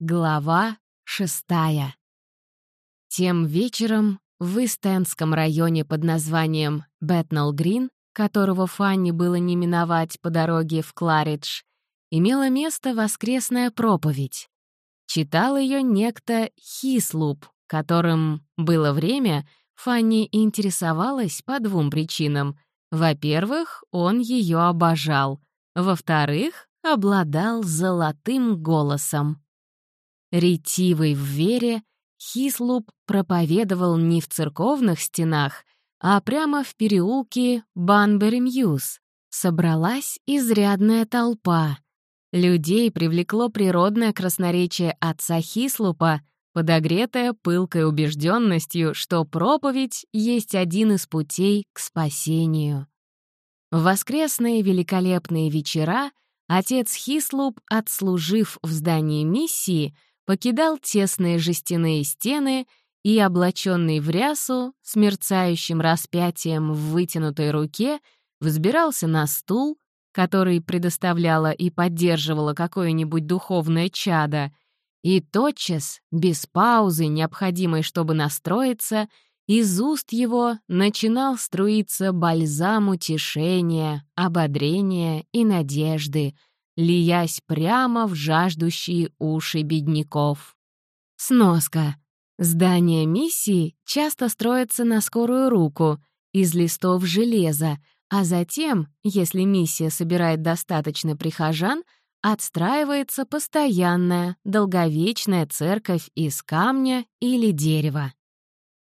Глава шестая. Тем вечером в Истенском районе под названием Бэтнелл Грин, которого Фанни было не миновать по дороге в Кларидж, имела место воскресная проповедь. Читал ее некто Хислуп, которым было время, Фанни интересовалась по двум причинам. Во-первых, он ее обожал. Во-вторых, обладал золотым голосом. Ретивый в вере, Хислуп проповедовал не в церковных стенах, а прямо в переулке Банбери-Мьюз. Собралась изрядная толпа. Людей привлекло природное красноречие отца Хислупа, подогретое пылкой убежденностью, что проповедь есть один из путей к спасению. В воскресные великолепные вечера отец Хислуп, отслужив в здании миссии, покидал тесные жестяные стены и, облаченный в рясу, с мерцающим распятием в вытянутой руке, взбирался на стул, который предоставляло и поддерживало какое-нибудь духовное чадо, и тотчас, без паузы, необходимой, чтобы настроиться, из уст его начинал струиться бальзам утешения, ободрения и надежды — лиясь прямо в жаждущие уши бедняков. Сноска. Здание миссии часто строится на скорую руку, из листов железа, а затем, если миссия собирает достаточно прихожан, отстраивается постоянная, долговечная церковь из камня или дерева.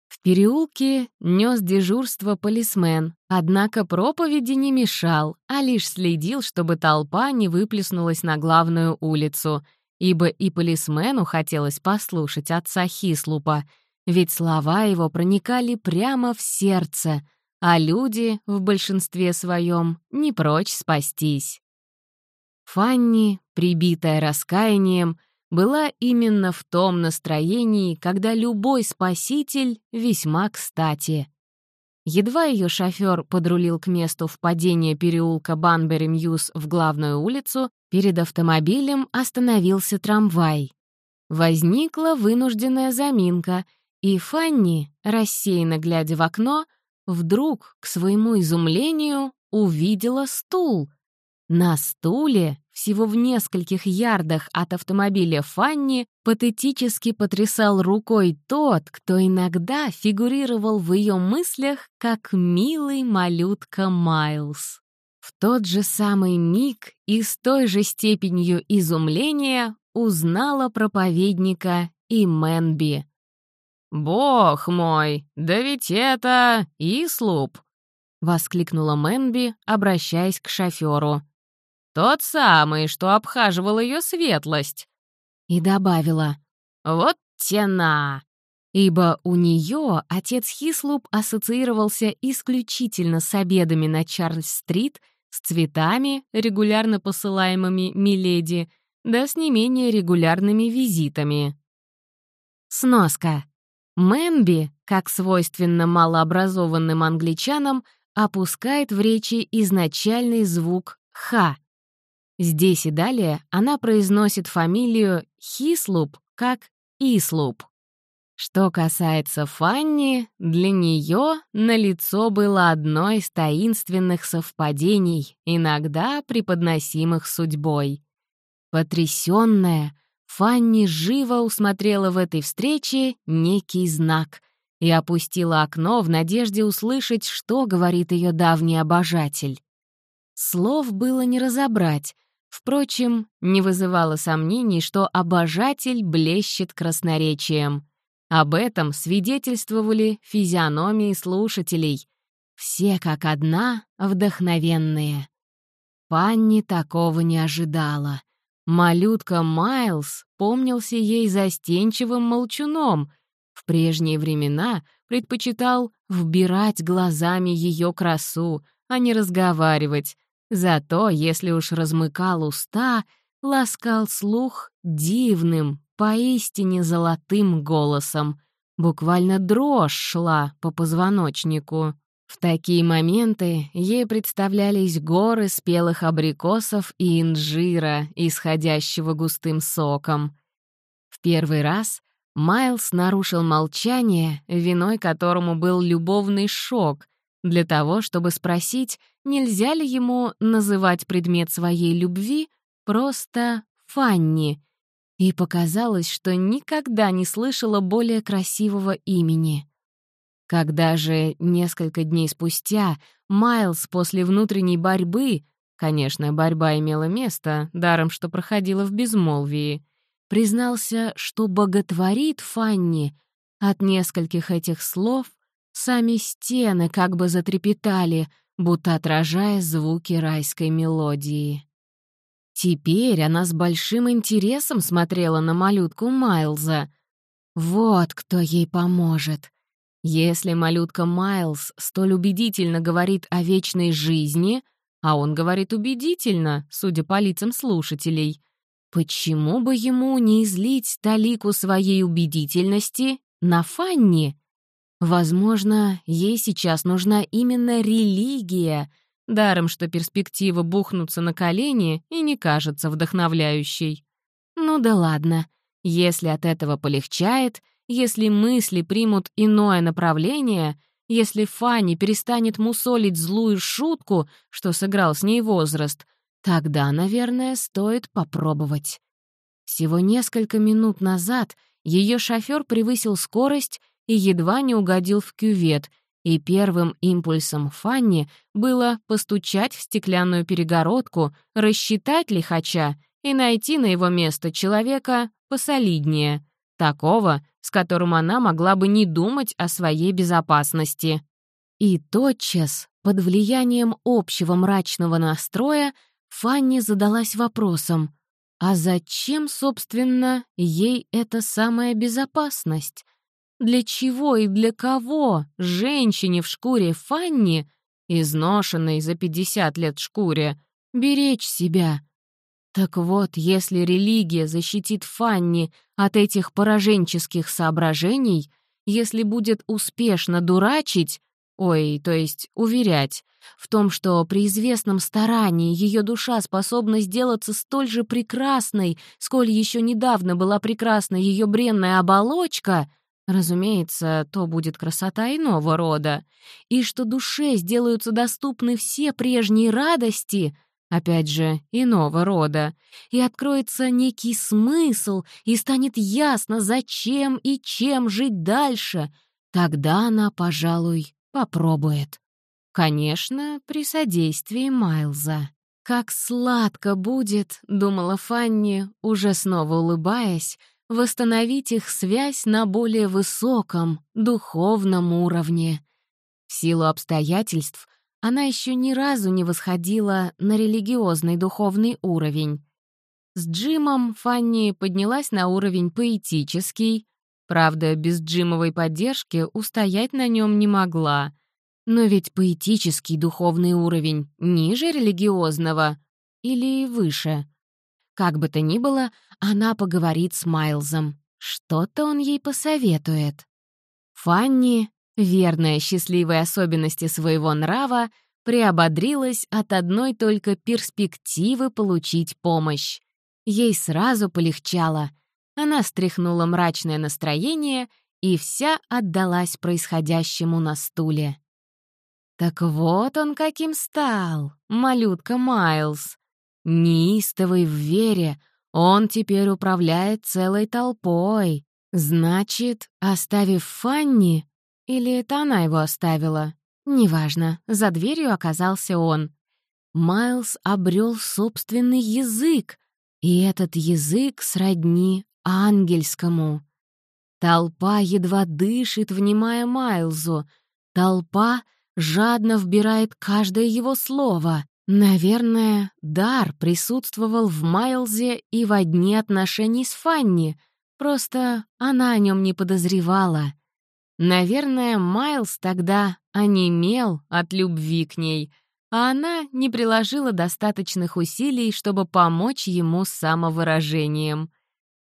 В переулке нес дежурство полисмен, однако проповеди не мешал, а лишь следил, чтобы толпа не выплеснулась на главную улицу, ибо и полисмену хотелось послушать отца Хислупа, ведь слова его проникали прямо в сердце, а люди, в большинстве своем, не прочь спастись. Фанни, прибитая раскаянием, была именно в том настроении, когда любой спаситель весьма кстати. Едва ее шофер подрулил к месту впадения переулка Банбери-Мьюз в главную улицу, перед автомобилем остановился трамвай. Возникла вынужденная заминка, и Фанни, рассеянно глядя в окно, вдруг, к своему изумлению, увидела стул. На стуле всего в нескольких ярдах от автомобиля Фанни патетически потрясал рукой тот, кто иногда фигурировал в ее мыслях как милый малютка Майлз. В тот же самый миг и с той же степенью изумления узнала проповедника и Мэнби. «Бог мой, да ведь это Ислуп!» — воскликнула Мэнби, обращаясь к шоферу. Тот самый, что обхаживал ее светлость. И добавила, вот тена. Ибо у нее отец Хислуп ассоциировался исключительно с обедами на Чарльз-стрит, с цветами, регулярно посылаемыми Миледи, да с не менее регулярными визитами. Сноска. Мэнби, как свойственно малообразованным англичанам, опускает в речи изначальный звук «х», Здесь и далее она произносит фамилию Хислуп как Ислуп. Что касается Фанни, для нее налицо было одно из таинственных совпадений, иногда преподносимых судьбой. Потрясённая, Фанни живо усмотрела в этой встрече некий знак и опустила окно в надежде услышать, что говорит ее давний обожатель. Слов было не разобрать, Впрочем, не вызывало сомнений, что обожатель блещет красноречием. Об этом свидетельствовали физиономии слушателей. Все как одна вдохновенные. Панни такого не ожидала. Малютка Майлз помнился ей застенчивым молчуном. В прежние времена предпочитал вбирать глазами ее красу, а не разговаривать, Зато, если уж размыкал уста, ласкал слух дивным, поистине золотым голосом. Буквально дрожь шла по позвоночнику. В такие моменты ей представлялись горы спелых абрикосов и инжира, исходящего густым соком. В первый раз Майлз нарушил молчание, виной которому был любовный шок, для того, чтобы спросить, нельзя ли ему называть предмет своей любви просто Фанни, и показалось, что никогда не слышала более красивого имени. Когда же несколько дней спустя Майлз после внутренней борьбы, конечно, борьба имела место, даром что проходила в безмолвии, признался, что боготворит Фанни, от нескольких этих слов сами стены как бы затрепетали, будто отражая звуки райской мелодии. Теперь она с большим интересом смотрела на малютку Майлза. Вот кто ей поможет. Если малютка Майлз столь убедительно говорит о вечной жизни, а он говорит убедительно, судя по лицам слушателей, почему бы ему не излить талику своей убедительности на Фанни? Возможно, ей сейчас нужна именно религия — Даром, что перспектива бухнуться на колени и не кажется вдохновляющей. Ну да ладно. Если от этого полегчает, если мысли примут иное направление, если Фанни перестанет мусолить злую шутку, что сыграл с ней возраст, тогда, наверное, стоит попробовать. Всего несколько минут назад ее шофер превысил скорость и едва не угодил в кювет, и первым импульсом Фанни было постучать в стеклянную перегородку, рассчитать лихача и найти на его место человека посолиднее, такого, с которым она могла бы не думать о своей безопасности. И тотчас, под влиянием общего мрачного настроя, Фанни задалась вопросом, а зачем, собственно, ей эта самая безопасность? Для чего и для кого женщине в шкуре Фанни, изношенной за 50 лет шкуре, беречь себя? Так вот, если религия защитит Фанни от этих пораженческих соображений, если будет успешно дурачить, ой, то есть уверять, в том, что при известном старании ее душа способна сделаться столь же прекрасной, сколь еще недавно была прекрасна ее бренная оболочка, Разумеется, то будет красота иного рода, и что душе сделаются доступны все прежние радости, опять же, иного рода, и откроется некий смысл, и станет ясно, зачем и чем жить дальше, тогда она, пожалуй, попробует. Конечно, при содействии Майлза. «Как сладко будет», — думала Фанни, уже снова улыбаясь, восстановить их связь на более высоком, духовном уровне. В силу обстоятельств она еще ни разу не восходила на религиозный духовный уровень. С Джимом Фанни поднялась на уровень поэтический, правда, без Джимовой поддержки устоять на нем не могла. Но ведь поэтический духовный уровень ниже религиозного или выше — как бы то ни было, она поговорит с Майлзом. Что-то он ей посоветует. Фанни, верная счастливой особенности своего нрава, приободрилась от одной только перспективы получить помощь. Ей сразу полегчало. Она стряхнула мрачное настроение и вся отдалась происходящему на стуле. Так вот он каким стал, малютка Майлз. Неистовый в вере, он теперь управляет целой толпой. Значит, оставив Фанни, или это она его оставила? Неважно, за дверью оказался он. Майлз обрел собственный язык, и этот язык сродни ангельскому. Толпа едва дышит, внимая Майлзу. Толпа жадно вбирает каждое его слово. Наверное, дар присутствовал в Майлзе и в одни отношений с Фанни, просто она о нем не подозревала. Наверное, Майлз тогда онемел от любви к ней, а она не приложила достаточных усилий, чтобы помочь ему с самовыражением.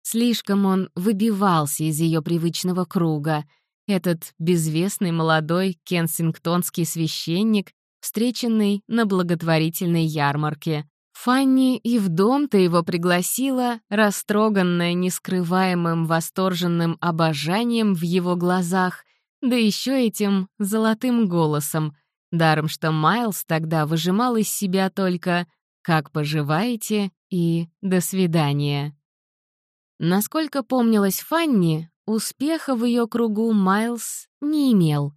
Слишком он выбивался из ее привычного круга. Этот безвестный молодой кенсингтонский священник, встреченный на благотворительной ярмарке. Фанни и в дом-то его пригласила, растроганная нескрываемым восторженным обожанием в его глазах, да еще этим золотым голосом, даром что Майлз тогда выжимал из себя только «как поживаете» и «до свидания». Насколько помнилась Фанни, успеха в ее кругу Майлз не имел.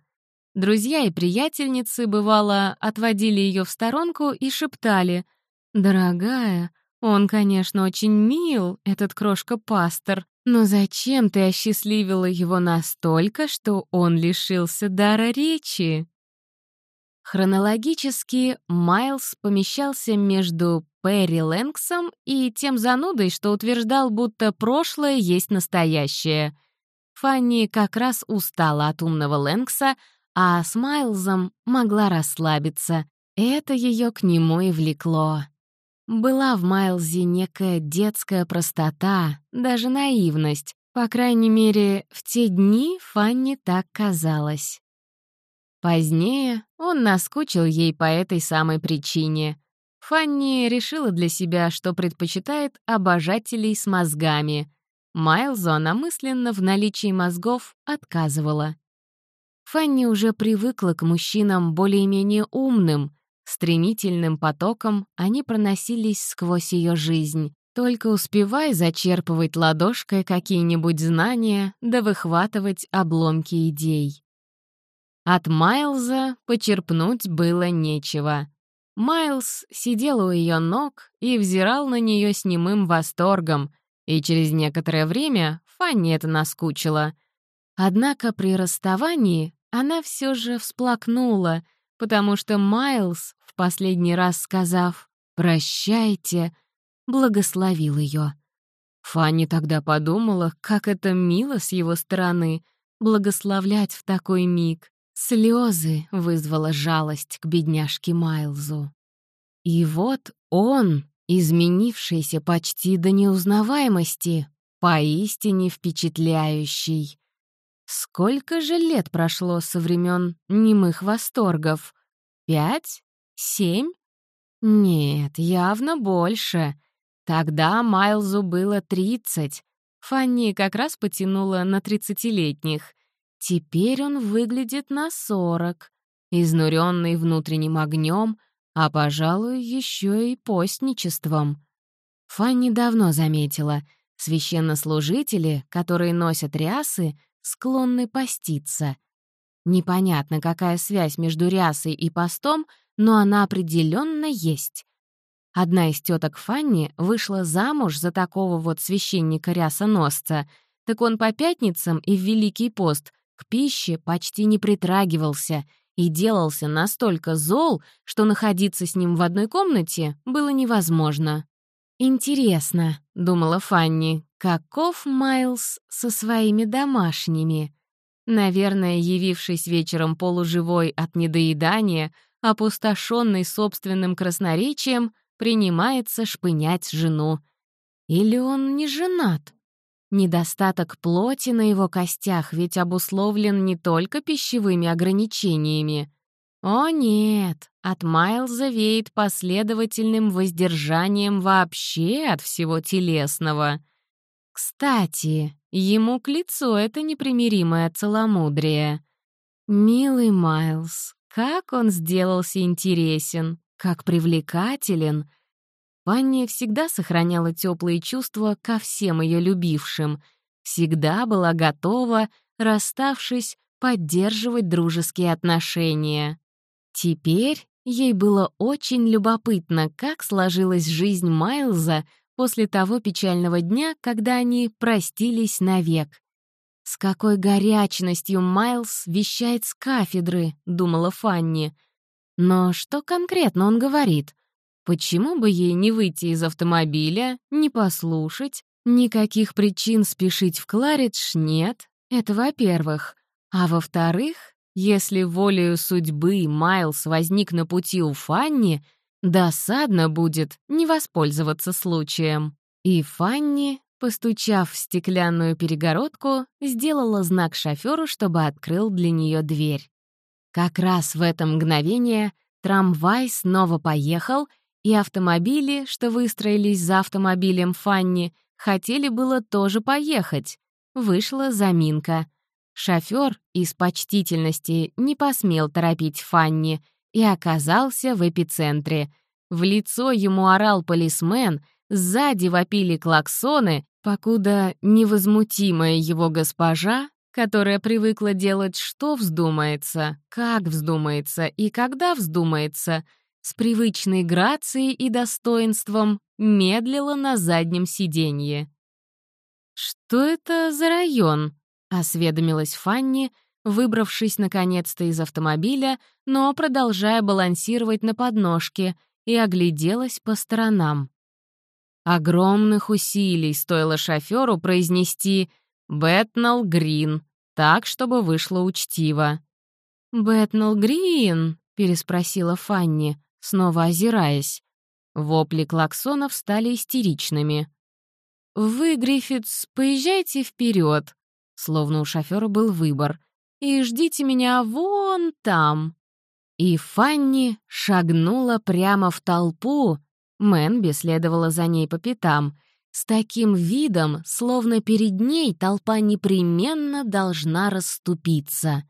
Друзья и приятельницы, бывало, отводили ее в сторонку и шептали «Дорогая, он, конечно, очень мил, этот крошка-пастор, но зачем ты осчастливила его настолько, что он лишился дара речи?» Хронологически Майлз помещался между Перри Лэнксом и тем занудой, что утверждал, будто прошлое есть настоящее. Фанни как раз устала от умного Лэнкса, а с Майлзом могла расслабиться. Это ее к нему и влекло. Была в Майлзе некая детская простота, даже наивность. По крайней мере, в те дни Фанни так казалось. Позднее он наскучил ей по этой самой причине. Фанни решила для себя, что предпочитает обожателей с мозгами. Майлзу она мысленно в наличии мозгов отказывала. Фанни уже привыкла к мужчинам более-менее умным, Стремительным потоком они проносились сквозь ее жизнь. Только успевай зачерпывать ладошкой какие-нибудь знания да выхватывать обломки идей. От Майлза почерпнуть было нечего. Майлз сидел у ее ног и взирал на нее с немым восторгом, и через некоторое время Фанни это наскучило. Однако при расставании она все же всплакнула — потому что Майлз, в последний раз сказав «прощайте», благословил ее. Фанни тогда подумала, как это мило с его стороны благословлять в такой миг. Слезы вызвала жалость к бедняжке Майлзу. И вот он, изменившийся почти до неузнаваемости, поистине впечатляющий. Сколько же лет прошло со времен немых восторгов? Пять? Семь? Нет, явно больше. Тогда Майлзу было тридцать. Фанни как раз потянула на тридцатилетних. Теперь он выглядит на сорок, изнуренный внутренним огнем, а, пожалуй, еще и постничеством. Фанни давно заметила, священнослужители, которые носят рясы, склонны поститься. Непонятно, какая связь между рясой и постом, но она определенно есть. Одна из теток Фанни вышла замуж за такого вот священника-рясоносца, так он по пятницам и в Великий пост к пище почти не притрагивался и делался настолько зол, что находиться с ним в одной комнате было невозможно. «Интересно», — думала Фанни, — «каков Майлз со своими домашними?» Наверное, явившись вечером полуживой от недоедания, опустошенный собственным красноречием, принимается шпынять жену. Или он не женат? Недостаток плоти на его костях ведь обусловлен не только пищевыми ограничениями. О нет, от Майлза веет последовательным воздержанием вообще от всего телесного. Кстати, ему к лицу это непримиримое целомудрие. Милый Майлз, как он сделался интересен, как привлекателен. Ванния всегда сохраняла теплые чувства ко всем ее любившим, всегда была готова, расставшись, поддерживать дружеские отношения. Теперь ей было очень любопытно, как сложилась жизнь Майлза после того печального дня, когда они простились навек. «С какой горячностью Майлз вещает с кафедры», — думала Фанни. Но что конкретно он говорит? Почему бы ей не выйти из автомобиля, не послушать? Никаких причин спешить в Кларидж нет, это во-первых. А во-вторых, если волею судьбы Майлз возник на пути у Фанни, досадно будет не воспользоваться случаем. И Фанни, постучав в стеклянную перегородку, сделала знак шоферу, чтобы открыл для нее дверь. Как раз в это мгновение трамвай снова поехал, и автомобили, что выстроились за автомобилем Фанни, хотели было тоже поехать. Вышла заминка. Шофёр из почтительности не посмел торопить Фанни и оказался в эпицентре. В лицо ему орал полисмен, сзади вопили клаксоны, покуда невозмутимая его госпожа, которая привыкла делать, что вздумается, как вздумается и когда вздумается, с привычной грацией и достоинством медлила на заднем сиденье. «Что это за район?» — осведомилась Фанни, выбравшись наконец-то из автомобиля, но продолжая балансировать на подножке, и огляделась по сторонам. Огромных усилий стоило шоферу произнести «Бэтнал Грин», так, чтобы вышло учтиво. «Бэтнал Грин?» — переспросила Фанни, снова озираясь. Вопли клаксонов стали истеричными. «Вы, Гриффитс, поезжайте вперед, словно у шофера был выбор, и ждите меня вон там. И Фанни шагнула прямо в толпу, Мэнби следовала за ней по пятам, с таким видом, словно перед ней толпа непременно должна расступиться.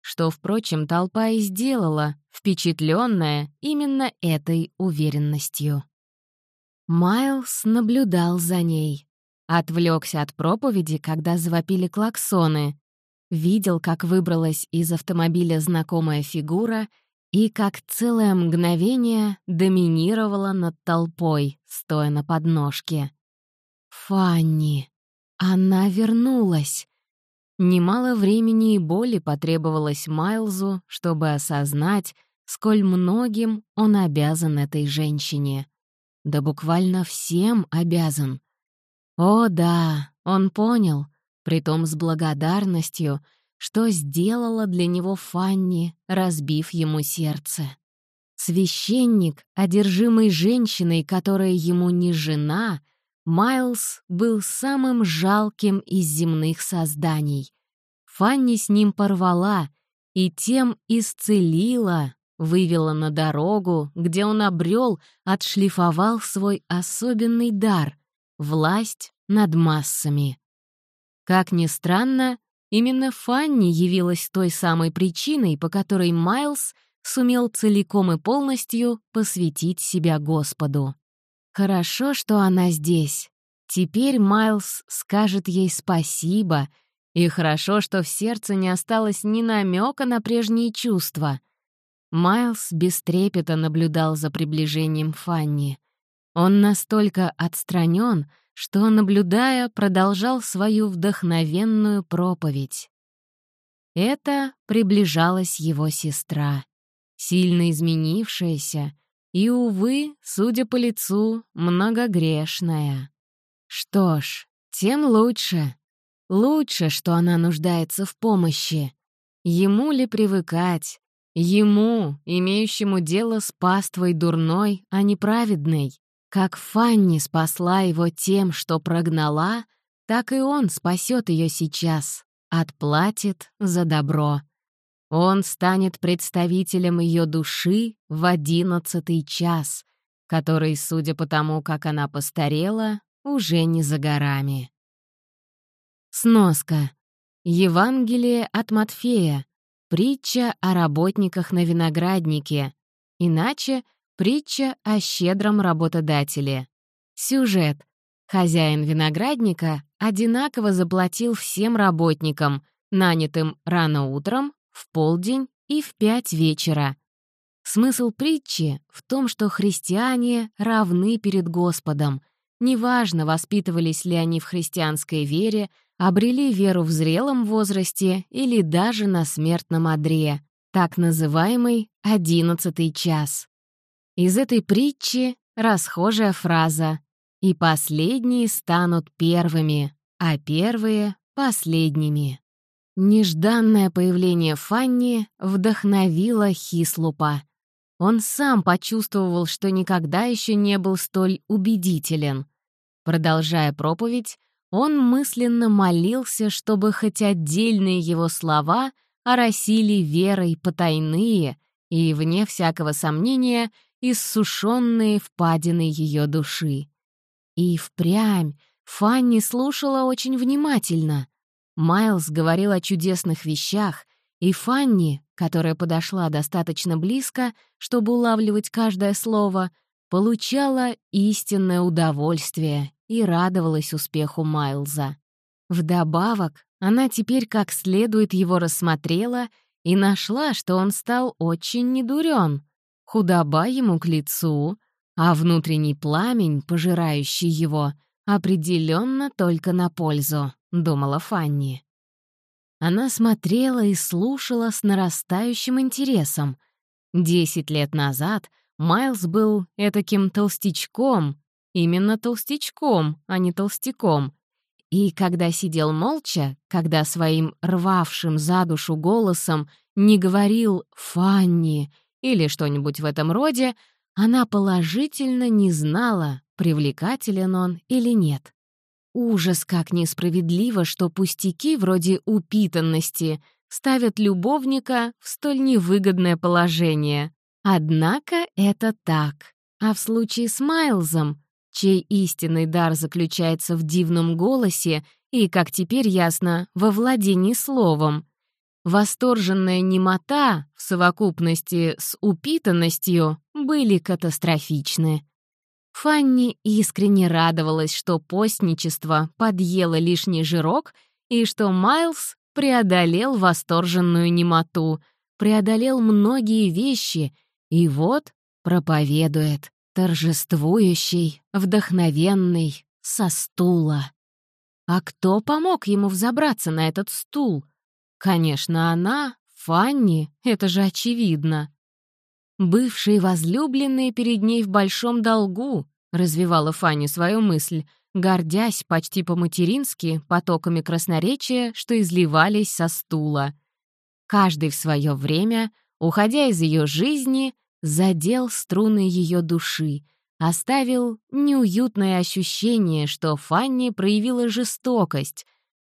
Что, впрочем, толпа и сделала, впечатленная именно этой уверенностью. Майлз наблюдал за ней. Отвлекся от проповеди, когда завопили клаксоны. Видел, как выбралась из автомобиля знакомая фигура — и как целое мгновение доминировала над толпой, стоя на подножке. Фанни. Она вернулась. Немало времени и боли потребовалось Майлзу, чтобы осознать, сколь многим он обязан этой женщине. Да буквально всем обязан. О да, он понял, притом с благодарностью — что сделала для него Фанни, разбив ему сердце. Священник, одержимый женщиной, которая ему не жена, Майлз был самым жалким из земных созданий. Фанни с ним порвала и тем исцелила, вывела на дорогу, где он обрел, отшлифовал свой особенный дар — власть над массами. Как ни странно, Именно Фанни явилась той самой причиной, по которой Майлз сумел целиком и полностью посвятить себя Господу. Хорошо, что она здесь. Теперь Майлз скажет ей спасибо, и хорошо, что в сердце не осталось ни намека на прежние чувства. Майлз без трепета наблюдал за приближением Фанни. Он настолько отстранен, что, наблюдая, продолжал свою вдохновенную проповедь. Это приближалась его сестра, сильно изменившаяся и, увы, судя по лицу, многогрешная. Что ж, тем лучше. Лучше, что она нуждается в помощи. Ему ли привыкать? Ему, имеющему дело с паствой дурной, а не праведной? Как Фанни спасла его тем, что прогнала, так и он спасет ее сейчас, отплатит за добро. Он станет представителем ее души в одиннадцатый час, который, судя по тому, как она постарела, уже не за горами. Сноска. Евангелие от Матфея. Притча о работниках на винограднике. Иначе Притча о щедром работодателе. Сюжет. Хозяин виноградника одинаково заплатил всем работникам, нанятым рано утром, в полдень и в пять вечера. Смысл притчи в том, что христиане равны перед Господом. Неважно, воспитывались ли они в христианской вере, обрели веру в зрелом возрасте или даже на смертном одре, так называемый «одиннадцатый час». Из этой притчи расхожая фраза «И последние станут первыми, а первые — последними». Нежданное появление Фанни вдохновило Хислупа. Он сам почувствовал, что никогда еще не был столь убедителен. Продолжая проповедь, он мысленно молился, чтобы хоть отдельные его слова оросили верой потайные и, вне всякого сомнения, иссушенные впадины ее души. И впрямь Фанни слушала очень внимательно. Майлз говорил о чудесных вещах, и Фанни, которая подошла достаточно близко, чтобы улавливать каждое слово, получала истинное удовольствие и радовалась успеху Майлза. Вдобавок, она теперь как следует его рассмотрела и нашла, что он стал очень недурен. Худоба ему к лицу, а внутренний пламень, пожирающий его, определенно только на пользу, думала Фанни. Она смотрела и слушала с нарастающим интересом. Десять лет назад Майлз был этаким толстячком, именно толстячком, а не толстяком. И когда сидел молча, когда своим рвавшим за душу голосом не говорил «Фанни» или что-нибудь в этом роде, она положительно не знала, привлекателен он или нет. Ужас, как несправедливо, что пустяки вроде упитанности ставят любовника в столь невыгодное положение. Однако это так. А в случае с Майлзом, чей истинный дар заключается в дивном голосе и, как теперь ясно, во владении словом, восторженная немота в совокупности с упитанностью были катастрофичны. Фанни искренне радовалась, что постничество подъело лишний жирок и что Майлз преодолел восторженную немоту, преодолел многие вещи и вот проповедует, торжествующий, вдохновенный, со стула. А кто помог ему взобраться на этот стул? Конечно, она, Фанни, это же очевидно. Бывшие возлюбленные перед ней в большом долгу, развивала Фанни свою мысль, гордясь почти по-матерински потоками красноречия, что изливались со стула. Каждый в свое время, уходя из ее жизни, задел струны ее души, оставил неуютное ощущение, что Фанни проявила жестокость.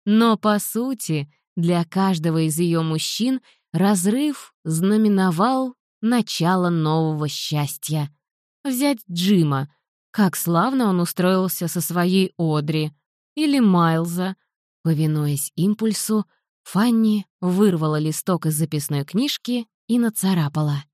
Но, по сути, для каждого из ее мужчин разрыв знаменовал начало нового счастья. Взять Джима. Как славно он устроился со своей Одри. Или Майлза. Повинуясь импульсу, Фанни вырвала листок из записной книжки и нацарапала.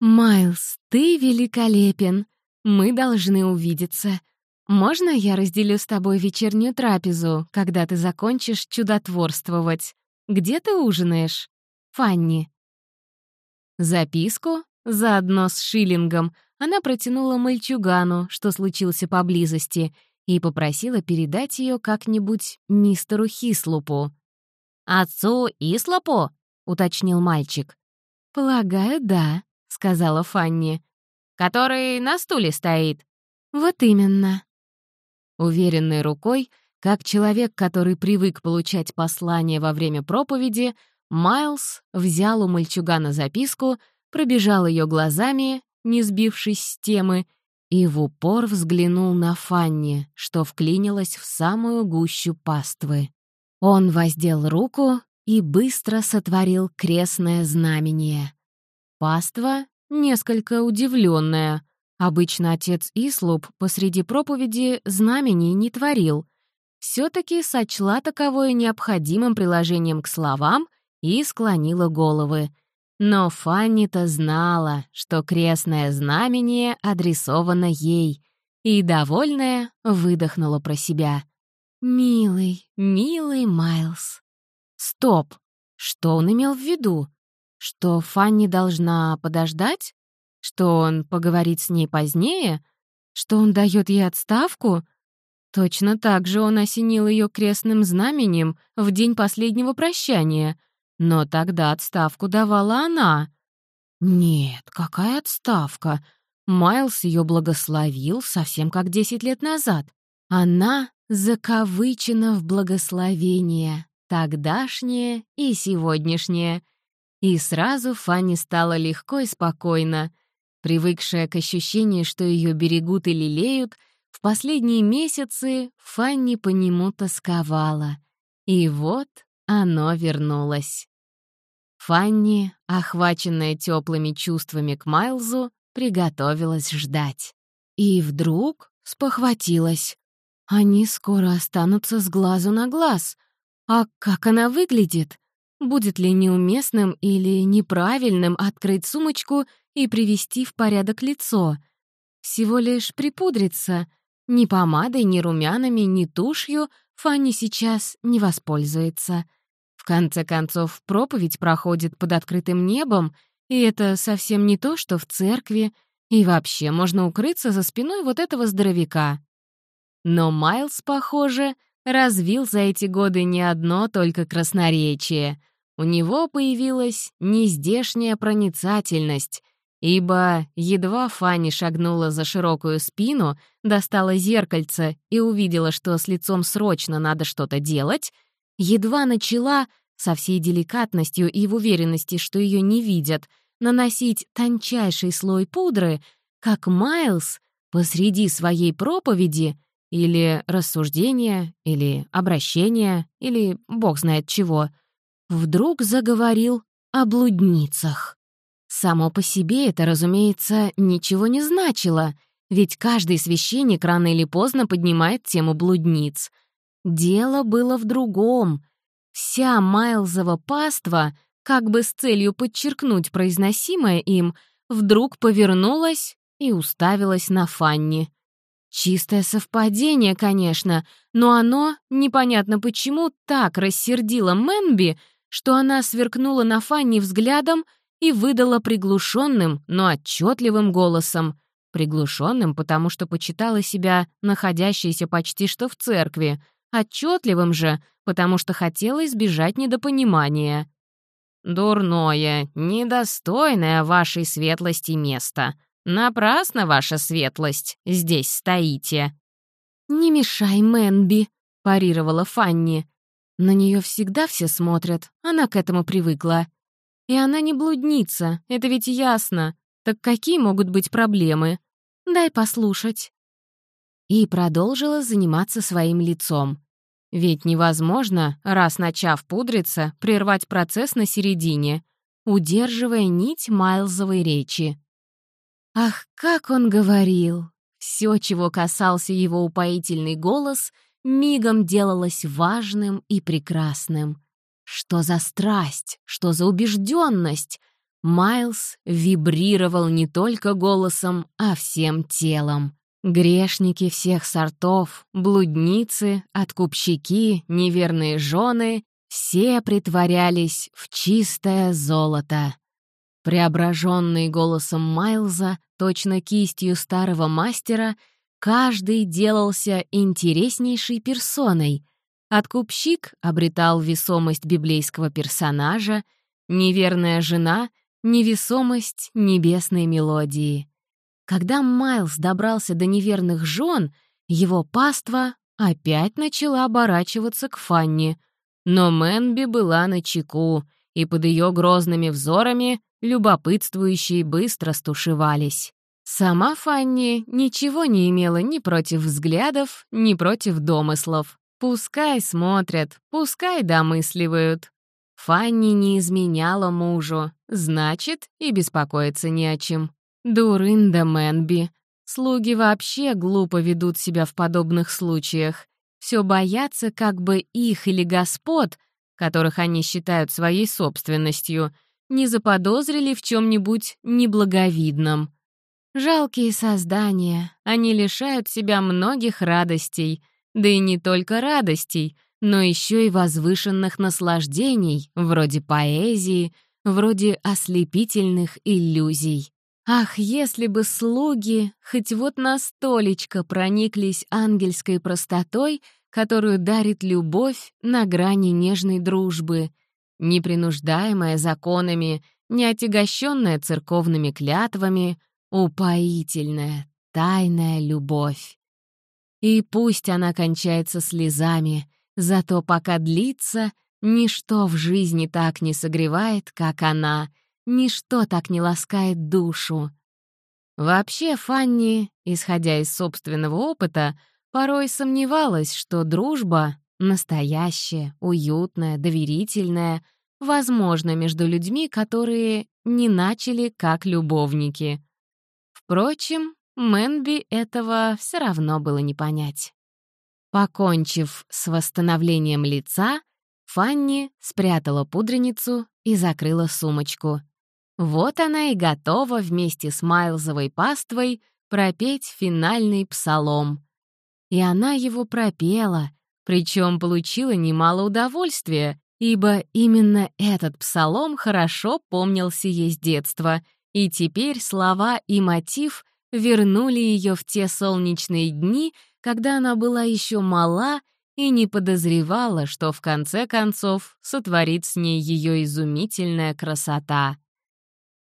«Майлз, ты великолепен. Мы должны увидеться. Можно я разделю с тобой вечернюю трапезу, когда ты закончишь чудотворствовать? Где ты ужинаешь? Фанни». Записку, заодно с шиллингом, она протянула мальчугану, что случился поблизости, и попросила передать ее как-нибудь мистеру Хислупу. «Отцу Ислопу?» — уточнил мальчик. «Полагаю, да», — сказала Фанни. «Который на стуле стоит». «Вот именно». Уверенной рукой, как человек, который привык получать послания во время проповеди, Майлз взял у мальчугана записку, пробежал ее глазами, не сбившись с темы, и в упор взглянул на Фанни, что вклинилась в самую гущу паствы. Он воздел руку и быстро сотворил крестное знамение. Паства, несколько удивленная, обычно отец Ислуп посреди проповеди знамений не творил, все таки сочла таковое необходимым приложением к словам и склонила головы. Но Фанни-то знала, что крестное знамение адресовано ей, и, довольная, выдохнула про себя. «Милый, милый Майлз». Стоп! Что он имел в виду? Что Фанни должна подождать? Что он поговорит с ней позднее? Что он дает ей отставку? Точно так же он осенил ее крестным знаменем в день последнего прощания — но тогда отставку давала она. Нет, какая отставка? Майлз ее благословил совсем как десять лет назад. Она закавычена в благословение, тогдашнее и сегодняшнее. И сразу Фанни стало легко и спокойно. Привыкшая к ощущению, что ее берегут и лелеют, в последние месяцы Фанни по нему тосковала. И вот оно вернулось. Фанни, охваченная теплыми чувствами к Майлзу, приготовилась ждать. И вдруг спохватилась. Они скоро останутся с глазу на глаз. А как она выглядит? Будет ли неуместным или неправильным открыть сумочку и привести в порядок лицо? Всего лишь припудриться. Ни помадой, ни румянами, ни тушью Фанни сейчас не воспользуется. В конце концов, проповедь проходит под открытым небом, и это совсем не то, что в церкви, и вообще можно укрыться за спиной вот этого здоровяка. Но Майлз, похоже, развил за эти годы не одно только красноречие. У него появилась нездешняя проницательность, ибо едва Фанни шагнула за широкую спину, достала зеркальце и увидела, что с лицом срочно надо что-то делать, едва начала, со всей деликатностью и в уверенности, что ее не видят, наносить тончайший слой пудры, как Майлз посреди своей проповеди или рассуждения, или обращения, или бог знает чего, вдруг заговорил о блудницах. Само по себе это, разумеется, ничего не значило, ведь каждый священник рано или поздно поднимает тему блудниц. Дело было в другом. Вся Майлзова паства, как бы с целью подчеркнуть произносимое им, вдруг повернулась и уставилась на Фанни. Чистое совпадение, конечно, но оно, непонятно почему, так рассердило Мэнби, что она сверкнула на Фанни взглядом и выдала приглушенным, но отчетливым голосом. Приглушенным, потому что почитала себя находящейся почти что в церкви, отчетливым же, потому что хотела избежать недопонимания. «Дурное, недостойное вашей светлости место. Напрасно ваша светлость здесь стоите». «Не мешай, Мэнби», — парировала Фанни. На нее всегда все смотрят, она к этому привыкла. И она не блудница, это ведь ясно. Так какие могут быть проблемы? Дай послушать. И продолжила заниматься своим лицом. Ведь невозможно, раз начав пудриться, прервать процесс на середине, удерживая нить Майлзовой речи. Ах, как он говорил! Все, чего касался его упоительный голос, мигом делалось важным и прекрасным. Что за страсть, что за убежденность! Майлз вибрировал не только голосом, а всем телом. Грешники всех сортов, блудницы, откупщики, неверные жены — все притворялись в чистое золото. Преображенный голосом Майлза, точно кистью старого мастера, каждый делался интереснейшей персоной, Откупщик обретал весомость библейского персонажа, неверная жена — невесомость небесной мелодии. Когда Майлз добрался до неверных жен, его паства опять начала оборачиваться к Фанни. Но Мэнби была на чеку, и под ее грозными взорами любопытствующие быстро стушевались. Сама Фанни ничего не имела ни против взглядов, ни против домыслов. Пускай смотрят, пускай домысливают. Фанни не изменяла мужу, значит, и беспокоиться не о чем. Дурында Мэнби. Слуги вообще глупо ведут себя в подобных случаях. Все боятся, как бы их или господ, которых они считают своей собственностью, не заподозрили в чем-нибудь неблаговидном. Жалкие создания, они лишают себя многих радостей — да и не только радостей, но еще и возвышенных наслаждений, вроде поэзии, вроде ослепительных иллюзий. Ах, если бы слуги хоть вот настолечко прониклись ангельской простотой, которую дарит любовь на грани нежной дружбы, непринуждаемая законами, не отягощенная церковными клятвами, упоительная, тайная любовь. И пусть она кончается слезами, зато пока длится, ничто в жизни так не согревает, как она, ничто так не ласкает душу. Вообще Фанни, исходя из собственного опыта, порой сомневалась, что дружба — настоящая, уютная, доверительная — возможна между людьми, которые не начали как любовники. Впрочем, Мэнби этого все равно было не понять. Покончив с восстановлением лица, Фанни спрятала пудреницу и закрыла сумочку. Вот она и готова вместе с Майлзовой паствой пропеть финальный псалом. И она его пропела, причем получила немало удовольствия, ибо именно этот псалом хорошо помнился ей с детства, и теперь слова и мотив вернули ее в те солнечные дни, когда она была еще мала и не подозревала, что в конце концов сотворит с ней ее изумительная красота.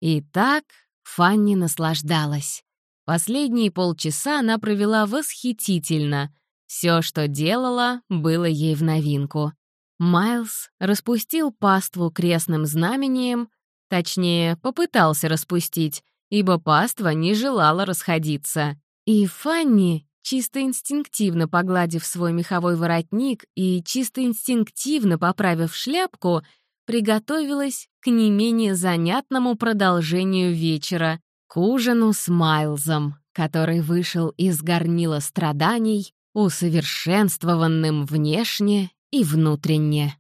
И так Фанни наслаждалась. Последние полчаса она провела восхитительно. Все, что делала, было ей в новинку. Майлз распустил паству крестным знамением, точнее, попытался распустить, ибо паства не желала расходиться. И Фанни, чисто инстинктивно погладив свой меховой воротник и чисто инстинктивно поправив шляпку, приготовилась к не менее занятному продолжению вечера, к ужину с Майлзом, который вышел из горнила страданий, усовершенствованным внешне и внутренне.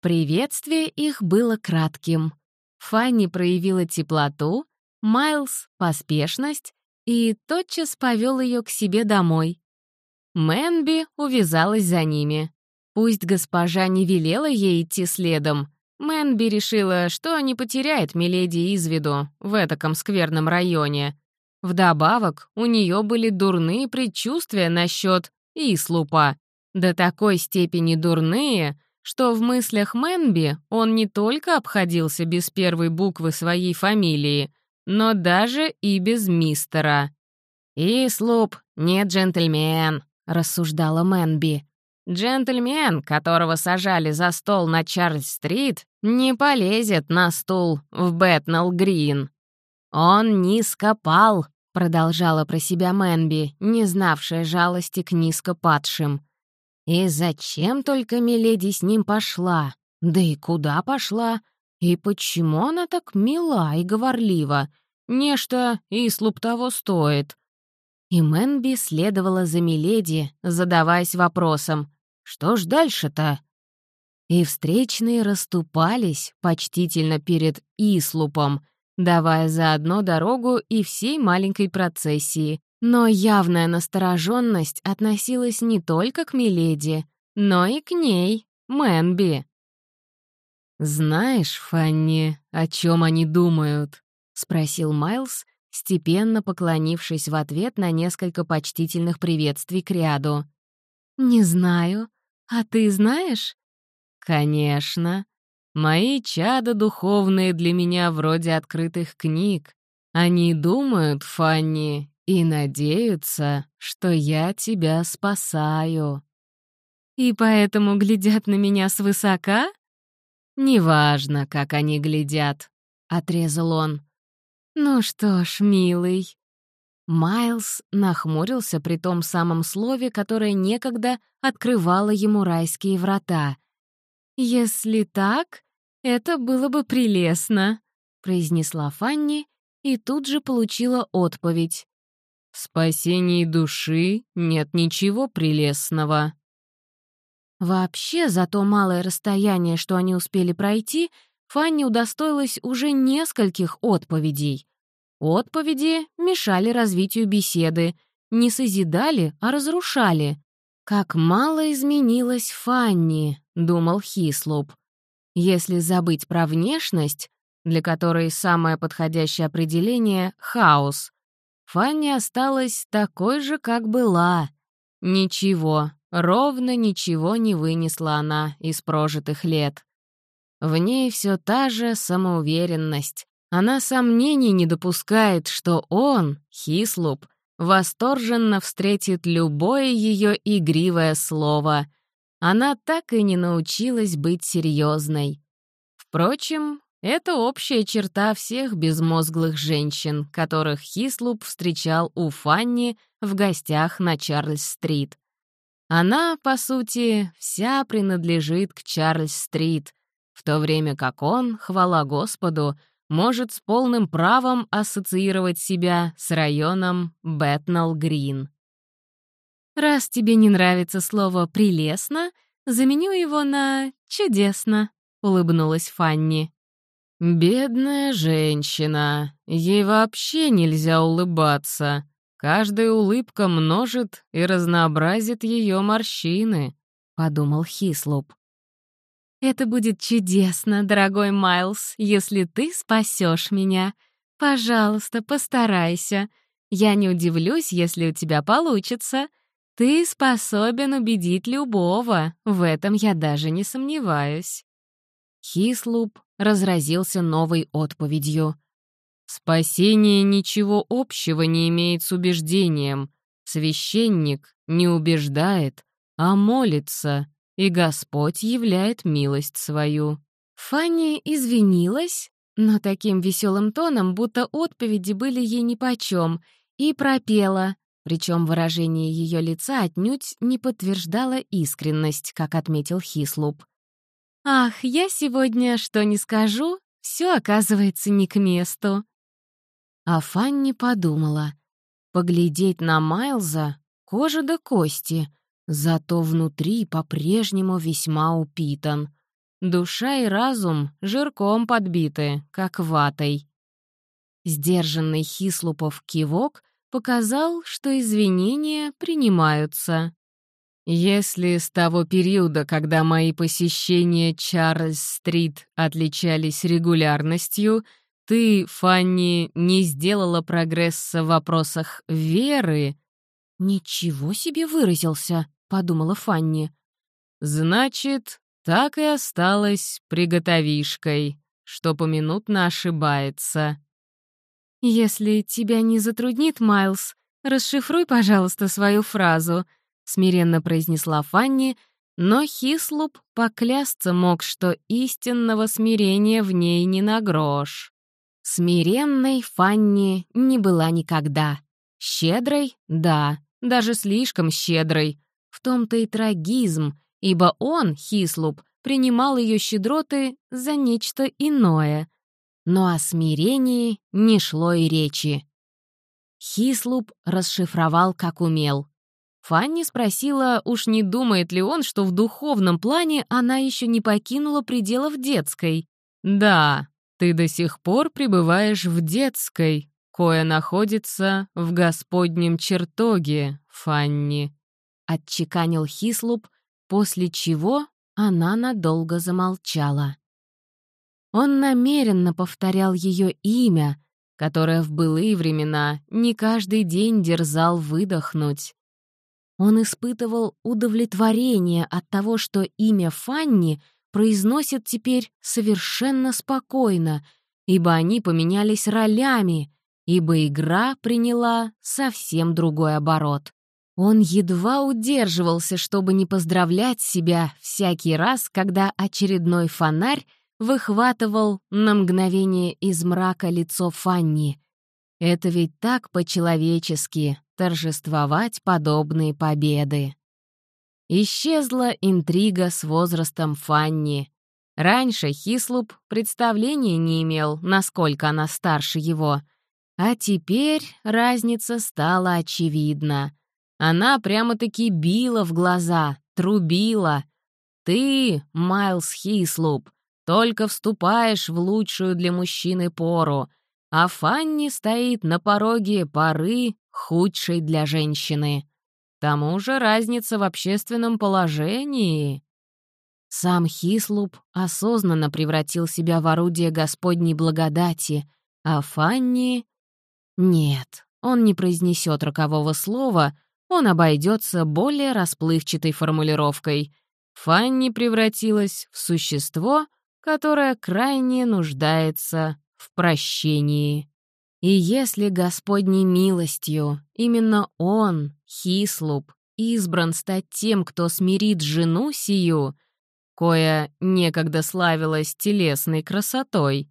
Приветствие их было кратким. Фанни проявила теплоту, Майлз — поспешность и тотчас повел ее к себе домой. Мэнби увязалась за ними. Пусть госпожа не велела ей идти следом, Мэнби решила, что не потеряет Миледи из виду в этаком скверном районе. Вдобавок, у нее были дурные предчувствия насчет Ислупа. До такой степени дурные, что в мыслях Мэнби он не только обходился без первой буквы своей фамилии, но даже и без мистера. «Ислуп не джентльмен», — рассуждала Мэнби. Джентльмен, которого сажали за стол на Чарльз-стрит, не полезет на стул в Бэтнелл-Грин. Он низко пал, продолжала про себя Мэнби, не знавшая жалости к низко падшим. И зачем только Миледи с ним пошла? Да и куда пошла? И почему она так мила и говорлива? Нечто и слуп того стоит. И Мэнби следовала за Миледи, задаваясь вопросом, что ж дальше-то? И встречные расступались почтительно перед Ислупом, давая заодно дорогу и всей маленькой процессии. Но явная настороженность относилась не только к Миледи, но и к ней, Мэнби. «Знаешь, Фанни, о чем они думают?» — спросил Майлз, степенно поклонившись в ответ на несколько почтительных приветствий к ряду. «Не знаю. А ты знаешь?» «Конечно. Мои чада духовные для меня вроде открытых книг. Они думают, Фанни, и надеются, что я тебя спасаю». «И поэтому глядят на меня свысока?» «Неважно, как они глядят», — отрезал он. «Ну что ж, милый». Майлз нахмурился при том самом слове, которое некогда открывало ему райские врата. «Если так, это было бы прелестно», — произнесла Фанни и тут же получила отповедь. «В спасении души нет ничего прелестного». Вообще, за то малое расстояние, что они успели пройти, Фанни удостоилась уже нескольких отповедей. Отповеди мешали развитию беседы, не созидали, а разрушали. «Как мало изменилась Фанни», — думал Хислоп. «Если забыть про внешность, для которой самое подходящее определение — хаос, Фанни осталась такой же, как была. Ничего, ровно ничего не вынесла она из прожитых лет. В ней все та же самоуверенность. Она сомнений не допускает, что он, Хислуп, восторженно встретит любое ее игривое слово. Она так и не научилась быть серьезной. Впрочем, это общая черта всех безмозглых женщин, которых Хислуп встречал у Фанни в гостях на Чарльз-стрит. Она, по сути, вся принадлежит к Чарльз-стрит, в то время как он, хвала Господу, может с полным правом ассоциировать себя с районом Бэтнелл-Грин. «Раз тебе не нравится слово «прелестно», заменю его на «чудесно», — улыбнулась Фанни. «Бедная женщина, ей вообще нельзя улыбаться. Каждая улыбка множит и разнообразит ее морщины», — подумал Хислоп. «Это будет чудесно, дорогой Майлз, если ты спасешь меня. Пожалуйста, постарайся. Я не удивлюсь, если у тебя получится. Ты способен убедить любого, в этом я даже не сомневаюсь». Хислуп разразился новой отповедью. «Спасение ничего общего не имеет с убеждением. Священник не убеждает, а молится, и Господь являет милость свою». Фанни извинилась, но таким веселым тоном, будто отповеди были ей нипочем, и пропела, причем выражение ее лица отнюдь не подтверждало искренность, как отметил Хислуп. «Ах, я сегодня, что не скажу, все оказывается не к месту». А Фанни подумала, поглядеть на Майлза — кожа до кости, зато внутри по-прежнему весьма упитан. Душа и разум жирком подбиты, как ватой. Сдержанный Хислупов кивок показал, что извинения принимаются. Если с того периода, когда мои посещения Чарльз-стрит отличались регулярностью, ты, Фанни, не сделала прогресса в вопросах веры... «Ничего себе выразился», — подумала Фанни. «Значит, так и осталась приготовишкой, что поминутно ошибается». «Если тебя не затруднит, Майлз, расшифруй, пожалуйста, свою фразу», — смиренно произнесла Фанни, но Хислуп поклясться мог, что истинного смирения в ней не на грош. Смиренной Фанни не была никогда. Щедрой — да, даже слишком щедрой. В том-то и трагизм, ибо он, Хислуп, принимал ее щедроты за нечто иное — но о смирении не шло и речи. Хислуп расшифровал, как умел. Фанни спросила, уж не думает ли он, что в духовном плане она еще не покинула пределов детской. «Да, ты до сих пор пребываешь в детской, кое находится в Господнем чертоге, Фанни», — отчеканил Хислуп, после чего она надолго замолчала. Он намеренно повторял ее имя, которое в былые времена не каждый день дерзал выдохнуть. Он испытывал удовлетворение от того, что имя Фанни произносит теперь совершенно спокойно, ибо они поменялись ролями, ибо игра приняла совсем другой оборот. Он едва удерживался, чтобы не поздравлять себя всякий раз, когда очередной фонарь выхватывал на мгновение из мрака лицо Фанни. Это ведь так по-человечески — торжествовать подобные победы. Исчезла интрига с возрастом Фанни. Раньше Хислуп представления не имел, насколько она старше его. А теперь разница стала очевидна. Она прямо-таки била в глаза, трубила. «Ты, Майлз Хислуп, только вступаешь в лучшую для мужчины пору, а Фанни стоит на пороге поры, худшей для женщины. К тому же разница в общественном положении. Сам Хислуп осознанно превратил себя в орудие Господней благодати, а Фанни... Нет, он не произнесет рокового слова, он обойдется более расплывчатой формулировкой. Фанни превратилась в существо — которая крайне нуждается в прощении. И если Господней милостью именно Он, Хислуп, избран стать тем, кто смирит жену сию, коя некогда славилась телесной красотой,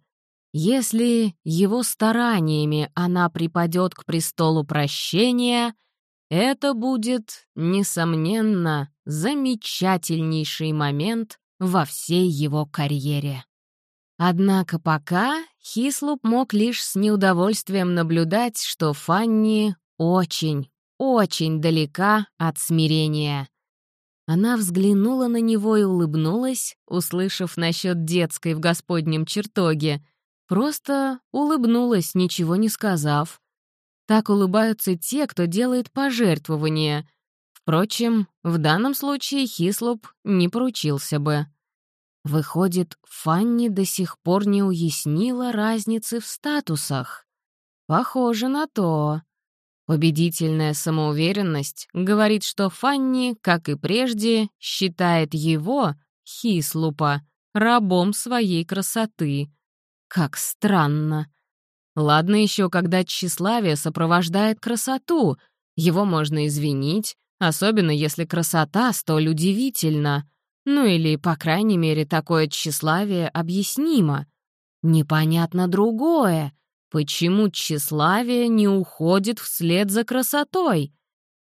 если его стараниями она припадет к престолу прощения, это будет, несомненно, замечательнейший момент во всей его карьере. Однако пока Хислуп мог лишь с неудовольствием наблюдать, что Фанни очень, очень далека от смирения. Она взглянула на него и улыбнулась, услышав насчет детской в Господнем чертоге. Просто улыбнулась, ничего не сказав. Так улыбаются те, кто делает пожертвования. Впрочем, в данном случае Хислоп не поручился бы. Выходит, Фанни до сих пор не уяснила разницы в статусах. Похоже на то. Победительная самоуверенность говорит, что Фанни, как и прежде, считает его, Хислупа, рабом своей красоты. Как странно. Ладно еще, когда тщеславие сопровождает красоту. Его можно извинить, особенно если красота столь удивительна. Ну или, по крайней мере, такое тщеславие объяснимо. Непонятно другое. Почему тщеславие не уходит вслед за красотой?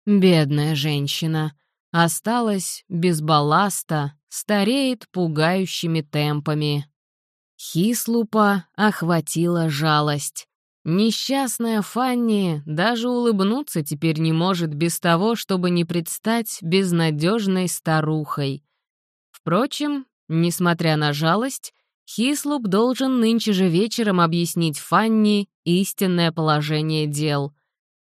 Бедная женщина. Осталась без балласта, стареет пугающими темпами. Хислупа охватила жалость. Несчастная Фанни даже улыбнуться теперь не может без того, чтобы не предстать безнадежной старухой. Впрочем, несмотря на жалость, Хислуп должен нынче же вечером объяснить Фанни истинное положение дел.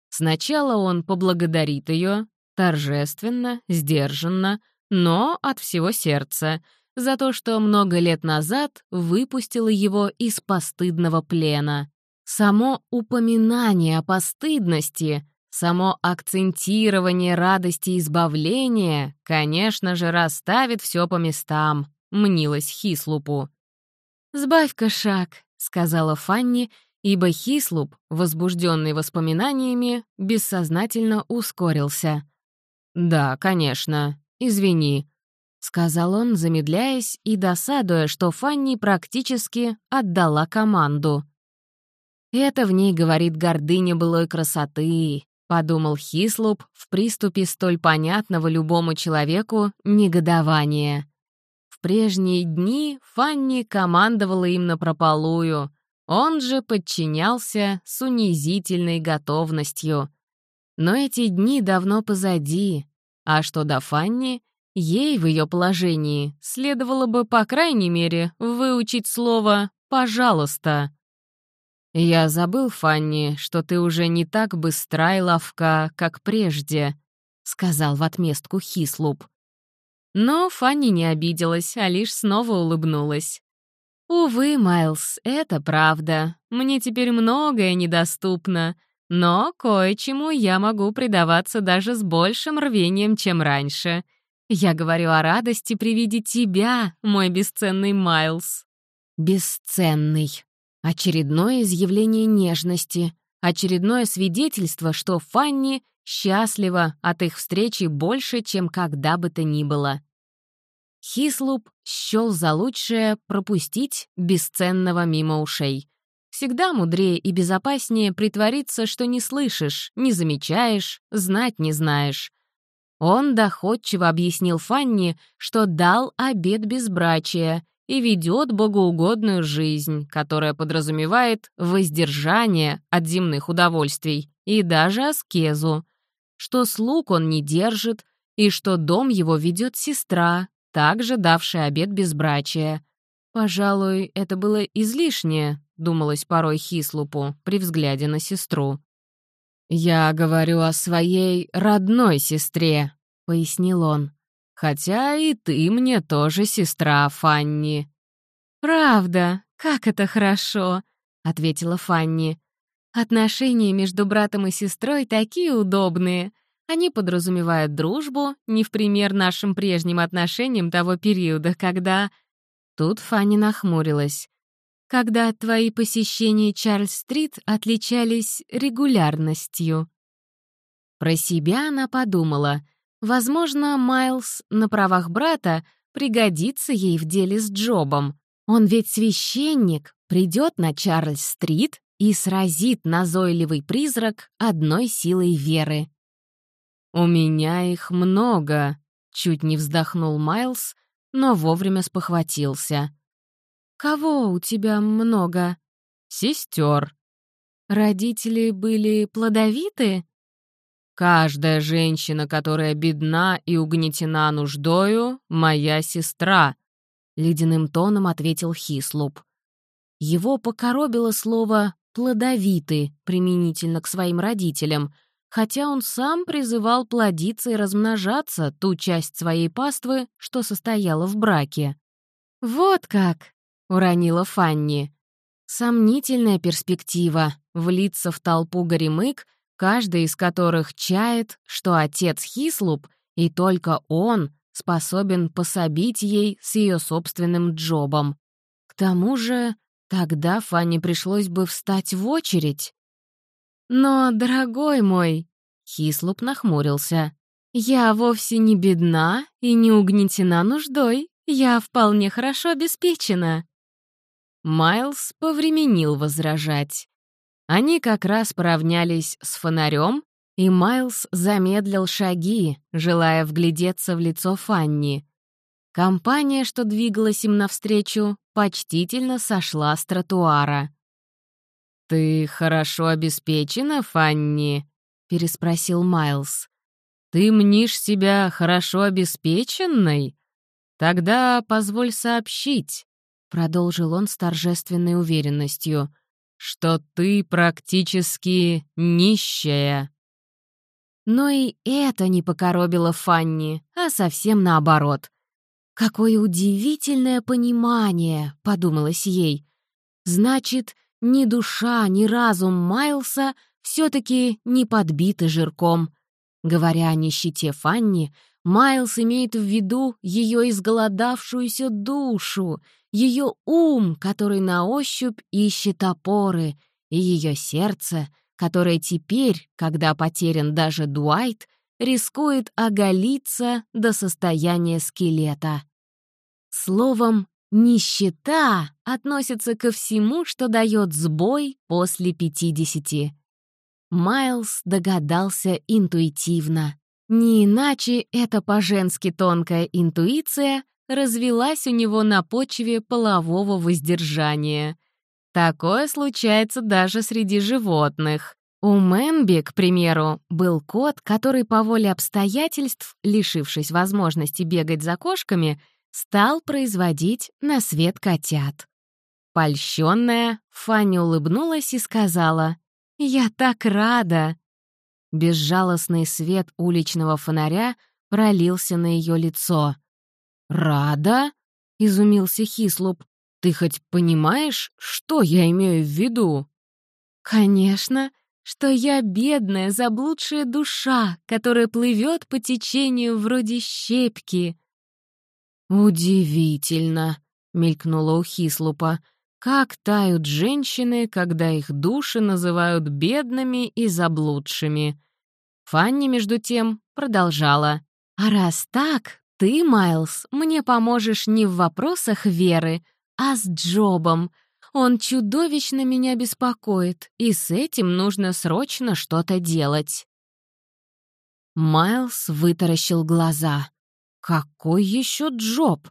Сначала он поблагодарит ее, торжественно, сдержанно, но от всего сердца, за то, что много лет назад выпустила его из постыдного плена. Само упоминание о постыдности Само акцентирование радости избавления, конечно же, расставит все по местам, мнилась Хислупу. «Сбавь-ка шаг», — сказала Фанни, ибо Хислуп, возбужденный воспоминаниями, бессознательно ускорился. «Да, конечно, извини», — сказал он, замедляясь и досадуя, что Фанни практически отдала команду. Это в ней говорит гордыня былой красоты, подумал Хислуп в приступе столь понятного любому человеку негодования. В прежние дни Фанни командовала им напропалую, он же подчинялся с унизительной готовностью. Но эти дни давно позади, а что до Фанни, ей в ее положении следовало бы, по крайней мере, выучить слово «пожалуйста». «Я забыл, Фанни, что ты уже не так быстра и ловка, как прежде», — сказал в отместку Хислуп. Но Фанни не обиделась, а лишь снова улыбнулась. «Увы, Майлз, это правда. Мне теперь многое недоступно, но кое-чему я могу предаваться даже с большим рвением, чем раньше. Я говорю о радости при виде тебя, мой бесценный Майлз». «Бесценный», Очередное изъявление нежности, очередное свидетельство, что Фанни счастлива от их встречи больше, чем когда бы то ни было. Хислуп счел за лучшее пропустить бесценного мимо ушей. Всегда мудрее и безопаснее притвориться, что не слышишь, не замечаешь, знать не знаешь. Он доходчиво объяснил Фанни, что дал обед безбрачия и ведет богоугодную жизнь, которая подразумевает воздержание от земных удовольствий и даже аскезу, что слуг он не держит и что дом его ведет сестра, также давшая обет безбрачия. Пожалуй, это было излишнее, думалось порой Хислупу при взгляде на сестру. «Я говорю о своей родной сестре», — пояснил он. Хотя и ты мне тоже сестра, Фанни». «Правда, как это хорошо», — ответила Фанни. «Отношения между братом и сестрой такие удобные. Они подразумевают дружбу, не в пример нашим прежним отношениям того периода, когда...» Тут Фанни нахмурилась. «Когда твои посещения Чарльз-стрит отличались регулярностью». Про себя она подумала — Возможно, Майлз на правах брата пригодится ей в деле с Джобом. Он ведь священник, придет на Чарльз-стрит и сразит назойливый призрак одной силой веры. «У меня их много», — чуть не вздохнул Майлз, но вовремя спохватился. Кого у тебя много?» «Сестер». «Родители были плодовиты?» «Каждая женщина, которая бедна и угнетена нуждою, моя сестра», — ледяным тоном ответил Хислуп. Его покоробило слово «плодовиты» применительно к своим родителям, хотя он сам призывал плодиться и размножаться ту часть своей паствы, что состояла в браке. «Вот как!» — уронила Фанни. Сомнительная перспектива — влиться в толпу горемык, каждый из которых чает, что отец Хислуп, и только он способен пособить ей с ее собственным джобом. К тому же тогда Фанни пришлось бы встать в очередь. «Но, дорогой мой», — Хислуп нахмурился, «я вовсе не бедна и не угнетена нуждой, я вполне хорошо обеспечена». Майлз повременил возражать. Они как раз поравнялись с фонарем, и Майлз замедлил шаги, желая вглядеться в лицо Фанни. Компания, что двигалась им навстречу, почтительно сошла с тротуара. «Ты хорошо обеспечена, Фанни?» — переспросил Майлз. «Ты мнишь себя хорошо обеспеченной? Тогда позволь сообщить», — продолжил он с торжественной уверенностью, что ты практически нищая». Но и это не покоробило Фанни, а совсем наоборот. «Какое удивительное понимание!» — подумалось ей. «Значит, ни душа, ни разум Майлса все-таки не подбиты жирком». Говоря о нищете Фанни, Майлз имеет в виду ее изголодавшуюся душу, ее ум, который на ощупь ищет опоры, и ее сердце, которое теперь, когда потерян даже Дуайт, рискует оголиться до состояния скелета. Словом, нищета относится ко всему, что дает сбой после пятидесяти. Майлз догадался интуитивно. Не иначе эта по-женски тонкая интуиция развелась у него на почве полового воздержания. Такое случается даже среди животных. У Мэнби, к примеру, был кот, который по воле обстоятельств, лишившись возможности бегать за кошками, стал производить на свет котят. Польщенная, Фанни улыбнулась и сказала, «Я так рада!» Безжалостный свет уличного фонаря пролился на ее лицо. «Рада?» — изумился Хислуп. «Ты хоть понимаешь, что я имею в виду?» «Конечно, что я бедная, заблудшая душа, которая плывет по течению вроде щепки». «Удивительно», — мелькнуло у Хислупа, «как тают женщины, когда их души называют бедными и заблудшими». Фанни, между тем, продолжала. «А раз так, ты, Майлз, мне поможешь не в вопросах веры, а с Джобом. Он чудовищно меня беспокоит, и с этим нужно срочно что-то делать». Майлз вытаращил глаза. «Какой еще Джоб?»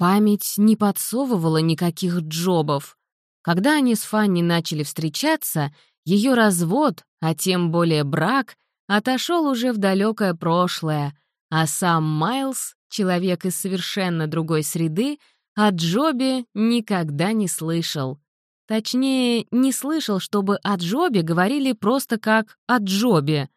Память не подсовывала никаких Джобов. Когда они с Фанни начали встречаться, ее развод, а тем более брак, отошел уже в далекое прошлое, а сам Майлз, человек из совершенно другой среды, о Джобе никогда не слышал. Точнее, не слышал, чтобы о Джобе говорили просто как о Джобе.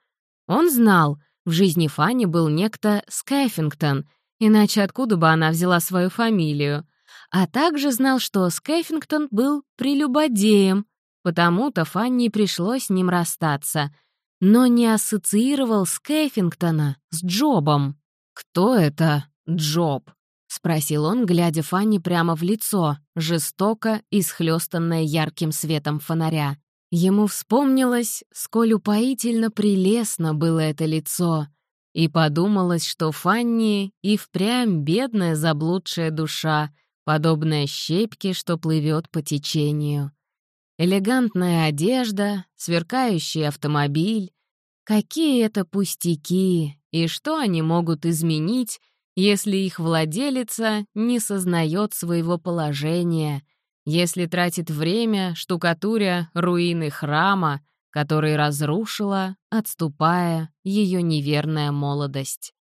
Он знал, в жизни Фанни был некто Скайфингтон, иначе откуда бы она взяла свою фамилию, а также знал, что Скайфингтон был прелюбодеем, потому-то Фанни пришлось с ним расстаться — но не ассоциировал Скеффингтона с Джобом. «Кто это Джоб?» — спросил он, глядя Фанни прямо в лицо, жестоко и схлёстанное ярким светом фонаря. Ему вспомнилось, сколь упоительно прелестно было это лицо, и подумалось, что Фанни и впрямь бедная заблудшая душа, подобная щепке, что плывет по течению. Элегантная одежда, сверкающий автомобиль. Какие это пустяки, и что они могут изменить, если их владелица не сознает своего положения, если тратит время, штукатуря руины храма, который разрушила, отступая, ее неверная молодость.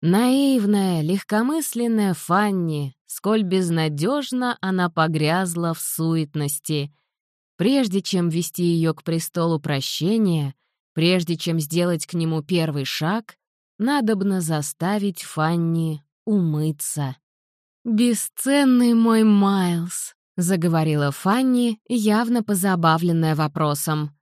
Наивная, легкомысленная Фанни, сколь безнадежно она погрязла в суетности. Прежде чем вести ее к престолу прощения, прежде чем сделать к нему первый шаг, надобно заставить Фанни умыться. «Бесценный мой Майлз», — заговорила Фанни, явно позабавленная вопросом.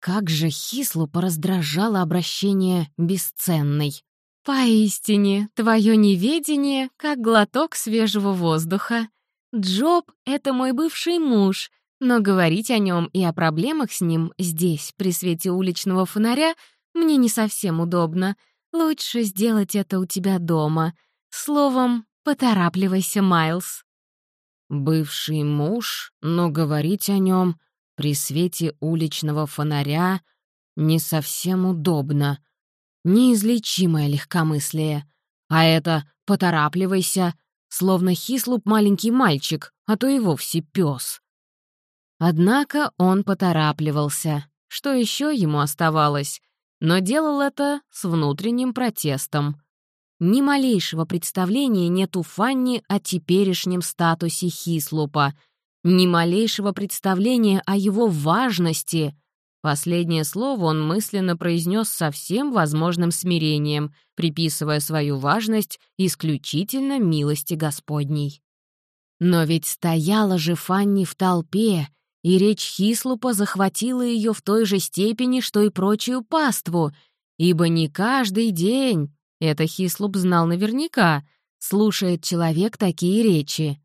Как же Хислу пораздражало обращение «бесценный». «Поистине, твое неведение, как глоток свежего воздуха. Джоб — это мой бывший муж, но говорить о нем и о проблемах с ним здесь, при свете уличного фонаря, мне не совсем удобно. Лучше сделать это у тебя дома. Словом, поторапливайся, Майлз». Бывший муж, но говорить о нем при свете уличного фонаря не совсем удобно. Неизлечимое легкомыслие. А это «поторапливайся», словно хислуп маленький мальчик, а то и вовсе пес. Однако он поторапливался. Что еще ему оставалось? Но делал это с внутренним протестом. Ни малейшего представления нет у Фанни о теперешнем статусе Хислупа, ни малейшего представления о его важности. Последнее слово он мысленно произнес со всем возможным смирением, приписывая свою важность исключительно милости Господней. Но ведь стояла же Фанни в толпе, и речь Хислупа захватила ее в той же степени, что и прочую паству, ибо не каждый день это Хислуп знал наверняка, слушает человек такие речи.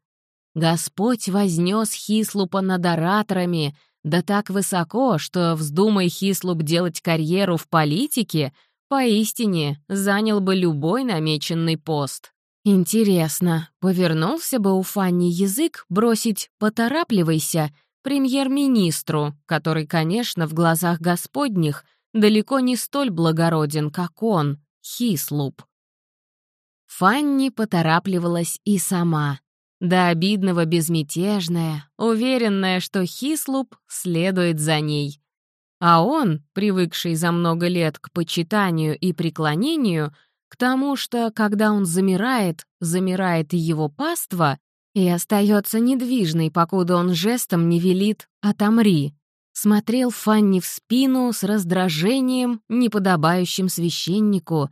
Господь вознес Хислупа над ораторами, да так высоко, что, вздумай Хислуп делать карьеру в политике, поистине занял бы любой намеченный пост. Интересно, повернулся бы у Фанни язык бросить «поторапливайся» премьер-министру, который, конечно, в глазах Господних далеко не столь благороден, как он, Хислуп. Фанни поторапливалась и сама. До обидного безмятежная, уверенная, что Хислуп следует за ней. А он, привыкший за много лет к почитанию и преклонению, к тому, что, когда он замирает, замирает и его паства, и остается недвижной, покуда он жестом не велит «отомри», смотрел Фанни в спину с раздражением, неподобающим священнику,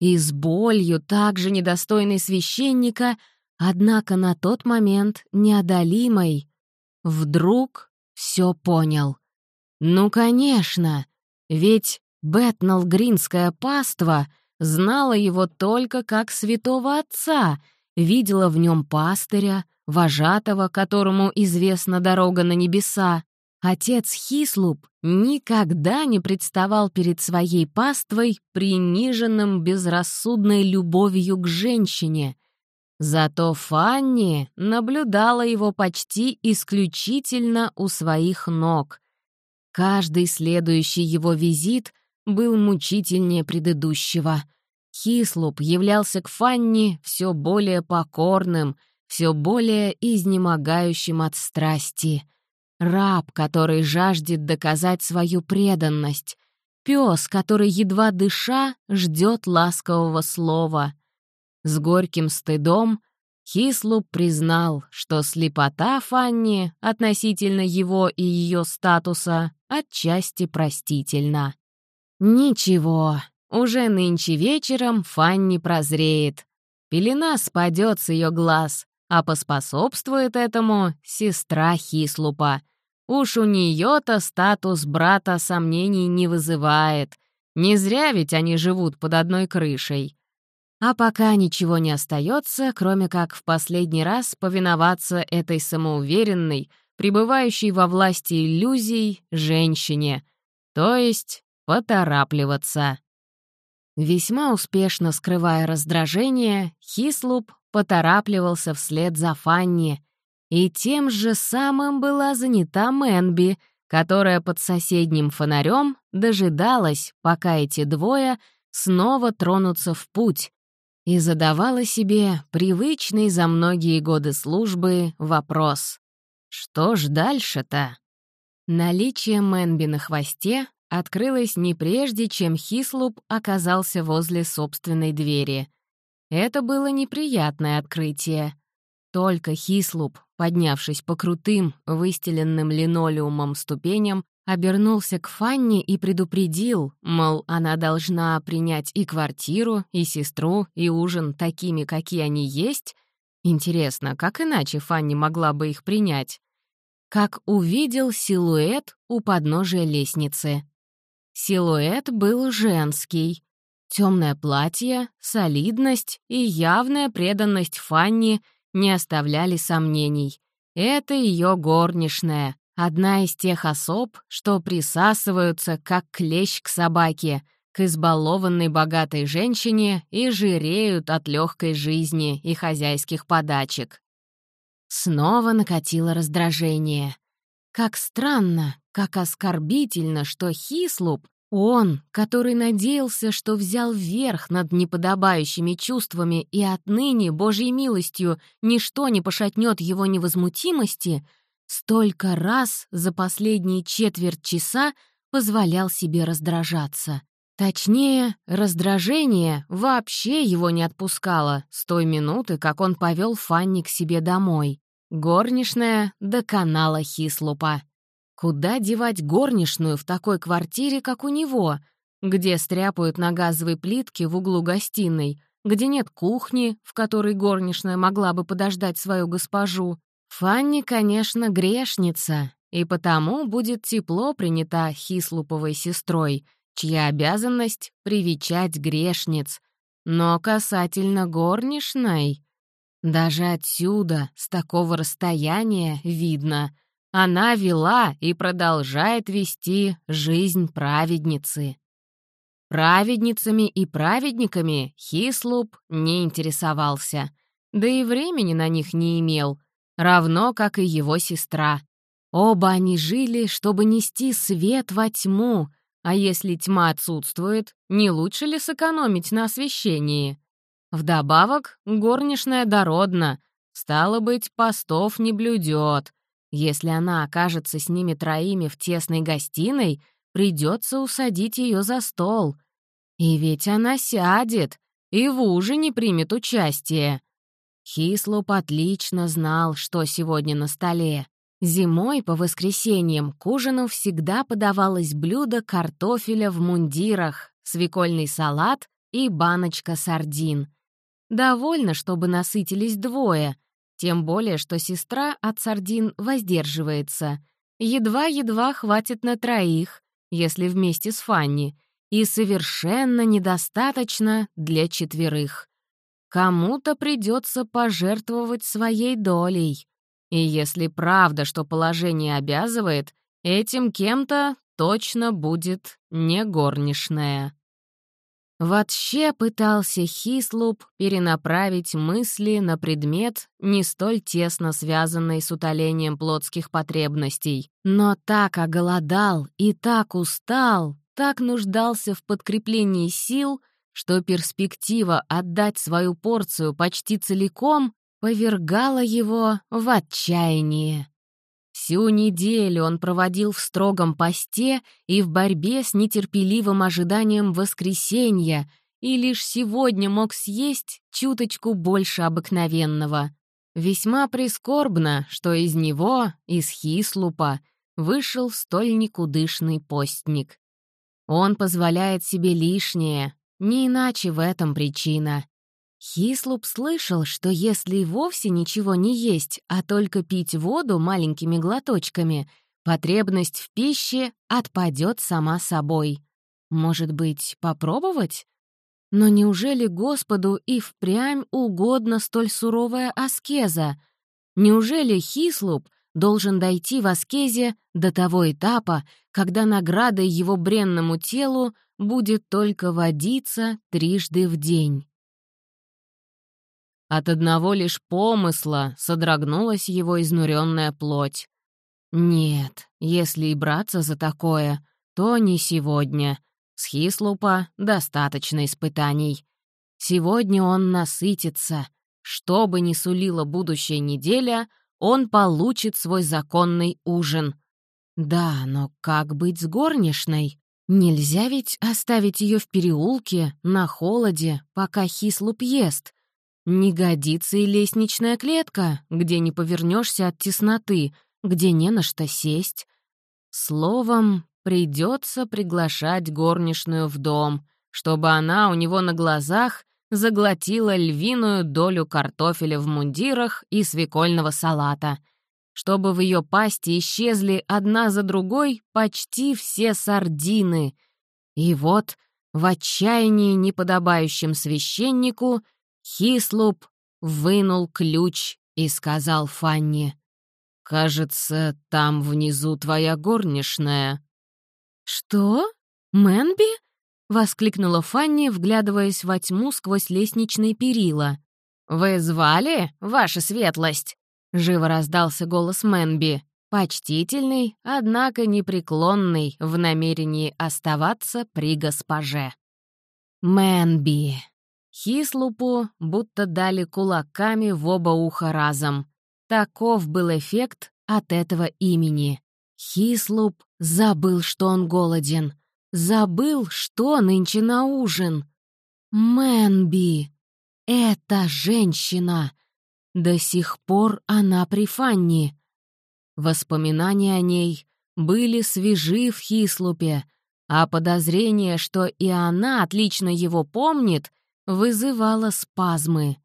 и с болью, также недостойной священника, однако на тот момент неодолимой. Вдруг все понял. Ну, конечно, ведь Бэтнал-Гринская паства знала его только как святого отца, видела в нем пастыря, вожатого, которому известна дорога на небеса, Отец Хислуп никогда не представал перед своей паствой приниженным безрассудной любовью к женщине. Зато Фанни наблюдала его почти исключительно у своих ног. Каждый следующий его визит был мучительнее предыдущего. Хислуп являлся к Фанни все более покорным, все более изнемогающим от страсти — Раб, который жаждет доказать свою преданность. Пес, который, едва дыша, ждет ласкового слова. С горьким стыдом Хислуп признал, что слепота Фанни относительно его и ее статуса отчасти простительна. Ничего, уже нынче вечером Фанни прозреет. Пелена спадет с ее глаз, а поспособствует этому сестра Хислупа — Уж у нее-то статус брата сомнений не вызывает. Не зря ведь они живут под одной крышей. А пока ничего не остается, кроме как в последний раз повиноваться этой самоуверенной, пребывающей во власти иллюзий, женщине, то есть поторапливаться. Весьма успешно скрывая раздражение, Хислуп поторапливался вслед за Фанни, и тем же самым была занята Мэнби, которая под соседним фонарем дожидалась, пока эти двое снова тронутся в путь, и задавала себе привычный за многие годы службы вопрос. Что ж дальше-то? Наличие Мэнби на хвосте открылось не прежде, чем Хислуп оказался возле собственной двери. Это было неприятное открытие. Только Хислуп, поднявшись по крутым, выстеленным линолеумом ступеням, обернулся к Фанни и предупредил, мол, она должна принять и квартиру, и сестру, и ужин такими, какие они есть. Интересно, как иначе Фанни могла бы их принять? Как увидел силуэт у подножия лестницы. Силуэт был женский. Темное платье, солидность и явная преданность Фанни не оставляли сомнений. Это ее горничная, одна из тех особ, что присасываются, как клещ к собаке, к избалованной богатой женщине и жиреют от легкой жизни и хозяйских подачек. Снова накатило раздражение. Как странно, как оскорбительно, что Хислуп, он, который надеялся, что взял верх над неподобающими чувствами и отныне, Божьей милостью, ничто не пошатнет его невозмутимости, столько раз за последние четверть часа позволял себе раздражаться. Точнее, раздражение вообще его не отпускало с той минуты, как он повел Фанни к себе домой. Горничная доконала Хислупа. Куда девать горничную в такой квартире, как у него, где стряпают на газовой плитке в углу гостиной, где нет кухни, в которой горничная могла бы подождать свою госпожу? Фанни, конечно, грешница, и потому будет тепло принята Хислуповой сестрой, чья обязанность — привечать грешниц. Но касательно горничной... Даже отсюда, с такого расстояния, видно, она вела и продолжает вести жизнь праведницы. Праведницами и праведниками Хислуп не интересовался, да и времени на них не имел, равно как и его сестра. Оба они жили, чтобы нести свет во тьму, а если тьма отсутствует, не лучше ли сэкономить на освещении? Вдобавок, горничная дородна, стало быть, постов не блюдет. Если она окажется с ними троими в тесной гостиной, придется усадить ее за стол. И ведь она сядет, и в ужине примет участие. Хислоп отлично знал, что сегодня на столе. Зимой по воскресеньям к ужину всегда подавалось блюдо картофеля в мундирах, свекольный салат и баночка сардин. Довольно, чтобы насытились двое, тем более, что сестра от сардин воздерживается. Едва-едва хватит на троих, если вместе с Фанни, и совершенно недостаточно для четверых. Кому-то придется пожертвовать своей долей. И если правда, что положение обязывает, этим кем-то точно будет не горничная. Вообще пытался Хислуп перенаправить мысли на предмет, не столь тесно связанный с утолением плотских потребностей, но так оголодал и так устал, так нуждался в подкреплении сил, что перспектива отдать свою порцию почти целиком повергала его в отчаяние. Всю неделю он проводил в строгом посте и в борьбе с нетерпеливым ожиданием воскресенья, и лишь сегодня мог съесть чуточку больше обыкновенного. Весьма прискорбно, что из него, из Хислупа, вышел столь никудышный постник. Он позволяет себе лишнее, не иначе в этом причина. Хислуп слышал, что если и вовсе ничего не есть, а только пить воду маленькими глоточками, потребность в пище отпадет сама собой. Может быть, попробовать? Но неужели Господу и впрямь угодно столь суровая аскеза? Неужели Хислуп должен дойти в аскезе до того этапа, когда наградой его бренному телу будет только водиться трижды в день? От одного лишь помысла содрогнулась его изнуренная плоть. Нет, если и браться за такое, то не сегодня. С Хислупа достаточно испытаний. Сегодня он насытится. Что бы ни сулила будущая неделя, он получит свой законный ужин. Да, но как быть с горничной? Нельзя ведь оставить ее в переулке, на холоде, пока Хислуп ест. Не годится и лестничная клетка, где не повернешься от тесноты, где не на что сесть. Словом, придется приглашать горничную в дом, чтобы она у него на глазах заглотила львиную долю картофеля в мундирах и свекольного салата, чтобы в ее пасти исчезли одна за другой почти все сардины. И вот, в отчаянии неподобающем священнику, Хислуп вынул ключ и сказал Фанни, «Кажется, там внизу твоя горничная». «Что? Мэнби?» Воскликнула Фанни, вглядываясь во тьму сквозь лестничные перила. «Вы звали, ваша светлость?» — живо раздался голос Мэнби, почтительный, однако непреклонный в намерении оставаться при госпоже. Мэнби. Хислупу будто дали кулаками в оба уха разом. Таков был эффект от этого имени. Хислуп забыл, что он голоден. Забыл, что нынче на ужин. Мэнби. Это женщина. До сих пор она при Фанни. Воспоминания о ней были свежи в Хислупе, а подозрение, что и она отлично его помнит, вызывало спазмы.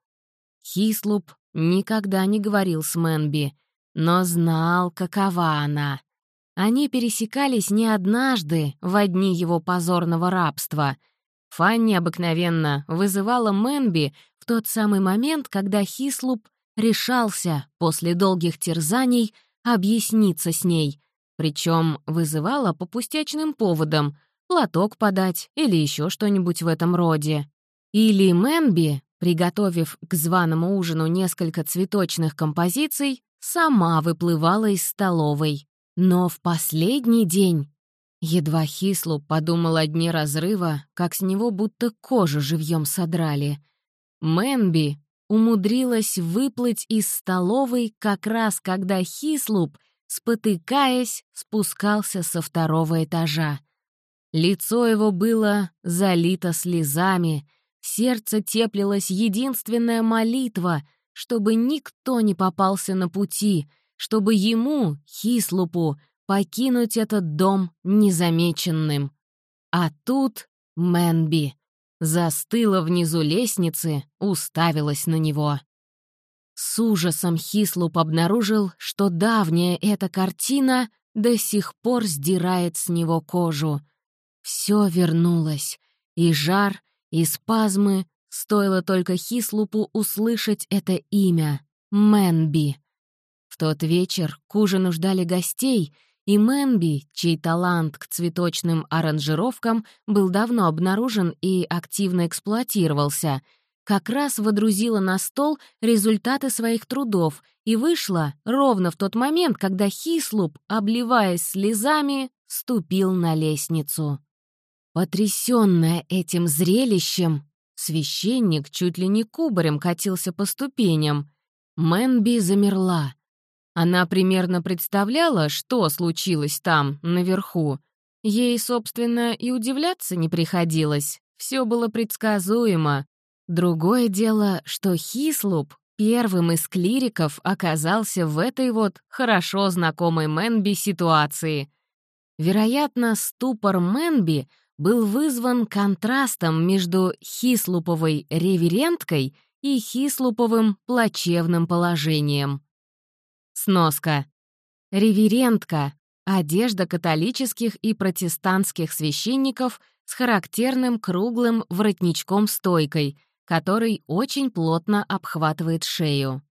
Хислуп никогда не говорил с Мэнби, но знал, какова она. Они пересекались не однажды в дни его позорного рабства. Фанни обыкновенно вызывала Мэнби в тот самый момент, когда Хислуп решался после долгих терзаний объясниться с ней, причем вызывала по пустячным поводам — платок подать или еще что-нибудь в этом роде. Или Мэнби, приготовив к званому ужину несколько цветочных композиций, сама выплывала из столовой. Но в последний день едва Хислу подумал о дне разрыва, как с него будто кожу живьем содрали. Мэнби умудрилась выплыть из столовой как раз когда Хислуп, спотыкаясь, спускался со второго этажа. Лицо его было залито слезами, сердце теплилась единственная молитва, чтобы никто не попался на пути — чтобы ему, Хислупу, покинуть этот дом незамеченным. А тут Мэнби застыла внизу лестницы, уставилась на него. С ужасом Хислуп обнаружил, что давняя эта картина до сих пор сдирает с него кожу. Все вернулось, и жар, и спазмы, стоило только Хислупу услышать это имя — Мэнби. Тот вечер к ужину ждали гостей, и Мэнби, чей талант к цветочным аранжировкам был давно обнаружен и активно эксплуатировался, как раз водрузила на стол результаты своих трудов и вышла ровно в тот момент, когда Хислуп, обливаясь слезами, ступил на лестницу. Потрясённая этим зрелищем, священник чуть ли не кубарем катился по ступеням. Мэнби замерла. Она примерно представляла, что случилось там, наверху. Ей, собственно, и удивляться не приходилось. Все было предсказуемо. Другое дело, что Хислуп первым из клириков оказался в этой вот хорошо знакомой Мэнби ситуации. Вероятно, ступор Мэнби был вызван контрастом между Хислуповой реверенткой и Хислуповым плачевным положением. Сноска. Реверентка — одежда католических и протестантских священников с характерным круглым воротничком-стойкой, который очень плотно обхватывает шею.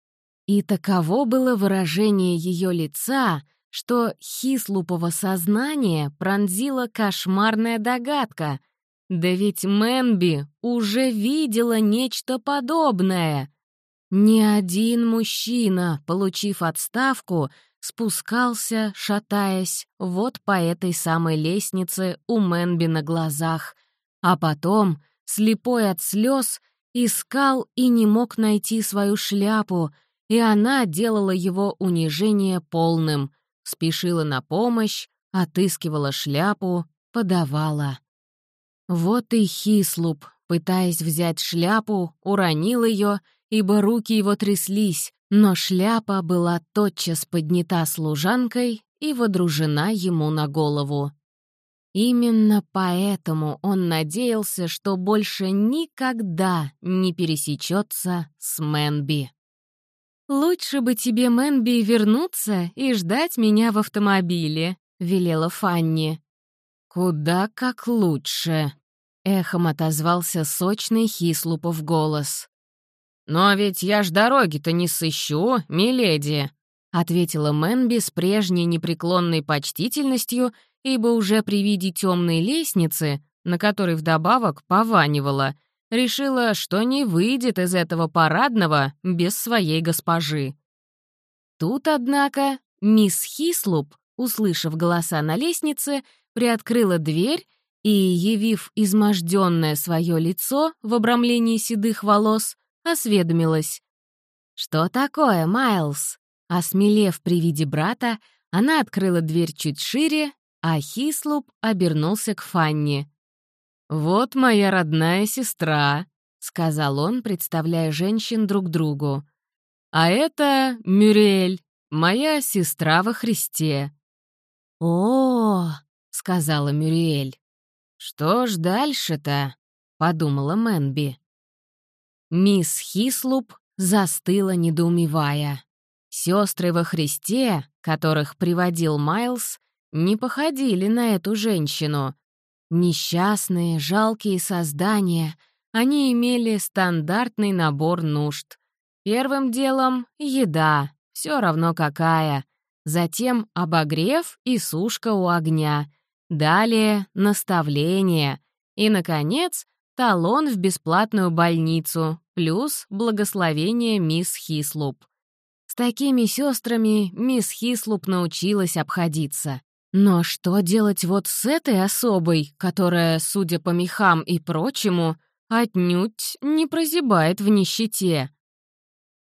И таково было выражение ее лица, что Хислупово сознание пронзила кошмарная догадка. Да ведь Мэнби уже видела нечто подобное. Ни один мужчина, получив отставку, спускался, шатаясь, вот по этой самой лестнице у Мэнби на глазах, а потом, слепой от слез, искал и не мог найти свою шляпу, и она делала его унижение полным, спешила на помощь, отыскивала шляпу, подавала. Вот и Хислуп, пытаясь взять шляпу, уронил ее, ибо руки его тряслись, но шляпа была тотчас поднята служанкой и водружена ему на голову. Именно поэтому он надеялся, что больше никогда не пересечется с Мэнби. «Лучше бы тебе, Мэнби, вернуться и ждать меня в автомобиле», — велела Фанни. «Куда как лучше», — эхом отозвался сочный Хислупов голос. «Но ведь я ж дороги-то не сыщу, миледи», — ответила Мэнби с прежней непреклонной почтительностью, ибо уже при виде темной лестницы, на которой вдобавок пованивала, решила, что не выйдет из этого парадного без своей госпожи. Тут, однако, мисс Хислуп, услышав голоса на лестнице, приоткрыла дверь и, явив изможденное свое лицо в обрамлении седых волос, осведомилась. «Что такое, Майлз?» Осмелев при виде брата, она открыла дверь чуть шире, а Хислуп обернулся к Фанни. «Вот моя родная сестра», — сказал он, представляя женщин друг другу. «А это Мюрель, моя сестра во Христе». «О, -о, -о — сказала Мюриэль. «Что ж дальше-то?» — подумала Мэнби. Мисс Хислуп застыла, недоумевая. Сестры во Христе, которых приводил Майлз, не походили на эту женщину. Несчастные, жалкие создания, они имели стандартный набор нужд. Первым делом — еда, все равно какая. Затем обогрев и сушка у огня. Далее — наставление. И, наконец, талон в бесплатную больницу, плюс благословение мисс Хислуп. С такими сестрами мисс Хислуп научилась обходиться. Но что делать вот с этой особой, которая, судя по мехам и прочему, отнюдь не прозябает в нищете?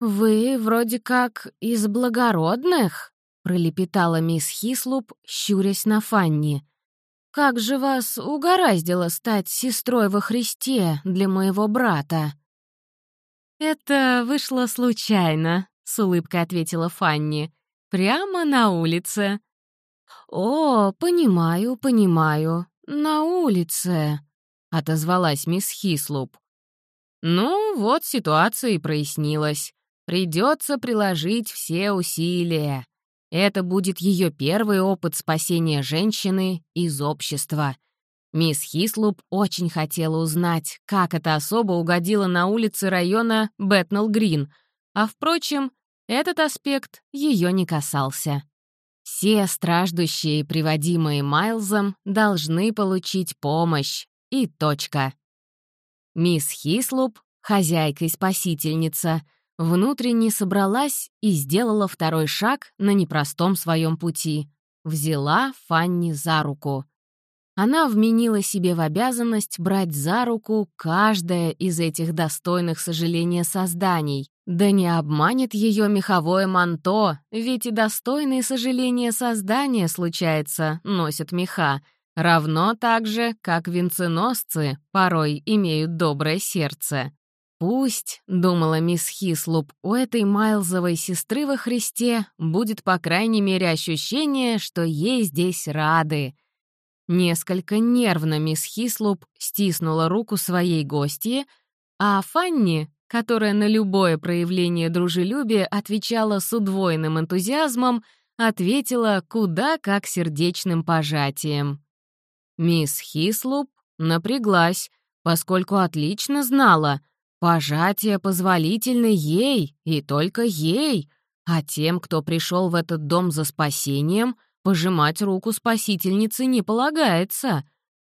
«Вы вроде как из благородных?» — пролепетала мисс Хислуп, щурясь на Фанни. «Как же вас угораздило стать сестрой во Христе для моего брата?» «Это вышло случайно», — с улыбкой ответила Фанни. «Прямо на улице». «О, понимаю, понимаю. На улице», — отозвалась мисс Хислуп. «Ну, вот ситуация и прояснилась. Придется приложить все усилия. Это будет ее первый опыт спасения женщины из общества. Мисс Хислуп очень хотела узнать, как эта особа угодила на улице района Бэтнелл-Грин, а, впрочем, этот аспект ее не касался. Все страждущие, приводимые Майлзом, должны получить помощь. И точка. Мисс Хислуп, хозяйка и спасительница, внутренне собралась и сделала второй шаг на непростом своем пути. Взяла Фанни за руку. Она вменила себе в обязанность брать за руку каждое из этих достойных сожаления созданий. Да не обманет ее меховое манто, ведь и достойные сожаления создания, случается, носят меха, равно так же, как венценосцы порой имеют доброе сердце. «Пусть», — думала мисс Хислуп, — «у этой Майлзовой сестры во Христе будет, по крайней мере, ощущение, что ей здесь рады». Несколько нервно мисс Хислуп стиснула руку своей гостьи, а Фанни, которая на любое проявление дружелюбия отвечала с удвоенным энтузиазмом, ответила куда как сердечным пожатием. Мисс Хислуп напряглась, поскольку отлично знала — Пожатие позволительно ей и только ей, а тем, кто пришел в этот дом за спасением, пожимать руку спасительницы не полагается.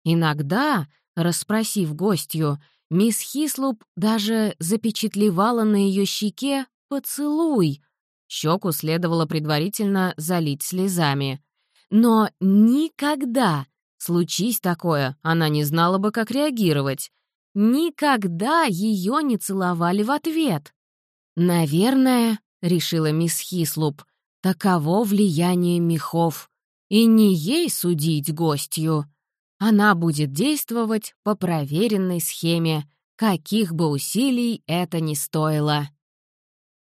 Иногда, расспросив гостью, мисс Хислуп даже запечатлевала на ее щеке поцелуй. Щеку следовало предварительно залить слезами. Но никогда, случись такое, она не знала бы, как реагировать. Никогда ее не целовали в ответ. Наверное, решила мисс Хислуп. «Таково влияние мехов. И не ей судить гостью. Она будет действовать по проверенной схеме, каких бы усилий это ни стоило».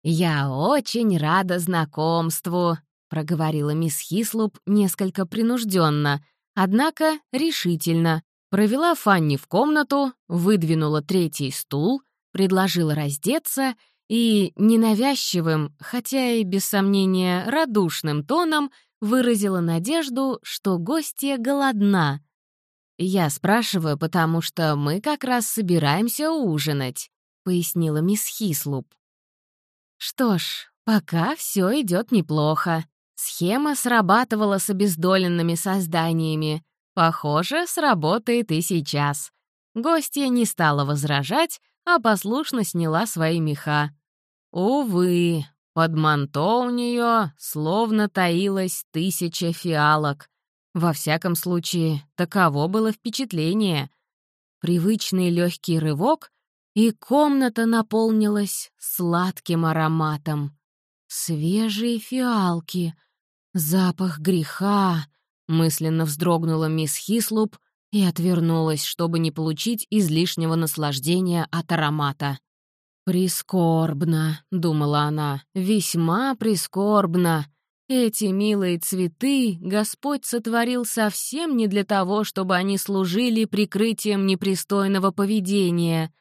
«Я очень рада знакомству», — проговорила мисс Хислуп несколько принужденно, однако решительно. Провела Фанни в комнату, выдвинула третий стул, предложила раздеться и ненавязчивым, хотя и без сомнения радушным тоном выразила надежду, что гостья голодна. «Я спрашиваю, потому что мы как раз собираемся ужинать», — пояснила мисс Хислуп. Что ж, пока все идет неплохо. Схема срабатывала с обездоленными созданиями. Похоже, сработает и сейчас. Гостья не стала возражать, а послушно сняла свои меха. Увы, под манто у нее словно таилась тысяча фиалок. Во всяком случае, таково было впечатление. Привычный легкий рывок, и комната наполнилась сладким ароматом. Свежие фиалки, запах греха, мысленно вздрогнула мисс Хислуп и отвернулась, чтобы не получить излишнего наслаждения от аромата. «Прискорбно», — думала она, — «весьма прискорбно. Эти милые цветы Господь сотворил совсем не для того, чтобы они служили прикрытием непристойного поведения».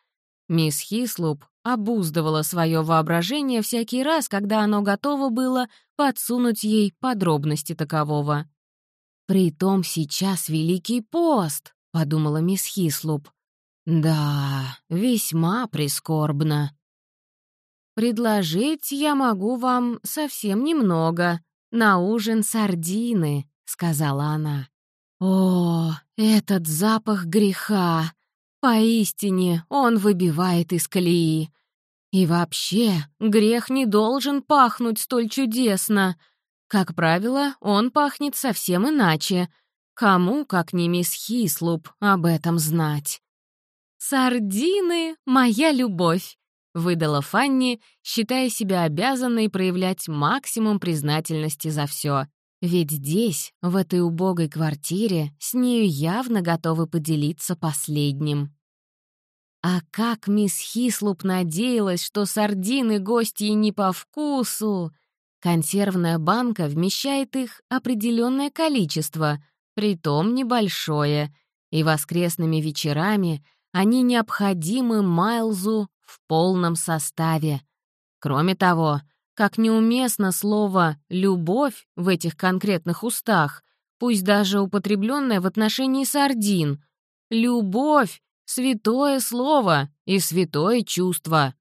Мисс Хислуп обуздывала свое воображение всякий раз, когда оно готово было подсунуть ей подробности такового. «Притом сейчас Великий пост», — подумала мисс Хислуп. «Да, весьма прискорбно». «Предложить я могу вам совсем немного. На ужин сардины», — сказала она. «О, этот запах греха! Поистине он выбивает из колеи. И вообще, грех не должен пахнуть столь чудесно. Как правило, он пахнет совсем иначе. Кому, как не мисс Хислуп, об этом знать? «Сардины — моя любовь», — выдала Фанни, считая себя обязанной проявлять максимум признательности за все. Ведь здесь, в этой убогой квартире, с нею явно готовы поделиться последним. А как мисс Хислуп надеялась, что сардины гости не по вкусу! Консервная банка вмещает их определенное количество, притом небольшое, и воскресными вечерами они необходимы Майлзу в полном составе. Кроме того, как неуместно слово «любовь» в этих конкретных устах, пусть даже употребленное в отношении сардин. Любовь — святое слово и святое чувство.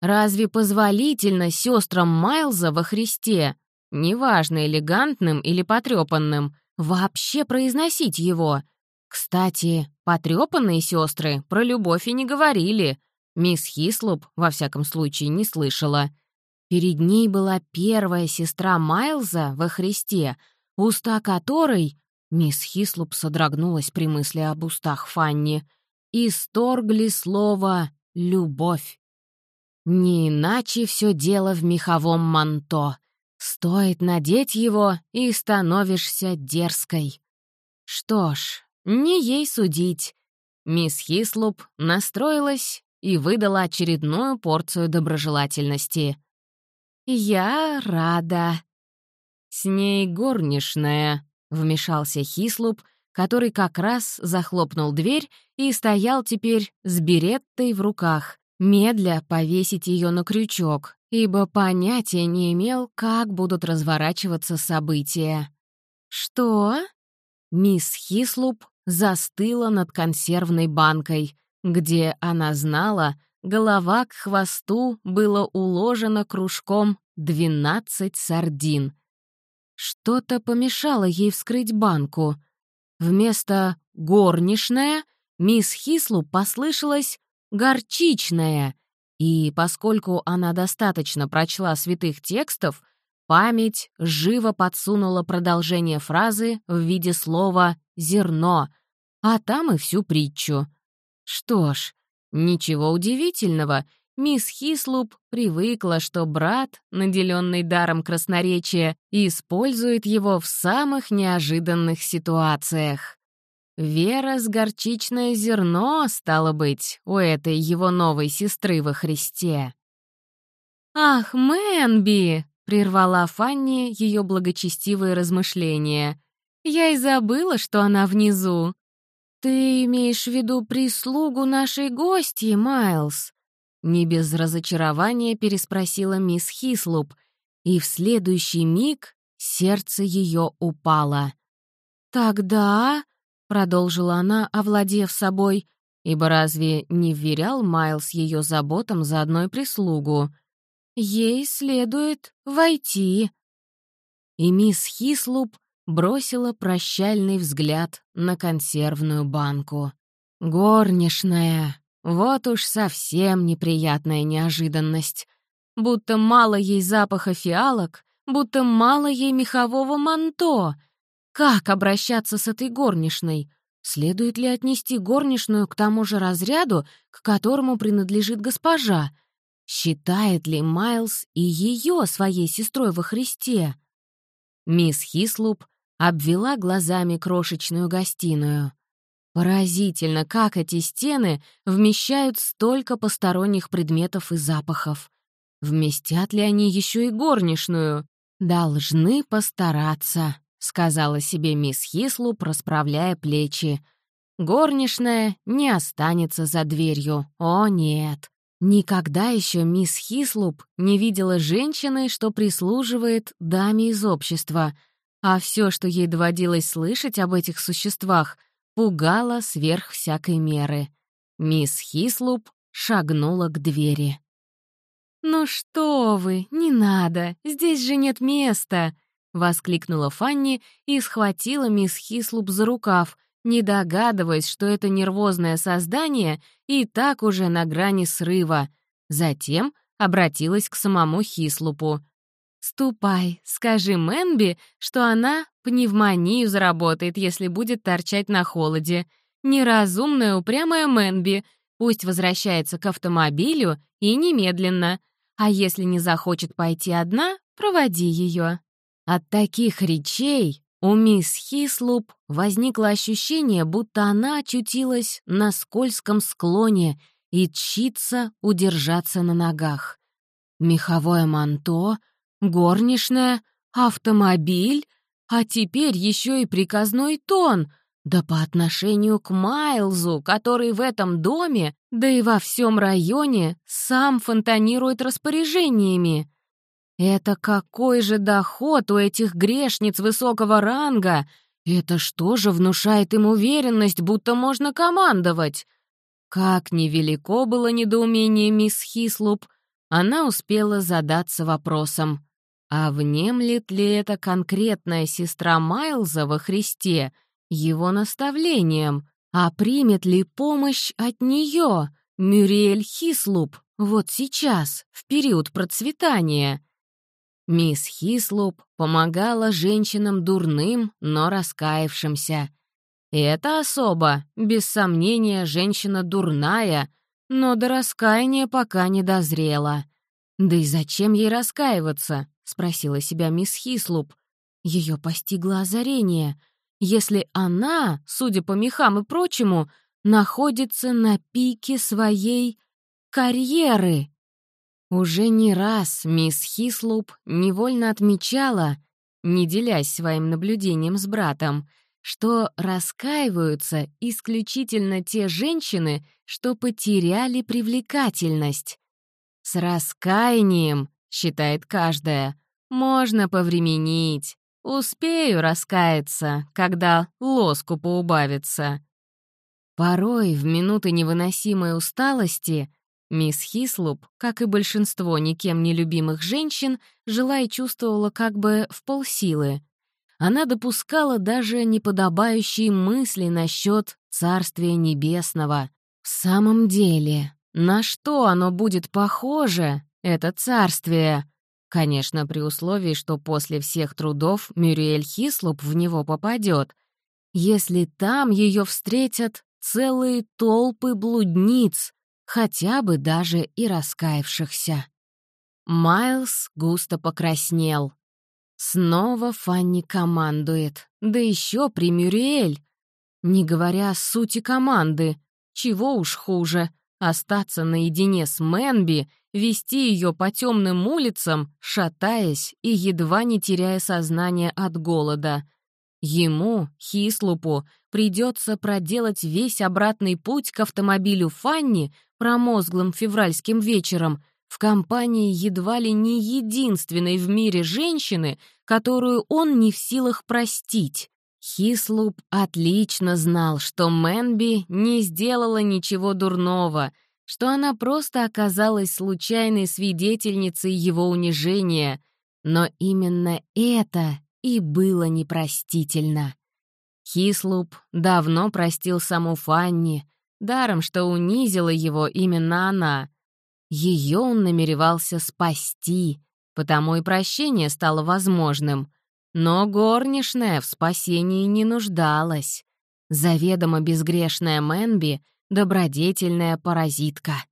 Разве позволительно сестрам Майлза во Христе, неважно элегантным или потрепанным, вообще произносить его — кстати, потрепанные сестры про любовь и не говорили. Мисс Хислоп, во всяком случае, не слышала. Перед ней была первая сестра Майлза во Христе, уста которой... Мисс Хислоп содрогнулась при мысли об устах Фанни. Исторгли слово «любовь». Не иначе все дело в меховом манто. Стоит надеть его, и становишься дерзкой. Что ж, не ей судить. Мисс Хислуп настроилась и выдала очередную порцию доброжелательности. «Я рада». «С ней горничная», — вмешался Хислуп, который как раз захлопнул дверь и стоял теперь с береттой в руках, медля повесить ее на крючок, ибо понятия не имел, как будут разворачиваться события. «Что?» Мисс Хислуп застыла над консервной банкой, где, она знала, голова к хвосту было уложено кружком 12 сардин. Что-то помешало ей вскрыть банку. Вместо «горничная» мисс Хислу послышалась «горчичная», и поскольку она достаточно прочла святых текстов, память живо подсунула продолжение фразы в виде слова «зерно», а там и всю притчу. Что ж, ничего удивительного, мисс Хислуп привыкла, что брат, наделенный даром красноречия, использует его в самых неожиданных ситуациях. Вера с горчичное зерно, стало быть, у этой его новой сестры во Христе. «Ах, Мэнби!» — прервала Фанни ее благочестивые размышления. «Я и забыла, что она внизу». «Ты имеешь в виду прислугу нашей гости, Майлз?» Не без разочарования переспросила мисс Хислуп, и в следующий миг сердце ее упало. «Тогда...» — продолжила она, овладев собой, ибо разве не вверял Майлз ее заботам за одной прислугу? «Ей следует войти». И мисс Хислуп бросила прощальный взгляд на консервную банку. «Горничная!» Вот уж совсем неприятная неожиданность. Будто мало ей запаха фиалок, будто мало ей мехового манто. Как обращаться с этой горничной? Следует ли отнести горничную к тому же разряду, к которому принадлежит госпожа? Считает ли Майлз и ее своей сестрой во Христе? Мисс Хислуп обвела глазами крошечную гостиную. Поразительно, как эти стены вмещают столько посторонних предметов и запахов. Вместят ли они еще и горничную? Должны постараться, сказала себе мисс Хислуп, расправляя плечи. Горничная не останется за дверью. О, нет. Никогда еще мисс Хислуп не видела женщины, что прислуживает даме из общества, а все, что ей доводилось слышать об этих существах — пугала сверх всякой меры. Мисс Хислуп шагнула к двери. «Ну что вы, не надо, здесь же нет места!» — воскликнула Фанни и схватила мисс Хислуп за рукав, не догадываясь, что это нервозное создание и так уже на грани срыва. Затем обратилась к самому Хислупу. «Ступай, скажи Мэнби, что она пневмонию заработает, если будет торчать на холоде. Неразумная упрямая Мэнби. Пусть возвращается к автомобилю и немедленно. А если не захочет пойти одна, проводи ее». От таких речей у мисс Хислуп возникло ощущение, будто она очутилась на скользком склоне и тщится удержаться на ногах. Меховое манто — горничная, автомобиль, а теперь еще и приказной тон, да по отношению к Майлзу, который в этом доме, да и во всем районе, сам фонтанирует распоряжениями. Это какой же доход у этих грешниц высокого ранга? Это что же внушает им уверенность, будто можно командовать? Как невелико было недоумение мисс Хислуп, она успела задаться вопросом. А внемлет ли эта конкретная сестра Майлза во Христе его наставлением, а примет ли помощь от нее, Мюриэль Хислуп, вот сейчас, в период процветания? Мисс Хислуп помогала женщинам дурным, но раскаявшимся. Эта особа, без сомнения, женщина дурная, но до раскаяния пока не дозрела. Да и зачем ей раскаиваться? — спросила себя мисс Хислуп. Ее постигло озарение. Если она, судя по мехам и прочему, находится на пике своей карьеры. Уже не раз мисс Хислуп невольно отмечала, не делясь своим наблюдением с братом, что раскаиваются исключительно те женщины, что потеряли привлекательность. С раскаянием считает каждая. Можно повременить. Успею раскаяться, когда лоску поубавится. Порой, в минуты невыносимой усталости, мисс Хислуп, как и большинство никем не любимых женщин, жила и чувствовала как бы в полсилы. Она допускала даже неподобающие мысли насчет Царствия Небесного. В самом деле, на что оно будет похоже, это царствие. Конечно, при условии, что после всех трудов Мюриэль Хислоп в него попадет. Если там ее встретят целые толпы блудниц, хотя бы даже и раскаявшихся. Майлз густо покраснел. Снова Фанни командует, да еще при Мюриэль. Не говоря о сути команды, чего уж хуже, остаться наедине с Мэнби, вести ее по темным улицам, шатаясь и едва не теряя сознание от голода. Ему, Хислупу, придется проделать весь обратный путь к автомобилю Фанни промозглым февральским вечером в компании едва ли не единственной в мире женщины, которую он не в силах простить. Хислуп отлично знал, что Мэнби не сделала ничего дурного, что она просто оказалась случайной свидетельницей его унижения, но именно это и было непростительно. Хислуп давно простил саму Фанни, даром, что унизила его именно она. Ее он намеревался спасти, потому и прощение стало возможным. Но горничная в спасении не нуждалась. Заведомо безгрешная Мэнби — добродетельная паразитка.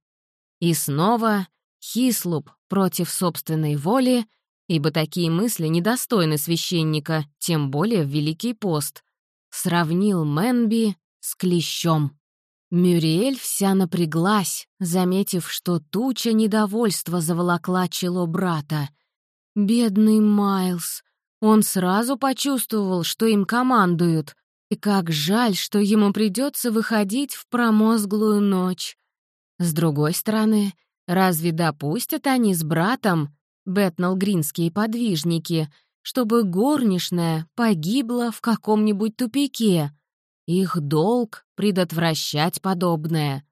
И снова Хислуп против собственной воли, ибо такие мысли недостойны священника, тем более в Великий пост, сравнил Мэнби с клещом. Мюриэль вся напряглась, заметив, что туча недовольства заволокла чело брата. Бедный Майлз. Он сразу почувствовал, что им командуют. И как жаль, что ему придется выходить в промозглую ночь. С другой стороны, разве допустят они с братом, Бэтнелгринские подвижники, чтобы горничная погибла в каком-нибудь тупике? Их долг — предотвращать подобное.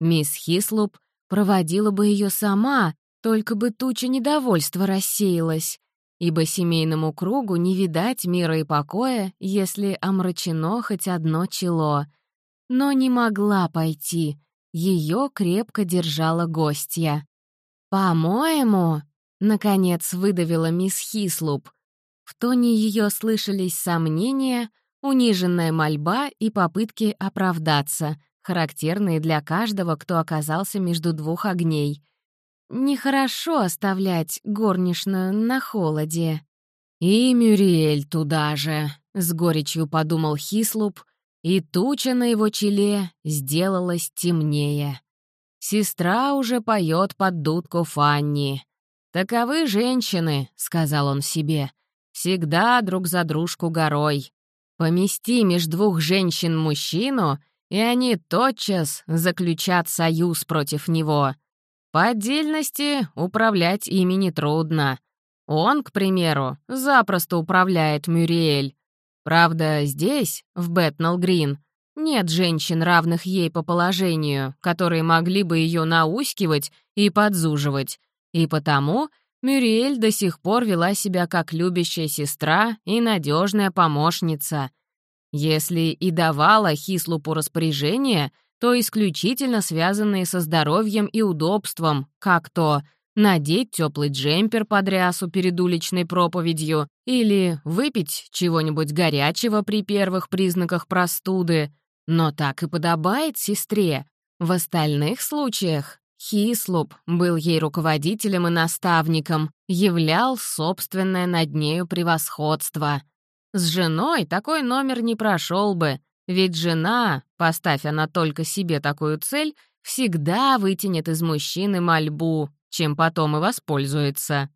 Мисс Хислуп проводила бы ее сама, только бы туча недовольства рассеялась, ибо семейному кругу не видать мира и покоя, если омрачено хоть одно чело. Но не могла пойти, ее крепко держала гостья. «По-моему», — наконец выдавила мисс Хислуп, в тоне ее слышались сомнения — униженная мольба и попытки оправдаться, характерные для каждого, кто оказался между двух огней. Нехорошо оставлять горничную на холоде. «И Мюриэль туда же», — с горечью подумал Хислуп, и туча на его челе сделалась темнее. Сестра уже поет под дудку Фанни. «Таковы женщины», — сказал он себе, — «всегда друг за дружку горой. Помести между двух женщин мужчину, и они тотчас заключат союз против него. По отдельности управлять ими нетрудно. Он, к примеру, запросто управляет Мюриэль. Правда, здесь, в Бэтнелл-Грин, нет женщин, равных ей по положению, которые могли бы ее наускивать и подзуживать, и потому Мюриэль до сих пор вела себя как любящая сестра и надежная помощница. Если и давала Хислупу распоряжения, то исключительно связанные со здоровьем и удобством, как то надеть теплый джемпер под рясу перед уличной проповедью или выпить чего-нибудь горячего при первых признаках простуды. Но так и подобает сестре. В остальных случаях Хислуп был ей руководителем и наставником, являл собственное над нею превосходство. С женой такой номер не прошел бы, ведь жена, поставь она только себе такую цель, всегда вытянет из мужчины мольбу, чем потом и воспользуется.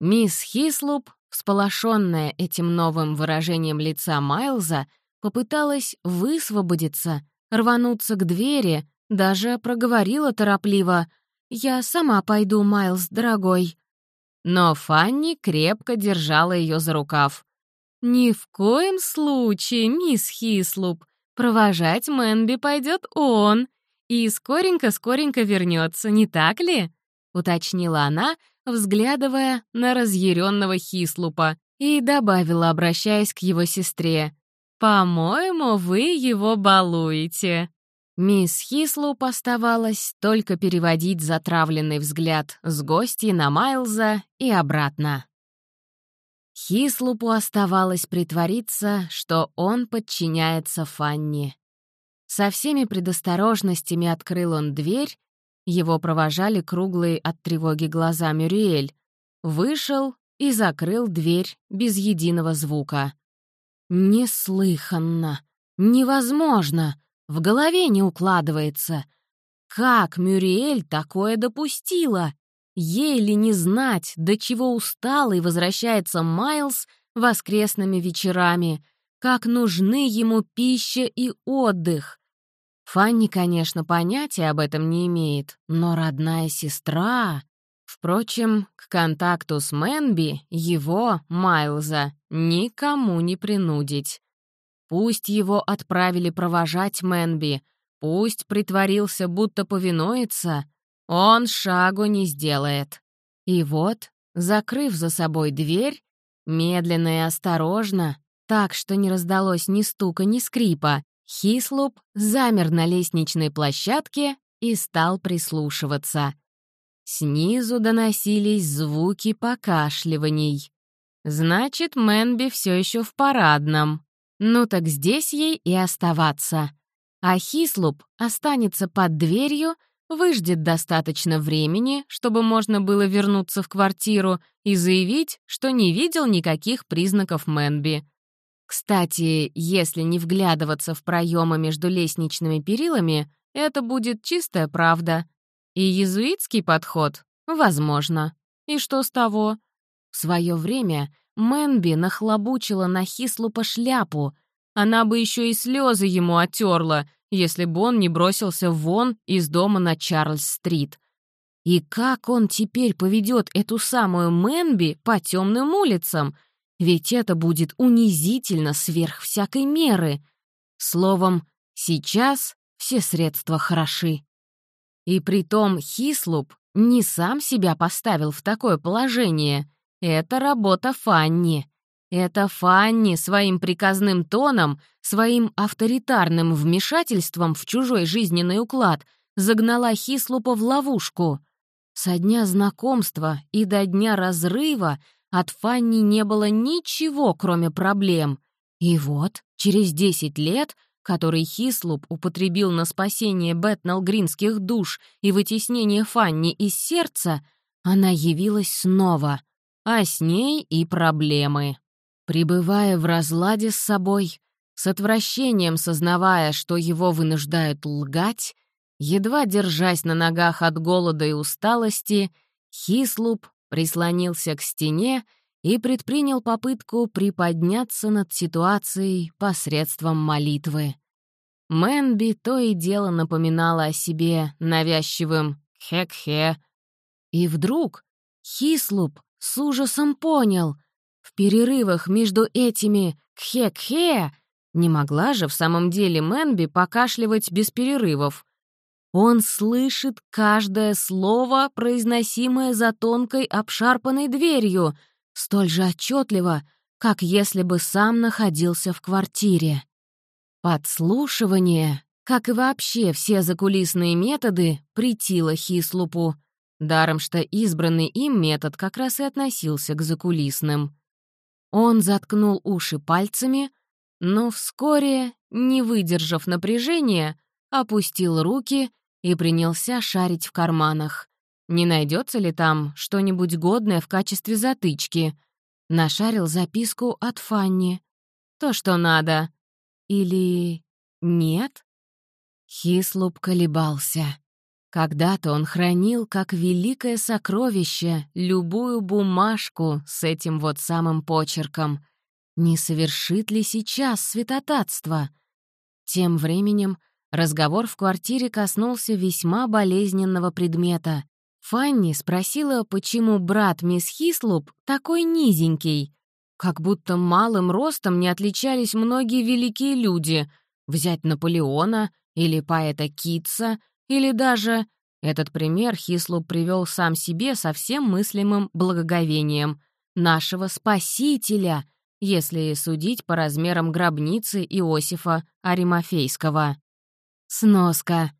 Мисс Хислуп, всполошенная этим новым выражением лица Майлза, попыталась высвободиться, рвануться к двери, даже проговорила торопливо «Я сама пойду, Майлз, дорогой». Но Фанни крепко держала ее за рукав. «Ни в коем случае, мисс Хислуп. Провожать Мэнби пойдет он. И скоренько-скоренько вернется, не так ли?» — уточнила она, взглядывая на разъяренного Хислупа, и добавила, обращаясь к его сестре. «По-моему, вы его балуете». Мисс Хислуп оставалось только переводить затравленный взгляд с гостей на Майлза и обратно. Хислупу оставалось притвориться, что он подчиняется Фанни. Со всеми предосторожностями открыл он дверь, его провожали круглые от тревоги глаза Мюриэль, вышел и закрыл дверь без единого звука. Неслыханно, невозможно, в голове не укладывается. Как Мюриэль такое допустила? Ей ли не знать, до чего усталый возвращается Майлз воскресными вечерами, как нужны ему пища и отдых. Фанни, конечно, понятия об этом не имеет, но родная сестра... Впрочем, к контакту с Мэнби его, Майлза, никому не принудить. Пусть его отправили провожать Мэнби, пусть притворился, будто повинуется, он шагу не сделает. И вот, закрыв за собой дверь, медленно и осторожно, так что не раздалось ни стука, ни скрипа, Хислуп замер на лестничной площадке и стал прислушиваться. Снизу доносились звуки покашливаний. Значит, Мэнби все еще в парадном. Ну так здесь ей и оставаться. А Хислуп останется под дверью, выждет достаточно времени, чтобы можно было вернуться в квартиру и заявить, что не видел никаких признаков Мэнби. Кстати, если не вглядываться в проемы между лестничными перилами, это будет чистая правда. И езуитский подход? Возможно. И что с того? В свое время Мэнби нахлобучила на Хислупа шляпу. Она бы еще и слезы ему оттерла, если бы он не бросился вон из дома на Чарльз-стрит. И как он теперь поведет эту самую Мэнби по темным улицам? Ведь это будет унизительно сверх всякой меры. Словом, сейчас все средства хороши. И притом Хислуп не сам себя поставил в такое положение. Это работа Фанни. Это Фанни своим приказным тоном, своим авторитарным вмешательством в чужой жизненный уклад загнала Хислупа в ловушку. Со дня знакомства и до дня разрыва от Фанни не было ничего, кроме проблем. И вот, через десять лет, который Хислуп употребил на спасение Бэтнелгринских душ и вытеснение Фанни из сердца, она явилась снова, а с ней и проблемы. Пребывая в разладе с собой, с отвращением сознавая, что его вынуждают лгать, едва держась на ногах от голода и усталости, Хислуп прислонился к стене и предпринял попытку приподняться над ситуацией посредством молитвы. Мэнби то и дело напоминала о себе навязчивым «хек-хе». И вдруг Хислуп с ужасом понял, в перерывах между этими «хек-хе» не могла же в самом деле Мэнби покашливать без перерывов. Он слышит каждое слово, произносимое за тонкой обшарпанной дверью, столь же отчетливо, как если бы сам находился в квартире. Подслушивание, как и вообще все закулисные методы, притило Хислупу, даром что избранный им метод как раз и относился к закулисным. Он заткнул уши пальцами, но вскоре, не выдержав напряжения, опустил руки и принялся шарить в карманах. Не найдется ли там что-нибудь годное в качестве затычки? Нашарил записку от Фанни. То, что надо. Или нет? Хислуп колебался. Когда-то он хранил как великое сокровище любую бумажку с этим вот самым почерком. Не совершит ли сейчас святотатство? Тем временем Разговор в квартире коснулся весьма болезненного предмета. Фанни спросила, почему брат мисс Хислуп такой низенький. Как будто малым ростом не отличались многие великие люди. Взять Наполеона или поэта Китса, или даже... Этот пример Хислуп привел сам себе со всем мыслимым благоговением. Нашего Спасителя, если судить по размерам гробницы Иосифа Аримофейского. Сноска.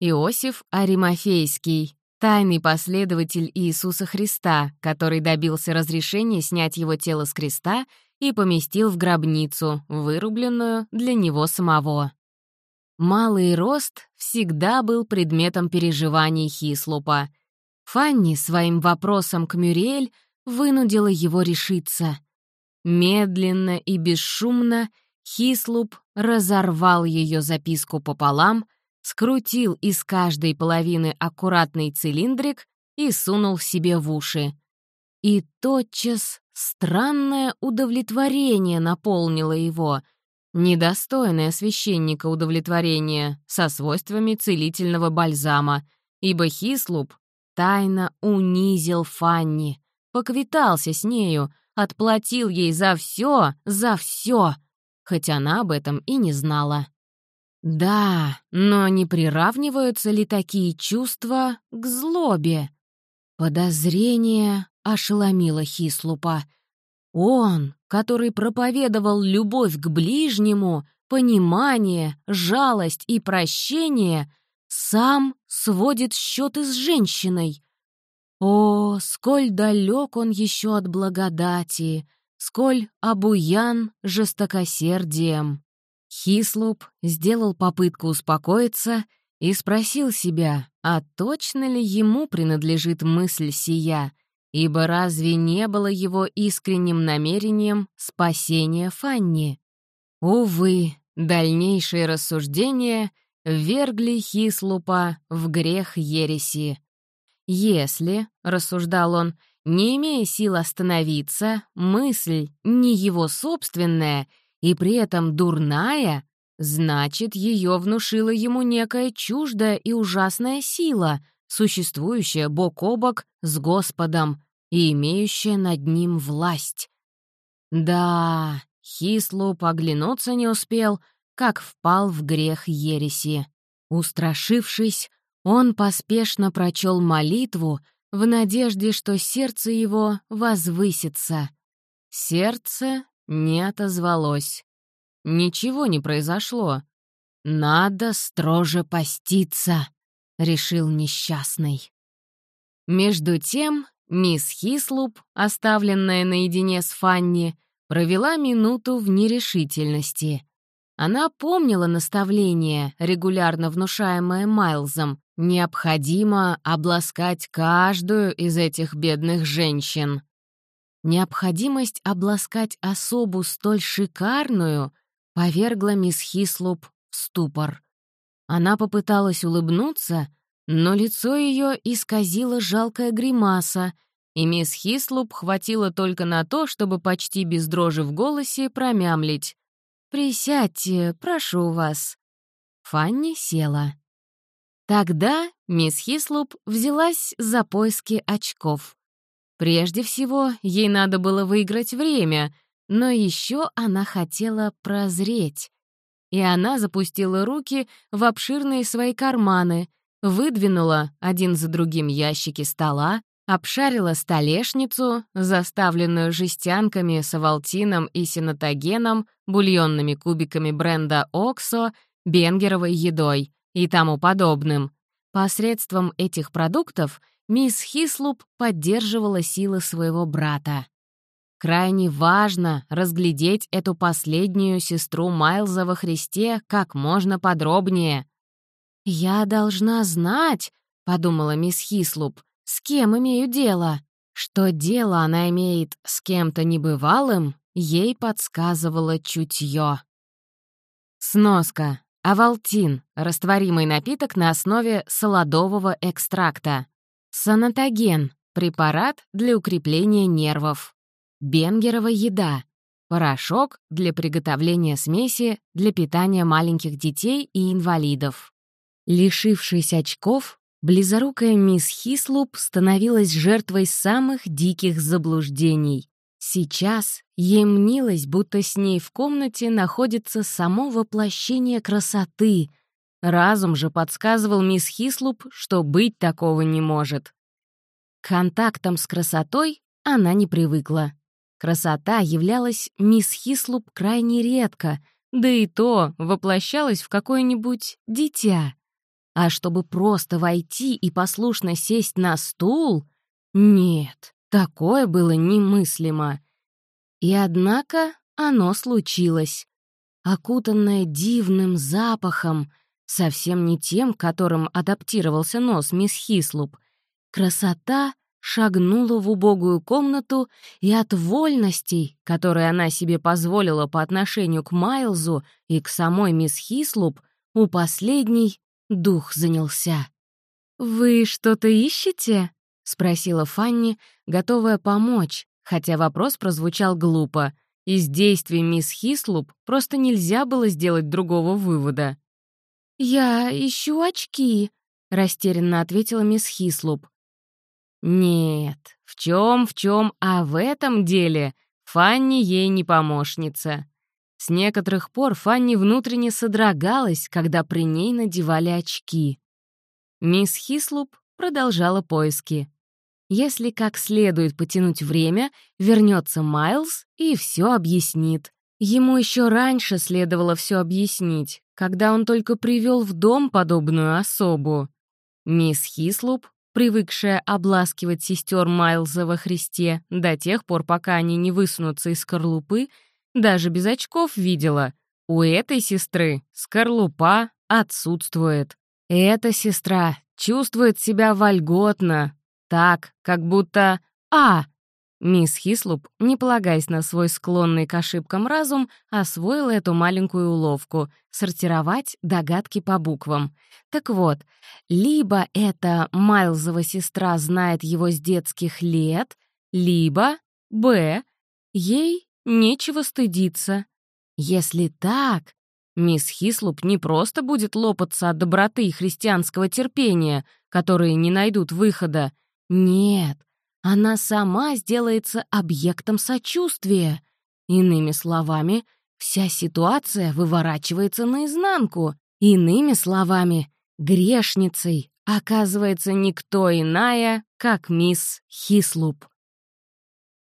Иосиф Аримофейский, тайный последователь Иисуса Христа, который добился разрешения снять его тело с креста и поместил в гробницу, вырубленную для него самого. Малый рост всегда был предметом переживаний Хислупа. Фанни своим вопросом к Мюриэль вынудила его решиться. Медленно и бесшумно Хислуп разорвал ее записку пополам, скрутил из каждой половины аккуратный цилиндрик и сунул себе в уши. И тотчас странное удовлетворение наполнило его, недостойное священника удовлетворение со свойствами целительного бальзама, ибо Хислуп тайно унизил Фанни, поквитался с нею, отплатил ей за все, за все, хоть она об этом и не знала. Да, но не приравниваются ли такие чувства к злобе? Подозрение ошеломило Хислупа. Он, который проповедовал любовь к ближнему, понимание, жалость и прощение, сам сводит счеты с женщиной. О, сколь далек он еще от благодати, сколь обуян жестокосердием. Хислуп сделал попытку успокоиться и спросил себя, а точно ли ему принадлежит мысль сия, ибо разве не было его искренним намерением спасения Фанни? Увы, дальнейшие рассуждения ввергли Хислупа в грех ереси. Если, — рассуждал он, — не имея сил остановиться, мысль не его собственная и при этом дурная, значит, ее внушила ему некая чуждая и ужасная сила, существующая бок о бок с Господом и имеющая над ним власть. Да, Хислу поглянуться не успел, как впал в грех ереси. Устрашившись, он поспешно прочел молитву в надежде, что сердце его возвысится. Сердце не отозвалось. Ничего не произошло. «Надо строже поститься», — решил несчастный. Между тем, мисс Хислуп, оставленная наедине с Фанни, провела минуту в нерешительности. Она помнила наставление, регулярно внушаемое Майлзом, необходимо обласкать каждую из этих бедных женщин. Необходимость обласкать особу столь шикарную повергла мисс Хислуп в ступор. Она попыталась улыбнуться, но лицо ее исказило жалкая гримаса, и мисс Хислуп хватило только на то, чтобы почти без дрожи в голосе промямлить. «Присядьте, прошу вас». Фанни села. Тогда мисс Хислуп взялась за поиски очков. Прежде всего, ей надо было выиграть время, но еще она хотела прозреть. И она запустила руки в обширные свои карманы, выдвинула один за другим ящики стола, обшарила столешницу, заставленную жестянками с авалтином и синатогеном, бульонными кубиками бренда «Оксо», бенгеровой едой и тому подобным. Посредством этих продуктов мисс Хислуп поддерживала силы своего брата. Крайне важно разглядеть эту последнюю сестру Майлза во Христе как можно подробнее. «Я должна знать», — подумала мисс Хислуп, с кем имею дело. Что дело она имеет с кем-то небывалым, ей подсказывало чутье. Сноска. Авалтин — растворимый напиток на основе солодового экстракта. Санатоген — препарат для укрепления нервов. Бенгерова еда — порошок для приготовления смеси для питания маленьких детей и инвалидов. Лишившись очков, Близорукая мисс Хислуп становилась жертвой самых диких заблуждений. Сейчас ей мнилось, будто с ней в комнате находится само воплощение красоты. Разум же подсказывал мисс Хислуп, что быть такого не может. К контактам с красотой она не привыкла. Красота являлась мисс Хислуп крайне редко, да и то воплощалась в какое-нибудь дитя. А чтобы просто войти и послушно сесть на стул? Нет, такое было немыслимо. И однако оно случилось. Окутанная дивным запахом, совсем не тем, которым адаптировался нос мисс Хислуп. Красота шагнула в убогую комнату, и от вольностей, которые она себе позволила по отношению к Майлзу и к самой мисс Хислуп, у последней дух занялся. «Вы что-то ищете?» — спросила Фанни, готовая помочь, хотя вопрос прозвучал глупо. Из действий мисс Хислуп просто нельзя было сделать другого вывода. «Я ищу очки», — растерянно ответила мисс Хислуп. «Нет, в чем, в чем, а в этом деле Фанни ей не помощница». С некоторых пор Фанни внутренне содрогалась, когда при ней надевали очки. Мисс Хислуп продолжала поиски. Если как следует потянуть время, вернется Майлз и все объяснит. Ему еще раньше следовало все объяснить, когда он только привел в дом подобную особу. Мисс Хислуп, привыкшая обласкивать сестер Майлза во Христе до тех пор, пока они не высунутся из скорлупы, даже без очков видела. У этой сестры скорлупа отсутствует. Эта сестра чувствует себя вольготно, так, как будто... А! Мисс Хислуп, не полагаясь на свой склонный к ошибкам разум, освоила эту маленькую уловку — сортировать догадки по буквам. Так вот, либо эта Майлзова сестра знает его с детских лет, либо, б, ей нечего стыдиться. Если так, мисс Хислуп не просто будет лопаться от доброты и христианского терпения, которые не найдут выхода, нет, она сама сделается объектом сочувствия. Иными словами, вся ситуация выворачивается наизнанку. Иными словами, грешницей оказывается никто иная, как мисс Хислуп.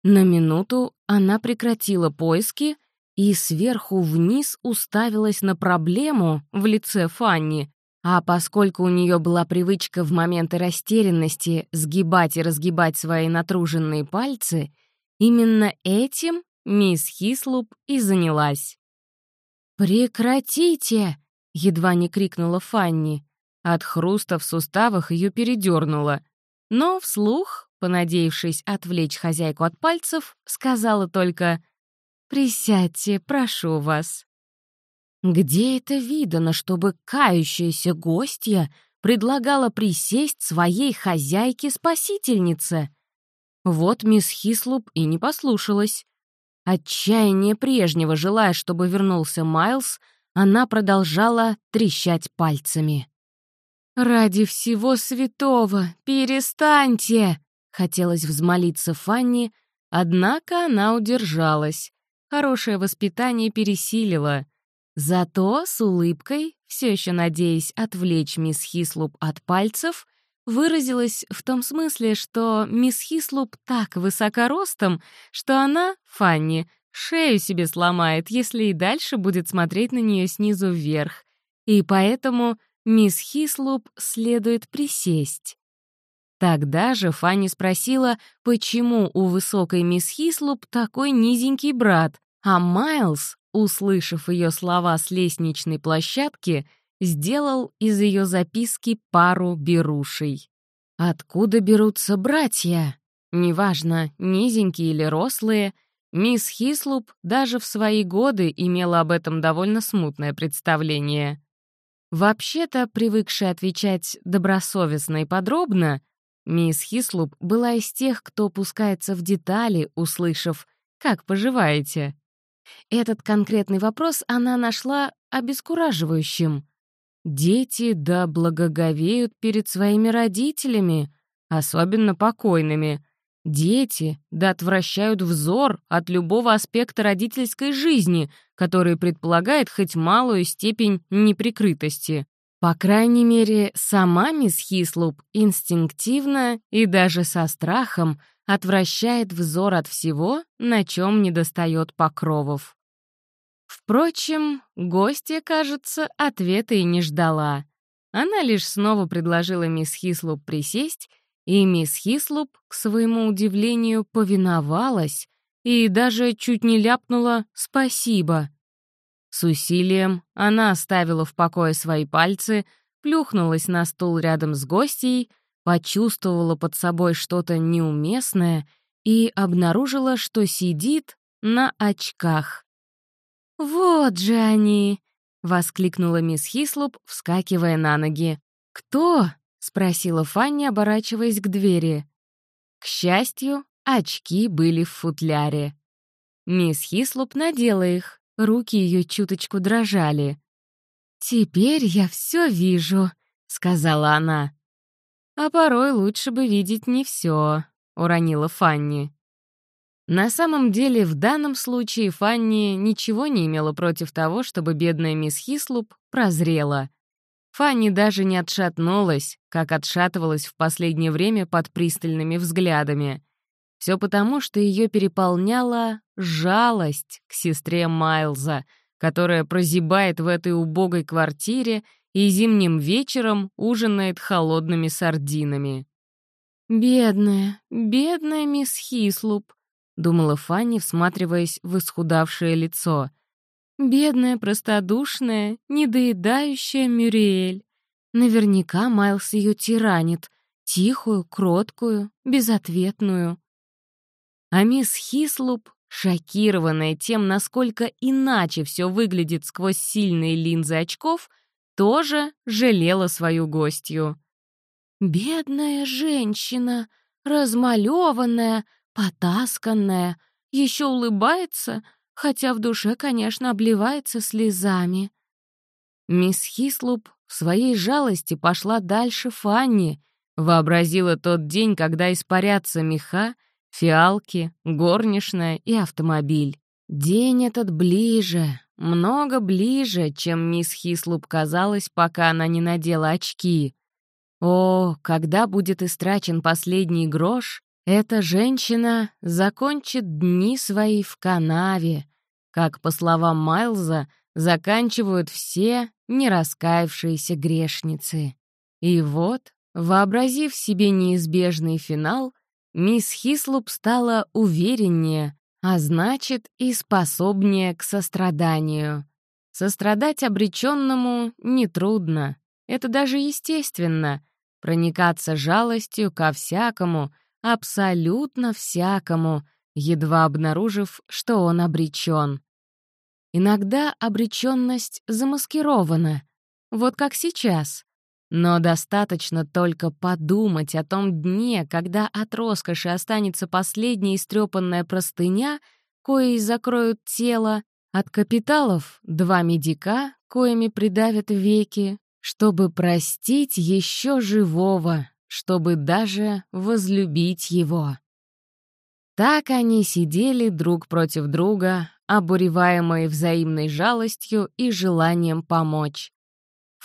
На минуту она прекратила поиски и сверху вниз уставилась на проблему в лице Фанни, а поскольку у нее была привычка в моменты растерянности сгибать и разгибать свои натруженные пальцы, именно этим мисс Хислуп и занялась. «Прекратите!» — едва не крикнула Фанни. От хруста в суставах ее передернуло. Но вслух, понадеявшись отвлечь хозяйку от пальцев, сказала только «Присядьте, прошу вас». Где это видано, чтобы кающаяся гостья предлагала присесть своей хозяйке-спасительнице? Вот мисс Хислуп и не послушалась. Отчаяние прежнего, желая, чтобы вернулся Майлз, она продолжала трещать пальцами. «Ради всего святого, перестаньте!» — хотелось взмолиться Фанни, однако она удержалась. Хорошее воспитание пересилило — Зато с улыбкой, все еще надеясь отвлечь мисс Хислуп от пальцев, выразилась в том смысле, что мисс Хислуп так высокоростом, что она, Фанни, шею себе сломает, если и дальше будет смотреть на нее снизу вверх. И поэтому мисс Хислуп следует присесть. Тогда же Фанни спросила, почему у высокой мисс Хислуп такой низенький брат, а Майлз услышав ее слова с лестничной площадки, сделал из ее записки пару берушей. Откуда берутся братья? Неважно, низенькие или рослые, мисс Хислуп даже в свои годы имела об этом довольно смутное представление. Вообще-то, привыкшая отвечать добросовестно и подробно, мисс Хислуп была из тех, кто пускается в детали, услышав «Как поживаете?». Этот конкретный вопрос она нашла обескураживающим. Дети да благоговеют перед своими родителями, особенно покойными. Дети да отвращают взор от любого аспекта родительской жизни, который предполагает хоть малую степень неприкрытости. По крайней мере, сама мисс Хислуп инстинктивно и даже со страхом отвращает взор от всего, на чем недостает покровов. Впрочем, гостья, кажется, ответа и не ждала. Она лишь снова предложила мисс Хислуп присесть, и мисс Хислуп, к своему удивлению, повиновалась и даже чуть не ляпнула «спасибо». С усилием она оставила в покое свои пальцы, плюхнулась на стул рядом с гостьей, почувствовала под собой что-то неуместное и обнаружила, что сидит на очках. «Вот же они!» — воскликнула мисс Хислоп, вскакивая на ноги. «Кто?» — спросила Фанни, оборачиваясь к двери. К счастью, очки были в футляре. Мисс Хислоп надела их, руки ее чуточку дрожали. «Теперь я все вижу», — сказала она. «А порой лучше бы видеть не все», — уронила Фанни. На самом деле, в данном случае Фанни ничего не имела против того, чтобы бедная мисс Хислуп прозрела. Фанни даже не отшатнулась, как отшатывалась в последнее время под пристальными взглядами. Все потому, что ее переполняла жалость к сестре Майлза, которая прозябает в этой убогой квартире и зимним вечером ужинает холодными сардинами. «Бедная, бедная мисс Хислуп», — думала Фанни, всматриваясь в исхудавшее лицо. «Бедная, простодушная, недоедающая Мюриэль. Наверняка Майлз ее тиранит, тихую, кроткую, безответную». А мисс Хислуп, шокированная тем, насколько иначе все выглядит сквозь сильные линзы очков, тоже жалела свою гостью. «Бедная женщина, размалеванная, потасканная, еще улыбается, хотя в душе, конечно, обливается слезами. Мисс Хислуп в своей жалости пошла дальше Фанни, вообразила тот день, когда испарятся меха, фиалки, горничная и автомобиль. День этот ближе, много ближе, чем мисс Хислуп казалось, пока она не надела очки. О, когда будет истрачен последний грош, эта женщина закончит дни свои в канаве, как, по словам Майлза, заканчивают все нераскаявшиеся грешницы. И вот, вообразив себе неизбежный финал, мисс Хислуп стала увереннее, а значит и способнее к состраданию. Сострадать обреченному нетрудно, это даже естественно, проникаться жалостью ко всякому — абсолютно всякому, едва обнаружив, что он обречен. Иногда обреченность замаскирована, вот как сейчас. Но достаточно только подумать о том дне, когда от роскоши останется последняя истрепанная простыня, коей закроют тело, от капиталов — два медика, коими придавят веки, чтобы простить еще живого, чтобы даже возлюбить его. Так они сидели друг против друга, обуреваемые взаимной жалостью и желанием помочь.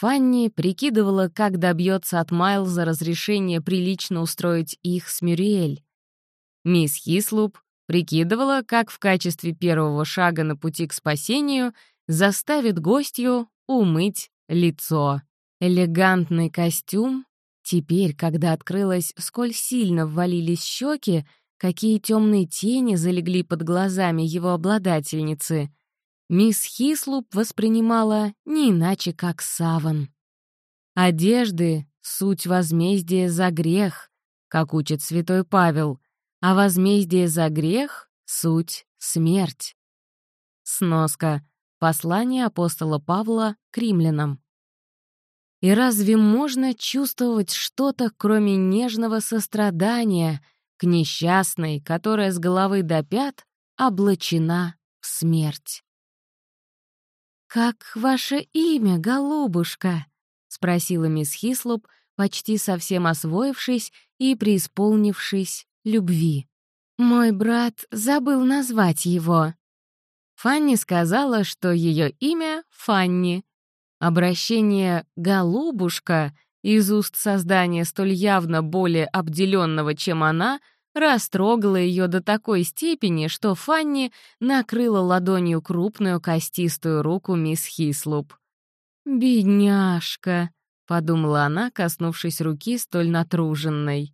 Фанни прикидывала, как добьется от Майлза разрешения прилично устроить их с Мюриэль. Мисс Хислуп прикидывала, как в качестве первого шага на пути к спасению заставит гостью умыть лицо. Элегантный костюм Теперь, когда открылось, сколь сильно ввалились щеки, какие темные тени залегли под глазами его обладательницы, мисс Хислуп воспринимала не иначе, как саван. Одежды — суть возмездия за грех, как учит святой Павел, а возмездие за грех — суть смерть. Сноска. Послание апостола Павла к римлянам. И разве можно чувствовать что-то, кроме нежного сострадания к несчастной, которая с головы до пят облачена в смерть? «Как ваше имя, голубушка?» — спросила мисс Хислоп, почти совсем освоившись и преисполнившись любви. «Мой брат забыл назвать его». Фанни сказала, что ее имя — Фанни, Обращение «голубушка» из уст создания столь явно более обделенного, чем она, растрогало ее до такой степени, что Фанни накрыла ладонью крупную костистую руку мисс Хислуп. «Бедняжка», — подумала она, коснувшись руки столь натруженной.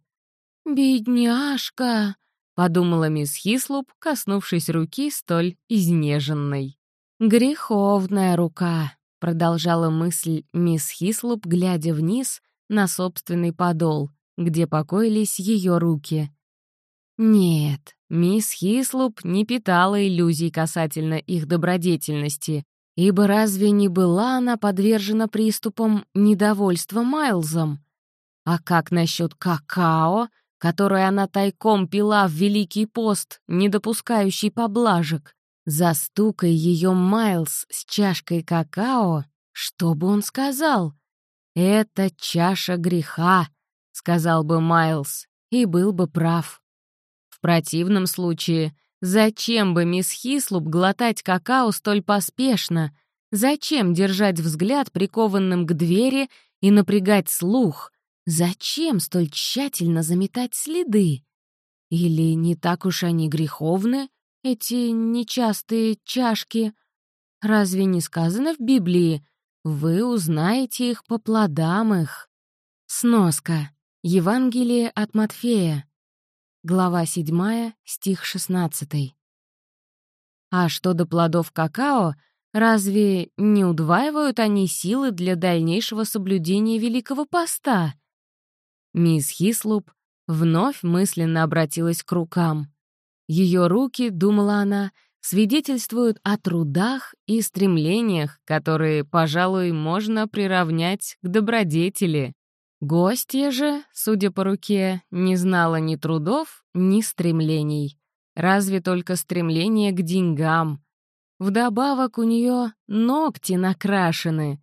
«Бедняжка», — подумала мисс Хислуп, коснувшись руки столь изнеженной. «Греховная рука», — продолжала мысль мисс Хислоп, глядя вниз на собственный подол, где покоились ее руки. Нет, мисс Хислоп не питала иллюзий касательно их добродетельности, ибо разве не была она подвержена приступам недовольства Майлзом? А как насчет какао, которое она тайком пила в Великий пост, не допускающий поблажек? Застукай ее Майлз с чашкой какао, что бы он сказал? «Это чаша греха», — сказал бы Майлз, и был бы прав. В противном случае, зачем бы мисс Хислуп глотать какао столь поспешно? Зачем держать взгляд прикованным к двери и напрягать слух? Зачем столь тщательно заметать следы? Или не так уж они греховны, эти нечастые чашки? Разве не сказано в Библии «Вы узнаете их по плодам их»? Сноска. Евангелие от Матфея, Глава 7, стих 16. А что до плодов какао, разве не удваивают они силы для дальнейшего соблюдения Великого Поста? Мисс Хислуп вновь мысленно обратилась к рукам. Ее руки, думала она, свидетельствуют о трудах и стремлениях, которые, пожалуй, можно приравнять к добродетели. Гостья же, судя по руке, не знала ни трудов, ни стремлений. Разве только стремление к деньгам. Вдобавок у нее ногти накрашены.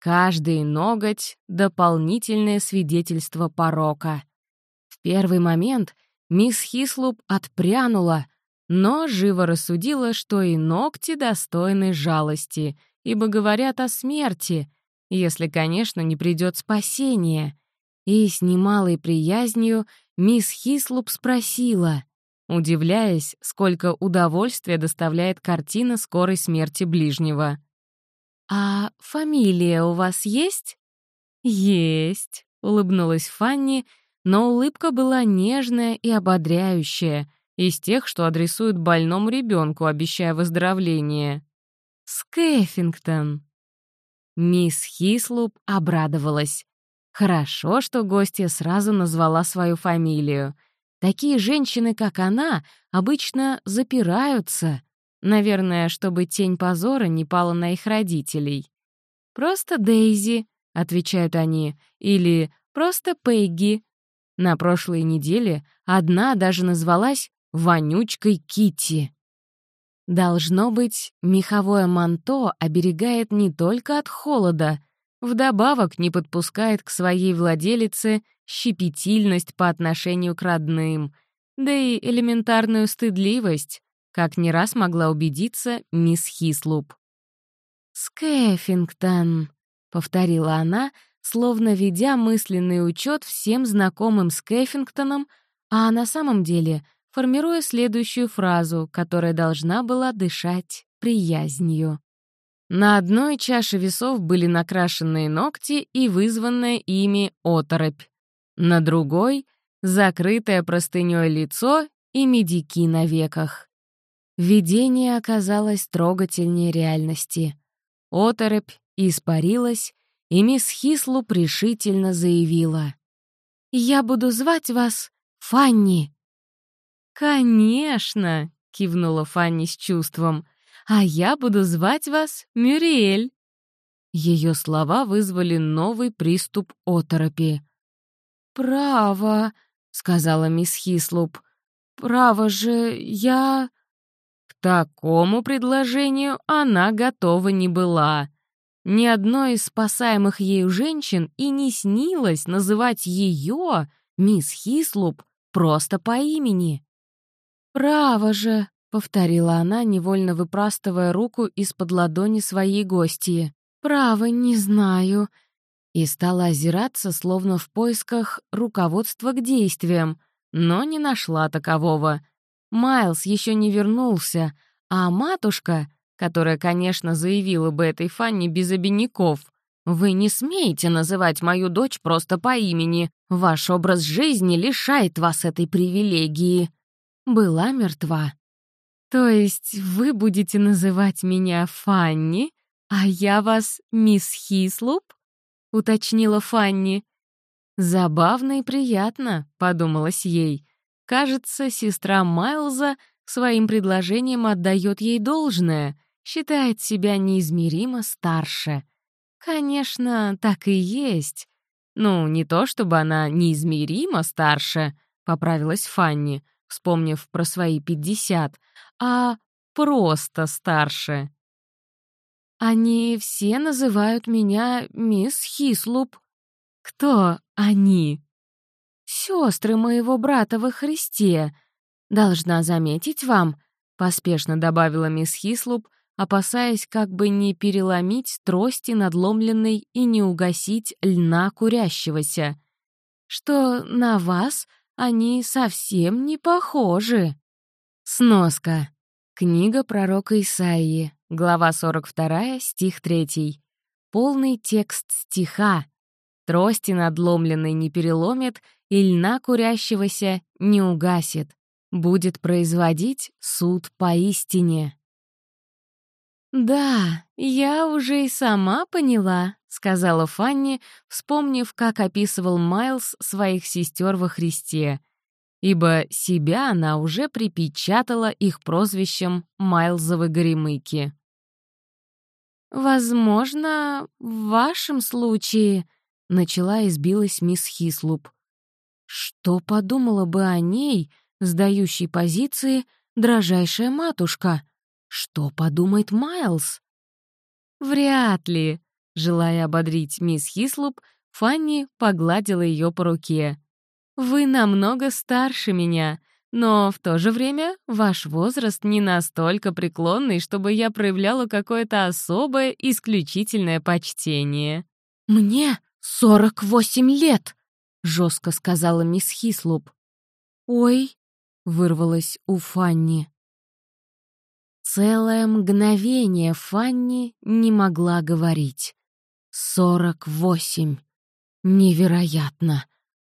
Каждый ноготь — дополнительное свидетельство порока. В первый момент мисс Хислуп отпрянула, но живо рассудила, что и ногти достойны жалости, ибо говорят о смерти — если, конечно, не придет спасение. И с немалой приязнью мисс Хислуп спросила, удивляясь, сколько удовольствия доставляет картина скорой смерти ближнего. «А фамилия у вас есть?» «Есть», — улыбнулась Фанни, но улыбка была нежная и ободряющая, из тех, что адресуют больному ребенку, обещая выздоровление. «Скэффингтон», Мисс Хислуп обрадовалась. Хорошо, что гостья сразу назвала свою фамилию. Такие женщины, как она, обычно запираются. Наверное, чтобы тень позора не пала на их родителей. «Просто Дейзи», — отвечают они, или «просто Пегги». На прошлой неделе одна даже назвалась «вонючкой Китти». Должно быть, меховое манто оберегает не только от холода, вдобавок не подпускает к своей владелице щепетильность по отношению к родным, да и элементарную стыдливость, как не раз могла убедиться мисс Хислуп. «Скэффингтон», — повторила она, словно ведя мысленный учет всем знакомым Скэффингтоном, а на самом деле формируя следующую фразу, которая должна была дышать приязнью. На одной чаше весов были накрашенные ногти и вызванная ими оторопь. На другой — закрытое простынёй лицо и медики на веках. Видение оказалось трогательнее реальности. Оторопь испарилась, и мисс Хислу решительно заявила. «Я буду звать вас Фанни». «Конечно!» — кивнула Фанни с чувством. «А я буду звать вас Мюриэль». Ее слова вызвали новый приступ оторопи. «Право», — сказала мисс Хислуп. «Право же, я...» К такому предложению она готова не была. Ни одной из спасаемых ею женщин и не снилось называть ее, мисс Хислуп, просто по имени. «Право же», — повторила она, невольно выпрастывая руку из-под ладони своей гостьи. «Право, не знаю». И стала озираться, словно в поисках руководства к действиям, но не нашла такового. Майлз еще не вернулся, а матушка, которая, конечно, заявила бы этой Фанни без обиняков, «Вы не смеете называть мою дочь просто по имени. Ваш образ жизни лишает вас этой привилегии», была мертва. «То есть вы будете называть меня Фанни, а я вас мисс Хислуп?» — уточнила Фанни. «Забавно и приятно», — подумалось ей. «Кажется, сестра Майлза своим предложением отдает ей должное, считает себя неизмеримо старше. Конечно, так и есть. Ну, не то чтобы она неизмеримо старше, поправилась Фанни, вспомнив про свои пятьдесят, а просто старше. Они все называют меня мисс Хислуп. Кто они? Сестры моего брата во Христе. Должна заметить вам, поспешно добавила мисс Хислуп, опасаясь как бы не переломить трости надломленной и не угасить льна курящегося, что на вас они совсем не похожи. Сноска. Книга пророка Исаии, глава 42, стих 3. Полный текст стиха. Трости надломленной не переломит, и льна курящегося не угасит. Будет производить суд поистине. «Да, я уже и сама поняла», — сказала Фанни, вспомнив, как описывал Майлз своих сестер во Христе, ибо себя она уже припечатала их прозвищем Майлзовы горемыки. «Возможно, в вашем случае», — начала и сбилась мисс Хислуп. «Что подумала бы о ней, сдающей позиции, дрожайшая матушка?» Что подумает Майлз? Вряд ли. Желая ободрить мисс Хислуп, Фанни погладила ее по руке. «Вы намного старше меня, но в то же время ваш возраст не настолько преклонный, чтобы я проявляла какое-то особое, исключительное почтение». «Мне сорок восемь лет!» — жестко сказала мисс Хислуп. «Ой!» — вырвалась у Фанни. Целое мгновение Фанни не могла говорить. Сорок восемь. Невероятно.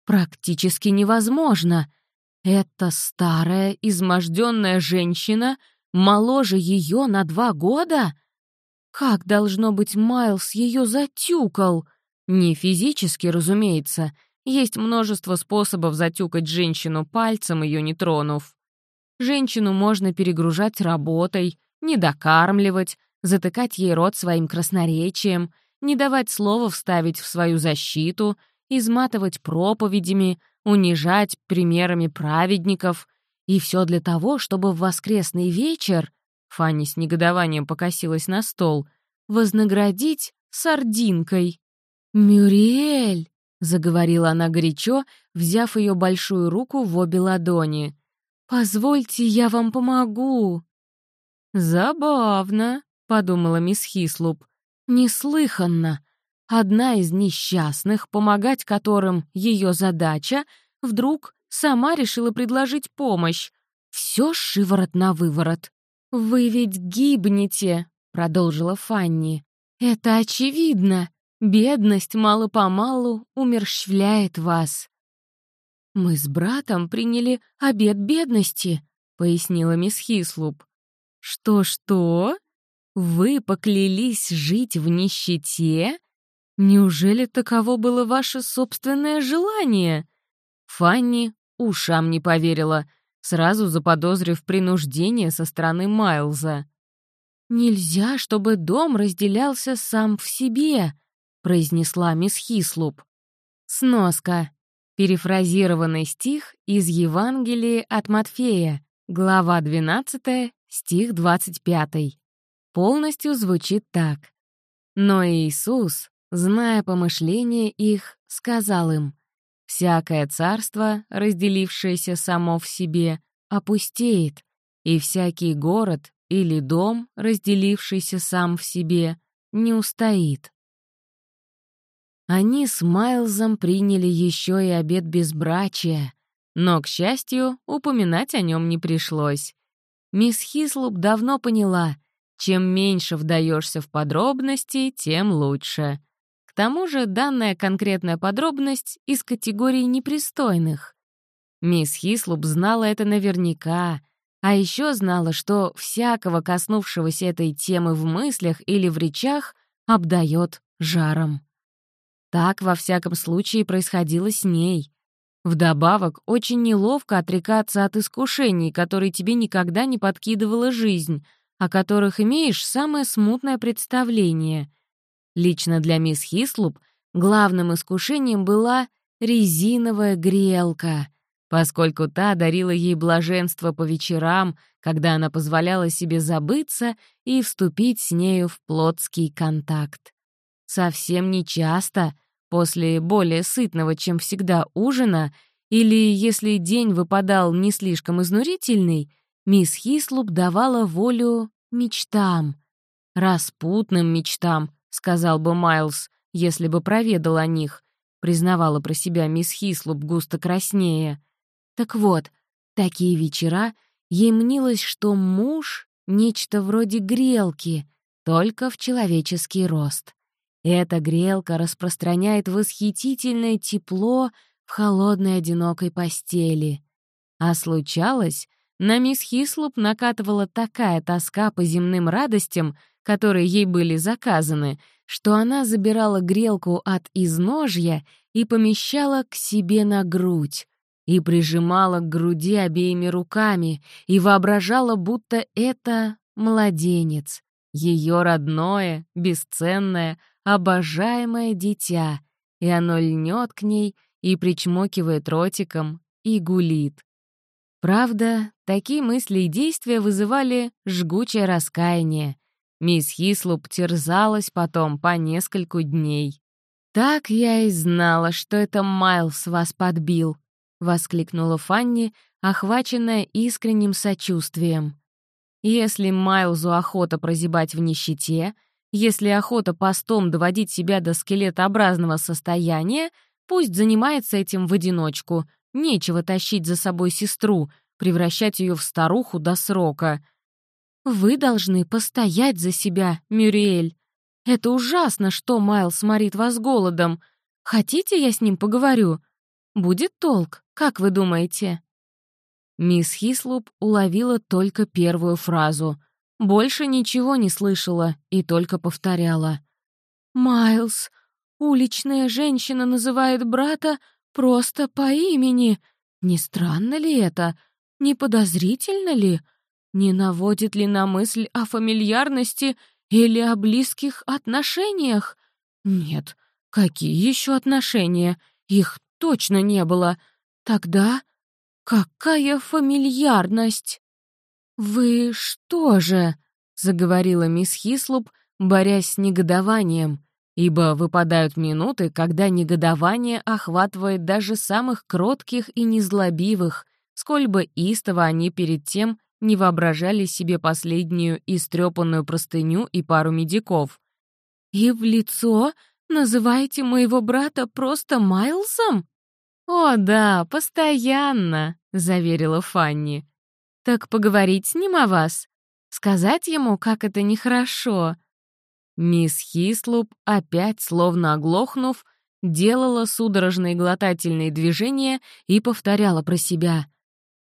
Практически невозможно. Эта старая, изможденная женщина моложе ее на два года? Как, должно быть, Майлз ее затюкал? Не физически, разумеется. Есть множество способов затюкать женщину пальцем, ее не тронув. Женщину можно перегружать работой, недокармливать, затыкать ей рот своим красноречием, не давать слова вставить в свою защиту, изматывать проповедями, унижать примерами праведников. И все для того, чтобы в воскресный вечер, Фанни с негодованием покосилась на стол, вознаградить сардинкой. «Мюриэль!» — заговорила она горячо, взяв ее большую руку в обе ладони. «Позвольте, я вам помогу». «Забавно», — подумала мисс Хислуп. «Неслыханно. Одна из несчастных, помогать которым ее задача, вдруг сама решила предложить помощь. Все шиворот на выворот. «Вы ведь гибнете», — продолжила Фанни. «Это очевидно. Бедность мало-помалу умерщвляет вас. «Мы с братом приняли обед бедности», — пояснила мисс Хислуп. «Что-что? Вы поклялись жить в нищете? Неужели таково было ваше собственное желание?» Фанни ушам не поверила, сразу заподозрив принуждение со стороны Майлза. «Нельзя, чтобы дом разделялся сам в себе», — произнесла мисс Хислуп. Сноска. Перефразированный стих из Евангелия от Матфея, глава 12, стих 25. Полностью звучит так. «Но Иисус, зная помышления их, сказал им, «Всякое царство, разделившееся само в себе, опустеет, и всякий город или дом, разделившийся сам в себе, не устоит». Они с Майлзом приняли еще и обед безбрачия, но, к счастью, упоминать о нем не пришлось. Мисс Хислуп давно поняла, чем меньше вдаешься в подробности, тем лучше. К тому же данная конкретная подробность из категории непристойных. Мисс Хислуп знала это наверняка, А еще знала, что всякого коснувшегося этой темы в мыслях или в речах обдает жаром. Так, во всяком случае, происходило с ней. Вдобавок, очень неловко отрекаться от искушений, которые тебе никогда не подкидывала жизнь, о которых имеешь самое смутное представление. Лично для мисс Хислуп главным искушением была резиновая грелка, поскольку та дарила ей блаженство по вечерам, когда она позволяла себе забыться и вступить с нею в плотский контакт. Совсем нечасто, После более сытного, чем всегда, ужина, или если день выпадал не слишком изнурительный, мисс Хислуп давала волю мечтам. «Распутным мечтам», — сказал бы Майлз, если бы проведал о них, признавала про себя мисс Хислуп густо краснее. Так вот, такие вечера ей мнилось, что муж — нечто вроде грелки, только в человеческий рост. Эта грелка распространяет восхитительное тепло в холодной одинокой постели. А случалось, на мисс Хислуп накатывала такая тоска по земным радостям, которые ей были заказаны, что она забирала грелку от изножья и помещала к себе на грудь, и прижимала к груди обеими руками, и воображала, будто это младенец, ее родное, бесценное, обожаемое дитя, и оно льнет к ней и причмокивает ротиком, и гулит. Правда, такие мысли и действия вызывали жгучее раскаяние. Мисс Хислуп терзалась потом по нескольку дней. «Так я и знала, что это Майлз вас подбил», — воскликнула Фанни, охваченная искренним сочувствием. «Если Майлзу охота прозябать в нищете, если охота постом доводить себя до скелетообразного состояния, пусть занимается этим в одиночку. Нечего тащить за собой сестру, превращать ее в старуху до срока. Вы должны постоять за себя, Мюриэль. Это ужасно, что Майлз морит вас голодом. Хотите, я с ним поговорю? Будет толк, как вы думаете?» Мисс Хислуп уловила только первую фразу — больше ничего не слышала и только повторяла. «Майлз, уличная женщина называет брата просто по имени. Не странно ли это? Не подозрительно ли? Не наводит ли на мысль о фамильярности или о близких отношениях? Нет, какие еще отношения? Их точно не было. Тогда какая фамильярность? «Вы что же?» — заговорила мисс Хислуп, борясь с негодованием, ибо выпадают минуты, когда негодование охватывает даже самых кротких и незлобивых, сколь бы истово они перед тем не воображали себе последнюю истрепанную простыню и пару медиков. «И в лицо называете моего брата просто Майлсом?» «О да, постоянно», — заверила Фанни. Так поговорить с ним о вас? Сказать ему, как это нехорошо?» Мисс Хислуп, опять словно оглохнув, делала судорожные глотательные движения и повторяла про себя.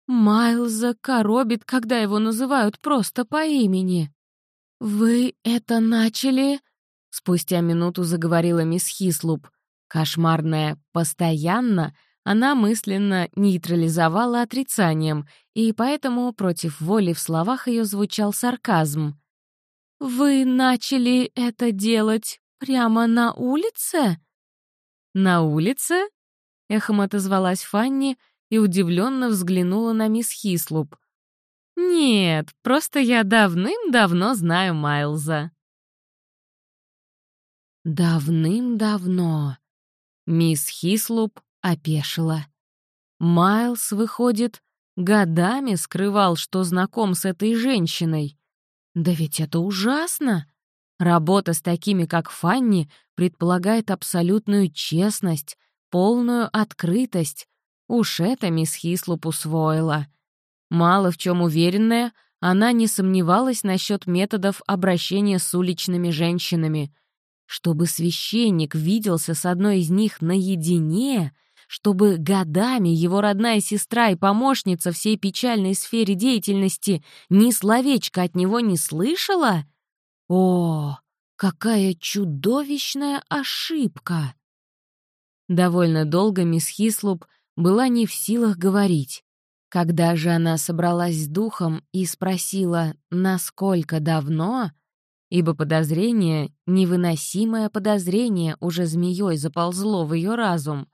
«Майлза коробит, когда его называют просто по имени». «Вы это начали?» — спустя минуту заговорила мисс Хислуп. Кошмарная «постоянно» она мысленно нейтрализовала отрицанием, и поэтому против воли в словах ее звучал сарказм. «Вы начали это делать прямо на улице?» «На улице?» — эхом отозвалась Фанни и удивленно взглянула на мисс Хислуп. «Нет, просто я давным-давно знаю Майлза». «Давным-давно», Мисс Хислуп опешила. Майлз, выходит, годами скрывал, что знаком с этой женщиной. Да ведь это ужасно! Работа с такими, как Фанни, предполагает абсолютную честность, полную открытость. Уж это мисс Хислуп усвоила. Мало в чем уверенная, она не сомневалась насчет методов обращения с уличными женщинами. Чтобы священник виделся с одной из них наедине — чтобы годами его родная сестра и помощница всей печальной сфере деятельности ни словечко от него не слышала? О, какая чудовищная ошибка! Довольно долго мисс Хислуп была не в силах говорить. Когда же она собралась с духом и спросила, насколько давно, ибо подозрение, невыносимое подозрение, уже змеей заползло в ее разум,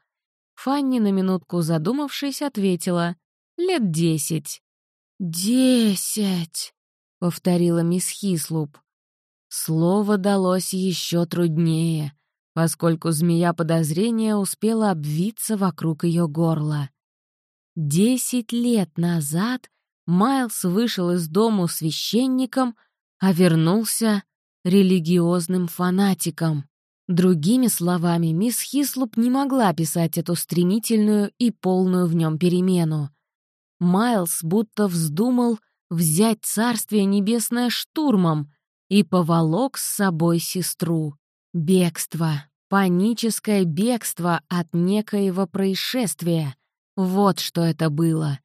Фанни, на минутку задумавшись, ответила «Лет десять». «Десять!» — повторила мисс Хислуп. Слово далось еще труднее, поскольку змея подозрения успела обвиться вокруг ее горла. Десять лет назад Майлз вышел из дому священником, а вернулся религиозным фанатиком. Другими словами, мисс Хислуп не могла писать эту стремительную и полную в нем перемену. Майлз будто вздумал взять Царствие Небесное штурмом и поволок с собой сестру. Бегство, паническое бегство от некоего происшествия — вот что это было.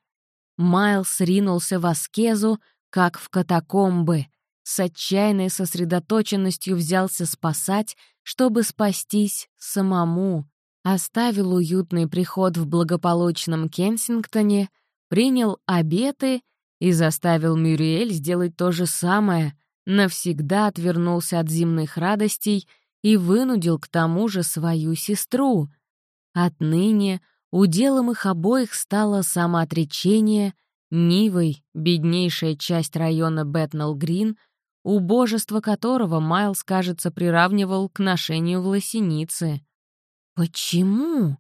Майлз ринулся в аскезу, как в катакомбы, с отчаянной сосредоточенностью взялся спасать, чтобы спастись самому, оставил уютный приход в благополучном Кенсингтоне, принял обеты и заставил Мюриэль сделать то же самое, навсегда отвернулся от земных радостей и вынудил к тому же свою сестру. Отныне — Уделом их обоих стало самоотречение, Нивой, беднейшая часть района Бэтнелл-Грин, убожество которого Майлз, кажется, приравнивал к ношению власеницы. Почему?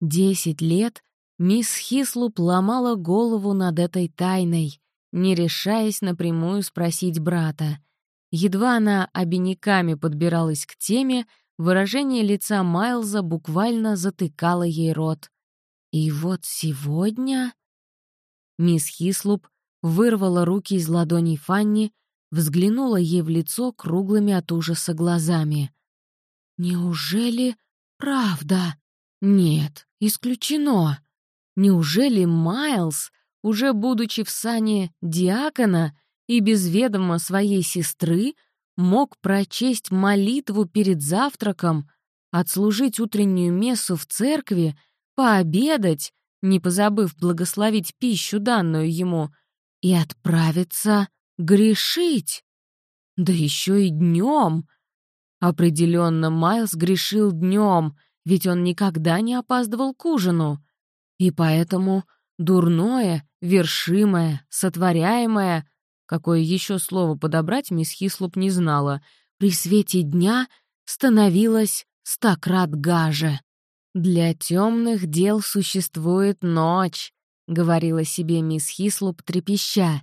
Десять лет мисс Хислуп ломала голову над этой тайной, не решаясь напрямую спросить брата. Едва она обиняками подбиралась к теме, выражение лица Майлза буквально затыкало ей рот. И вот сегодня... Мисс Хислуп вырвала руки из ладоней Фанни, взглянула ей в лицо круглыми от ужаса глазами. «Неужели правда? Нет, исключено. Неужели Майлз, уже будучи в сане диакона и без ведома своей сестры, мог прочесть молитву перед завтраком, отслужить утреннюю мессу в церкви пообедать, не позабыв благословить пищу, данную ему, и отправиться грешить. Да еще и днем. Определенно, Майлз грешил днем, ведь он никогда не опаздывал к ужину. И поэтому дурное, вершимое, сотворяемое, какое еще слово подобрать мисс Хислоп не знала, при свете дня становилось стократ гаже. «Для темных дел существует ночь», — говорила себе мисс Хислуп трепеща.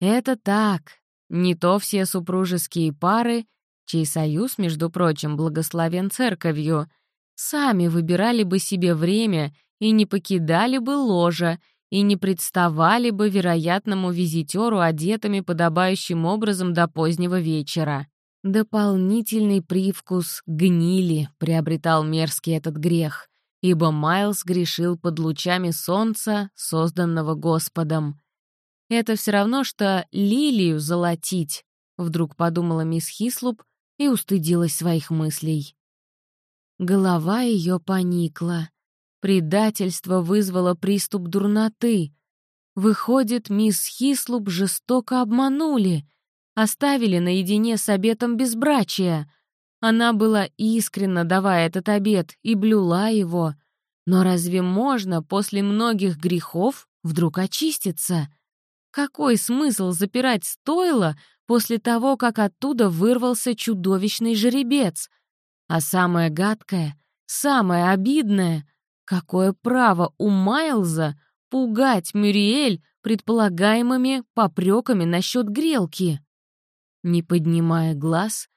«Это так. Не то все супружеские пары, чей союз, между прочим, благословен церковью, сами выбирали бы себе время и не покидали бы ложа, и не представали бы вероятному визитеру одетыми подобающим образом до позднего вечера. Дополнительный привкус гнили приобретал мерзкий этот грех, ибо Майлз грешил под лучами солнца, созданного Господом. Это все равно, что лилию золотить, вдруг подумала мисс Хислуп и устыдилась своих мыслей. Голова ее поникла. Предательство вызвало приступ дурноты. Выходит, мисс Хислуп жестоко обманули — оставили наедине с обетом безбрачия. Она была искренна, давая этот обет, и блюла его. Но разве можно после многих грехов вдруг очиститься? Какой смысл запирать стойло после того, как оттуда вырвался чудовищный жеребец? А самое гадкое, самое обидное, какое право у Майлза пугать Мюриэль предполагаемыми попреками насчет грелки? Не поднимая глаз,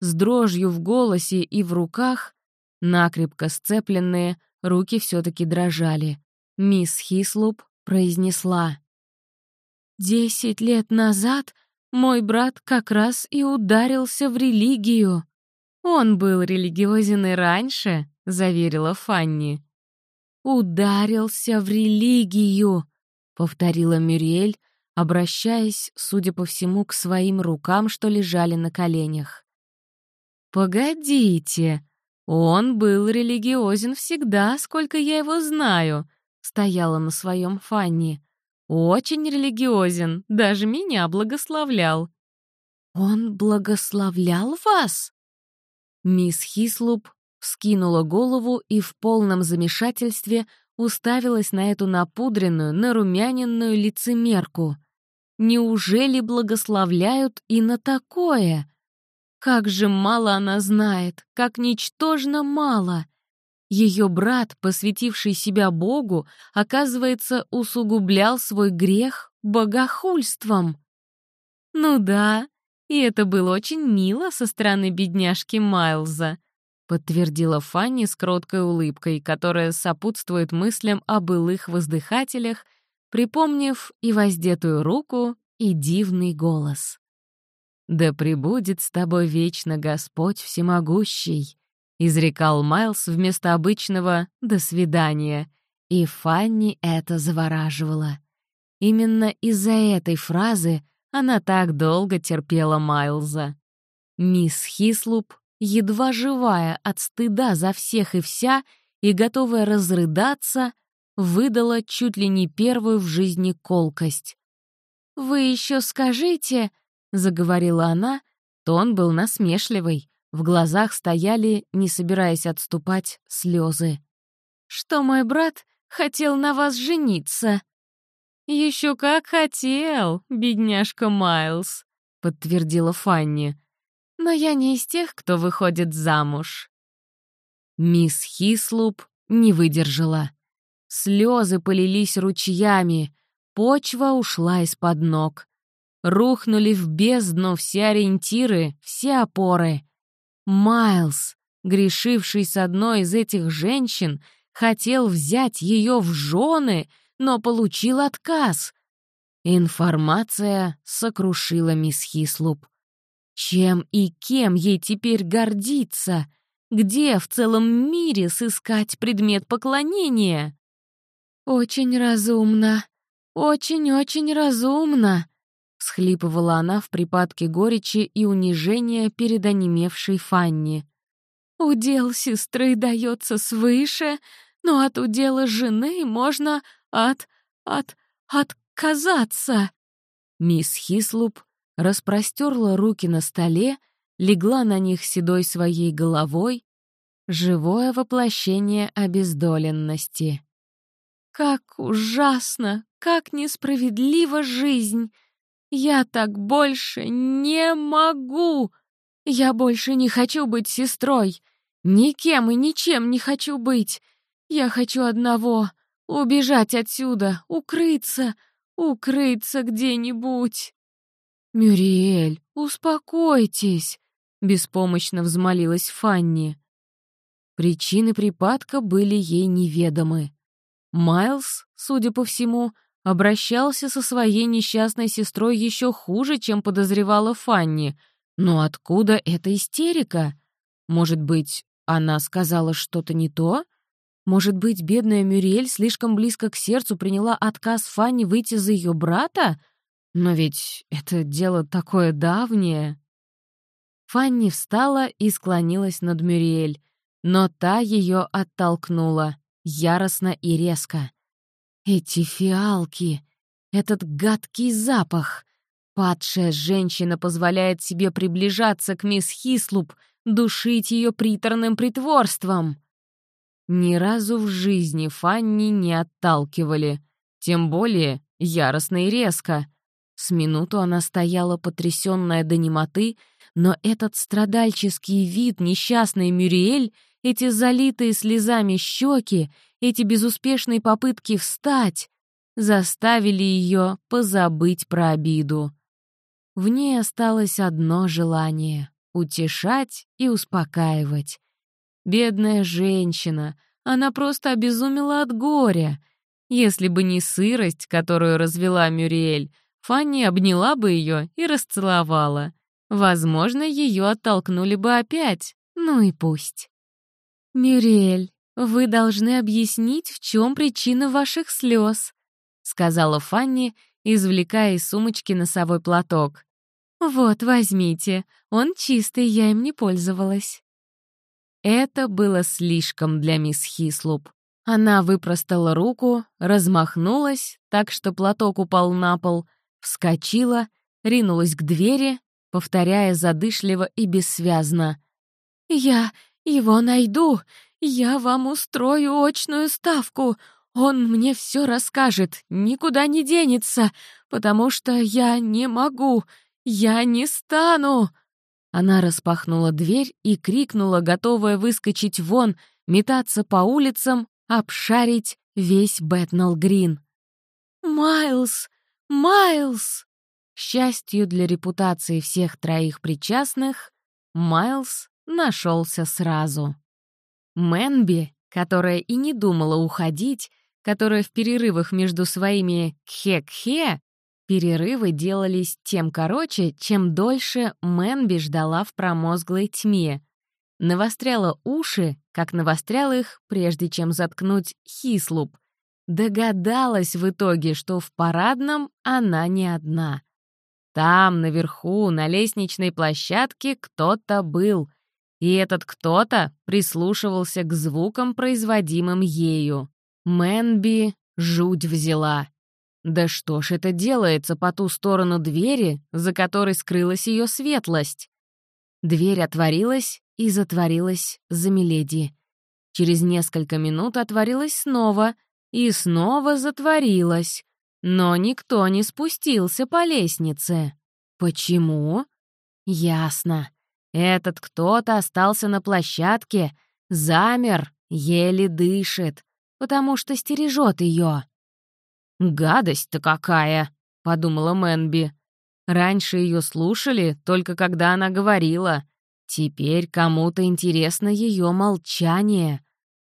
с дрожью в голосе и в руках, накрепко сцепленные, руки все-таки дрожали. Мисс Хислуп произнесла. «Десять лет назад мой брат как раз и ударился в религию. Он был религиозен и раньше», — заверила Фанни. ударился в религию», — повторила Мюриэль, обращаясь, судя по всему, к своим рукам, что лежали на коленях. «Погодите, он был религиозен всегда, сколько я его знаю», — стояла на своем Фанни. «Очень религиозен, даже меня благословлял». «Он благословлял вас?» Мисс Хислуп вскинула голову и в полном замешательстве уставилась на эту напудренную, нарумяненную лицемерку. Неужели благословляют и на такое? Как же мало она знает, как ничтожно мало. Ее брат, посвятивший себя Богу, оказывается, усугублял свой грех богохульством. Ну да, и это было очень мило со стороны бедняжки Майлза, подтвердила Фанни с кроткой улыбкой, которая сопутствует мыслям о былых воздыхателях, припомнив и воздетую руку, и дивный голос. «Да пребудет с тобой вечно Господь Всемогущий», — изрекал Майлз вместо обычного «до свидания», и Фанни это завораживало. Именно из-за этой фразы она так долго терпела Майлза. Мисс Хислуп, едва живая от стыда за всех и вся и готовая разрыдаться, выдала чуть ли не первую в жизни колкость. «Вы еще скажите», — заговорила она, тон был насмешливый, в глазах стояли, не собираясь отступать, слезы. «Что мой брат хотел на вас жениться». «Еще как хотел, бедняжка Майлз», — подтвердила Фанни. «Но я не из тех, кто выходит замуж». Мисс Хислуп не выдержала. Слезы полились ручьями, почва ушла из-под ног. Рухнули в бездну все ориентиры, все опоры. Майлз, грешивший с одной из этих женщин, хотел взять ее в жены — но получил отказ. Информация сокрушила мисс Хислуп. Чем и кем ей теперь гордиться? Где в целом мире сыскать предмет поклонения? «Очень разумно, очень-очень разумно», — схлипывала она в припадке горечи и унижения перед онемевшей Фанни. «Удел сестры дается свыше, но от удела жены можно от... от... отказаться!» Мисс Хислуп распростерла руки на столе, легла на них седой своей головой, живое воплощение обездоленности. «Как ужасно! Как несправедлива жизнь! Я так больше не могу! Я больше не хочу быть сестрой! Никем и ничем не хочу быть! Я хочу одного Убежать отсюда, укрыться, укрыться где-нибудь. «Мюриэль, успокойтесь», — беспомощно взмолилась Фанни. Причины припадка были ей неведомы. Майлз, судя по всему, обращался со своей несчастной сестрой еще хуже, чем подозревала Фанни. Но откуда эта истерика? Может быть, она сказала что-то не то? Может быть, бедная Мюриэль слишком близко к сердцу приняла отказ Фанни выйти за ее брата? Но ведь это дело такое давнее. Фанни встала и склонилась над Мюриэль, но та ее оттолкнула, яростно и резко. Эти фиалки, этот гадкий запах. Падшая женщина позволяет себе приближаться к мисс Хислуп, душить ее приторным притворством. Ни разу в жизни Фанни не отталкивали, тем более яростно и резко. С минуту она стояла потрясённая до немоты, но этот страдальческий вид несчастной Мюриэль, эти залитые слезами щеки, эти безуспешные попытки встать, заставили её позабыть про обиду. В ней осталось одно желание — утешать и успокаивать. Бедная женщина, она просто обезумела от горя. Если бы не сырость, которую развела Мюриэль, Фанни обняла бы ее и расцеловала. Возможно, ее оттолкнули бы опять. Ну и пусть. «Мюриэль, вы должны объяснить, в чем причина ваших слез», — сказала Фанни, извлекая из сумочки носовой платок. «Вот, возьмите, он чистый, я им не пользовалась». Это было слишком для мисс Хислуп. Она выпростала руку, размахнулась, так что платок упал на пол, вскочила, ринулась к двери, повторяя задышливо и бессвязно. «Я его найду! Я вам устрою очную ставку! Он мне все расскажет, никуда не денется, потому что я не могу, я не стану!» Она распахнула дверь и крикнула, готовая выскочить вон, метаться по улицам, обшарить весь Бэтнелл Грин. «Майлз! Майлз!» Счастью для репутации всех троих причастных, Майлз нашелся сразу. Мэнби, которая и не думала уходить, которая в перерывах между своими «кхе-кхе» перерывы делались тем короче, чем дольше Мэнби ждала в промозглой тьме. Навостряла уши, как навострял их, прежде чем заткнуть хислуп. Догадалась в итоге, что в парадном она не одна. Там, наверху, на лестничной площадке кто-то был, и этот кто-то прислушивался к звукам, производимым ею. Мэнби жуть взяла. Да что ж это делается по ту сторону двери, за которой скрылась ее светлость? Дверь отворилась и затворилась за Миледи. Через несколько минут отворилась снова и снова затворилась. Но никто не спустился по лестнице. Почему? Ясно. Этот кто-то остался на площадке, замер, еле дышит, потому что стережет ее. «Гадость-то какая!» — подумала Мэнби. Раньше ее слушали, только когда она говорила. Теперь кому-то интересно ее молчание.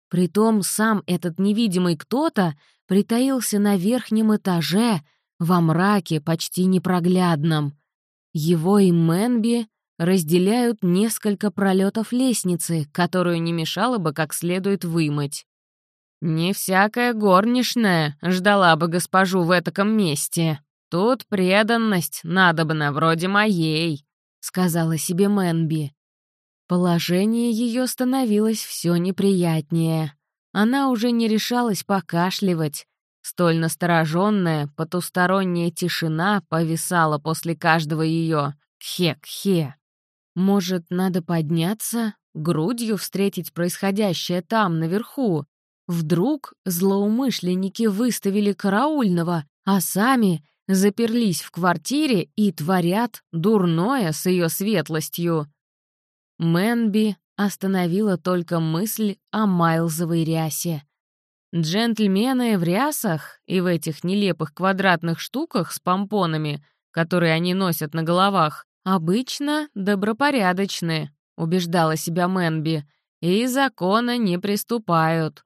Притом сам этот невидимый кто-то притаился на верхнем этаже, во мраке почти непроглядном. Его и Мэнби разделяют несколько пролетов лестницы, которую не мешало бы как следует вымыть. Не всякая горничная ждала бы госпожу в этом месте. Тут преданность надобна вроде моей, сказала себе Мэнби. Положение ее становилось все неприятнее. Она уже не решалась покашливать. Столь настороженная, потусторонняя тишина повисала после каждого ее «кхе-кхе». Может, надо подняться, грудью встретить происходящее там, наверху? Вдруг злоумышленники выставили караульного, а сами заперлись в квартире и творят дурное с ее светлостью. Мэнби остановила только мысль о Майлзовой рясе. Джентльмены в рясах и в этих нелепых квадратных штуках с помпонами, которые они носят на головах, «Обычно добропорядочны», — убеждала себя Мэнби, «и закона не приступают».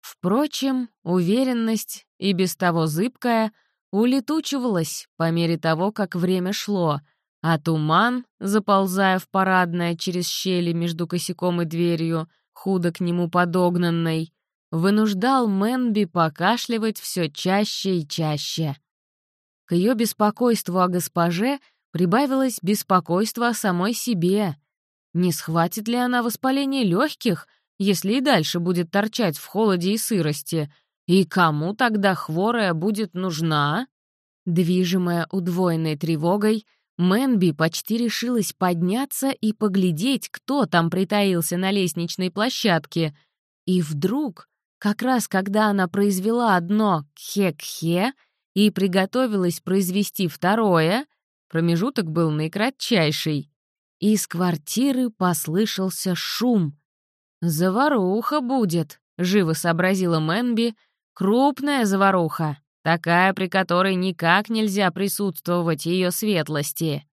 Впрочем, уверенность, и без того зыбкая, улетучивалась по мере того, как время шло, а туман, заползая в парадное через щели между косяком и дверью, худо к нему подогнанной, вынуждал Мэнби покашливать все чаще и чаще. К ее беспокойству о госпоже — прибавилось беспокойство о самой себе. Не схватит ли она воспаление легких, если и дальше будет торчать в холоде и сырости? И кому тогда хворая будет нужна? Движимая удвоенной тревогой, Мэнби почти решилась подняться и поглядеть, кто там притаился на лестничной площадке. И вдруг, как раз когда она произвела одно «кхе-кхе» и приготовилась произвести второе, Промежуток был наикратчайший. Из квартиры послышался шум. «Заваруха будет», — живо сообразила Мэнби. «Крупная заваруха, такая, при которой никак нельзя присутствовать ее светлости».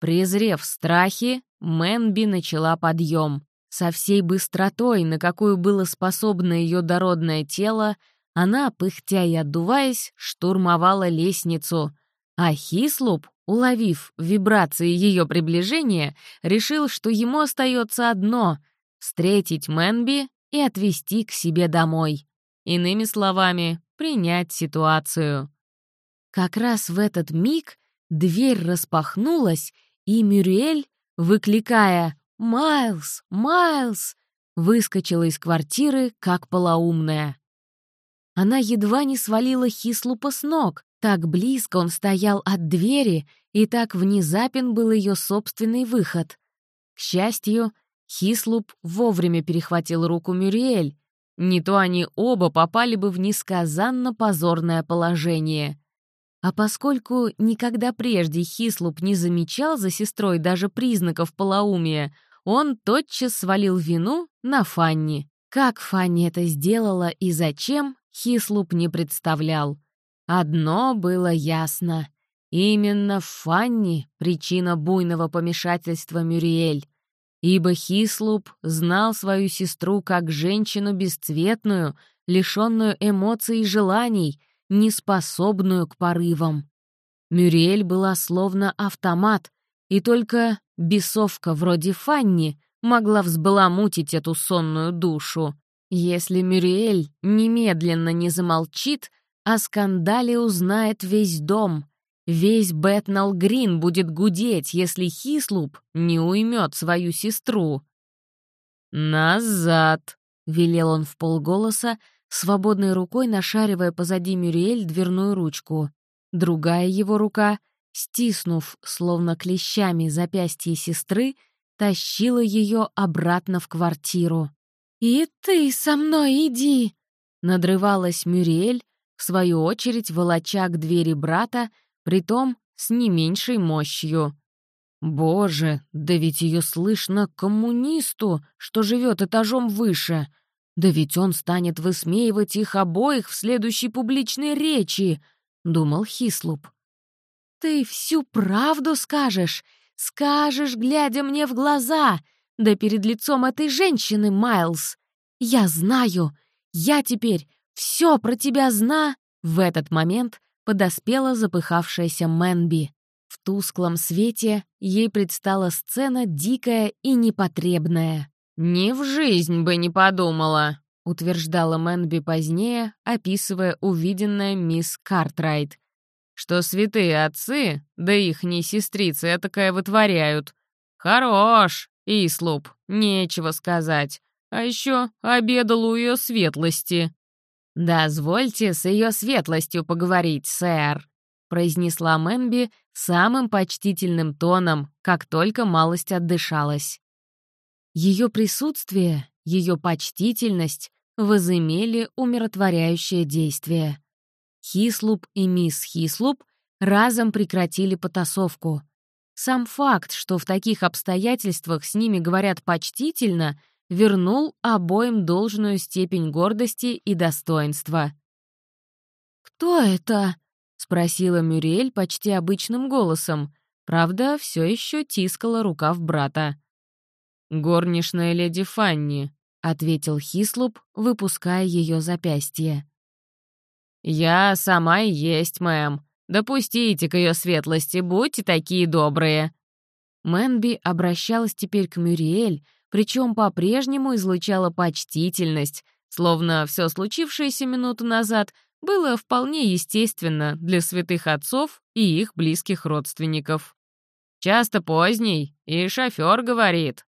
Презрев страхи, Мэнби начала подъем. Со всей быстротой, на какую было способно ее дородное тело, она, пыхтя и отдуваясь, штурмовала лестницу, а Хислуп уловив вибрации ее приближения, решил, что ему остается одно — встретить Мэнби и отвезти к себе домой. Иными словами, принять ситуацию. Как раз в этот миг дверь распахнулась, и Мюриэль, выкликая «Майлз! Майлз!», выскочила из квартиры, как полоумная. Она едва не свалила Хислупа с ног, так близко он стоял от двери, и так внезапен был ее собственный выход. К счастью, Хислуп вовремя перехватил руку Мюриэль. Не то они оба попали бы в несказанно позорное положение. А поскольку никогда прежде Хислуп не замечал за сестрой даже признаков полоумия, он тотчас свалил вину на Фанни. Как Фанни это сделала и зачем, Хислуп не представлял. Одно было ясно. Именно Фанни — причина буйного помешательства Мюриэль. Ибо Хислуп знал свою сестру как женщину бесцветную, лишенную эмоций и желаний, неспособную к порывам. Мюриэль была словно автомат, и только бесовка вроде Фанни могла взбаламутить эту сонную душу. Если Мюриэль немедленно не замолчит, о скандале узнает весь дом. Весь Бэтнал Грин будет гудеть, если Хислуп не уймет свою сестру. «Назад!» — велел он в полголоса, свободной рукой нашаривая позади Мюриэль дверную ручку. Другая его рука, стиснув, словно клещами запястье сестры, тащила ее обратно в квартиру. «И ты со мной иди!» — надрывалась Мюриэль, в свою очередь волоча к двери брата, притом с не меньшей мощью. Боже, да ведь ее слышно коммунисту, что живет этажом выше. Да ведь он станет высмеивать их обоих в следующей публичной речи, думал Хислуп. Ты всю правду скажешь, скажешь, глядя мне в глаза, да перед лицом этой женщины, Майлз. Я знаю, я теперь все про тебя зна...» В этот момент подоспела запыхавшаяся Мэнби. В тусклом свете ей предстала сцена дикая и непотребная. «Ни в жизнь бы не подумала», — утверждала Мэнби позднее, описывая увиденное мисс Картрайт. «Что святые отцы, да их не сестрицы, такая вытворяют. Хорош, Ислуп, нечего сказать. А еще обедал у ее светлости». «Дозвольте с ее светлостью поговорить, сэр», — произнесла Мэнби самым почтительным тоном, как только малость отдышалась. Ее присутствие, ее почтительность возымели умиротворяющее действие. Хислуп и мисс Хислуп разом прекратили потасовку. Сам факт, что в таких обстоятельствах с ними говорят почтительно — вернул обоим должную степень гордости и достоинства. «Кто это?» — спросила Мюриэль почти обычным голосом, правда, все еще тискала рукав брата. «Горничная леди Фанни», — ответил Хислуп, выпуская ее запястье. «Я сама и есть, мэм. Допустите к ее светлости, будьте такие добрые». Мэнби обращалась теперь к Мюриэль, причем по-прежнему излучала почтительность, словно все случившееся минуту назад было вполне естественно для святых отцов и их близких родственников. «Часто поздний, и шофер говорит».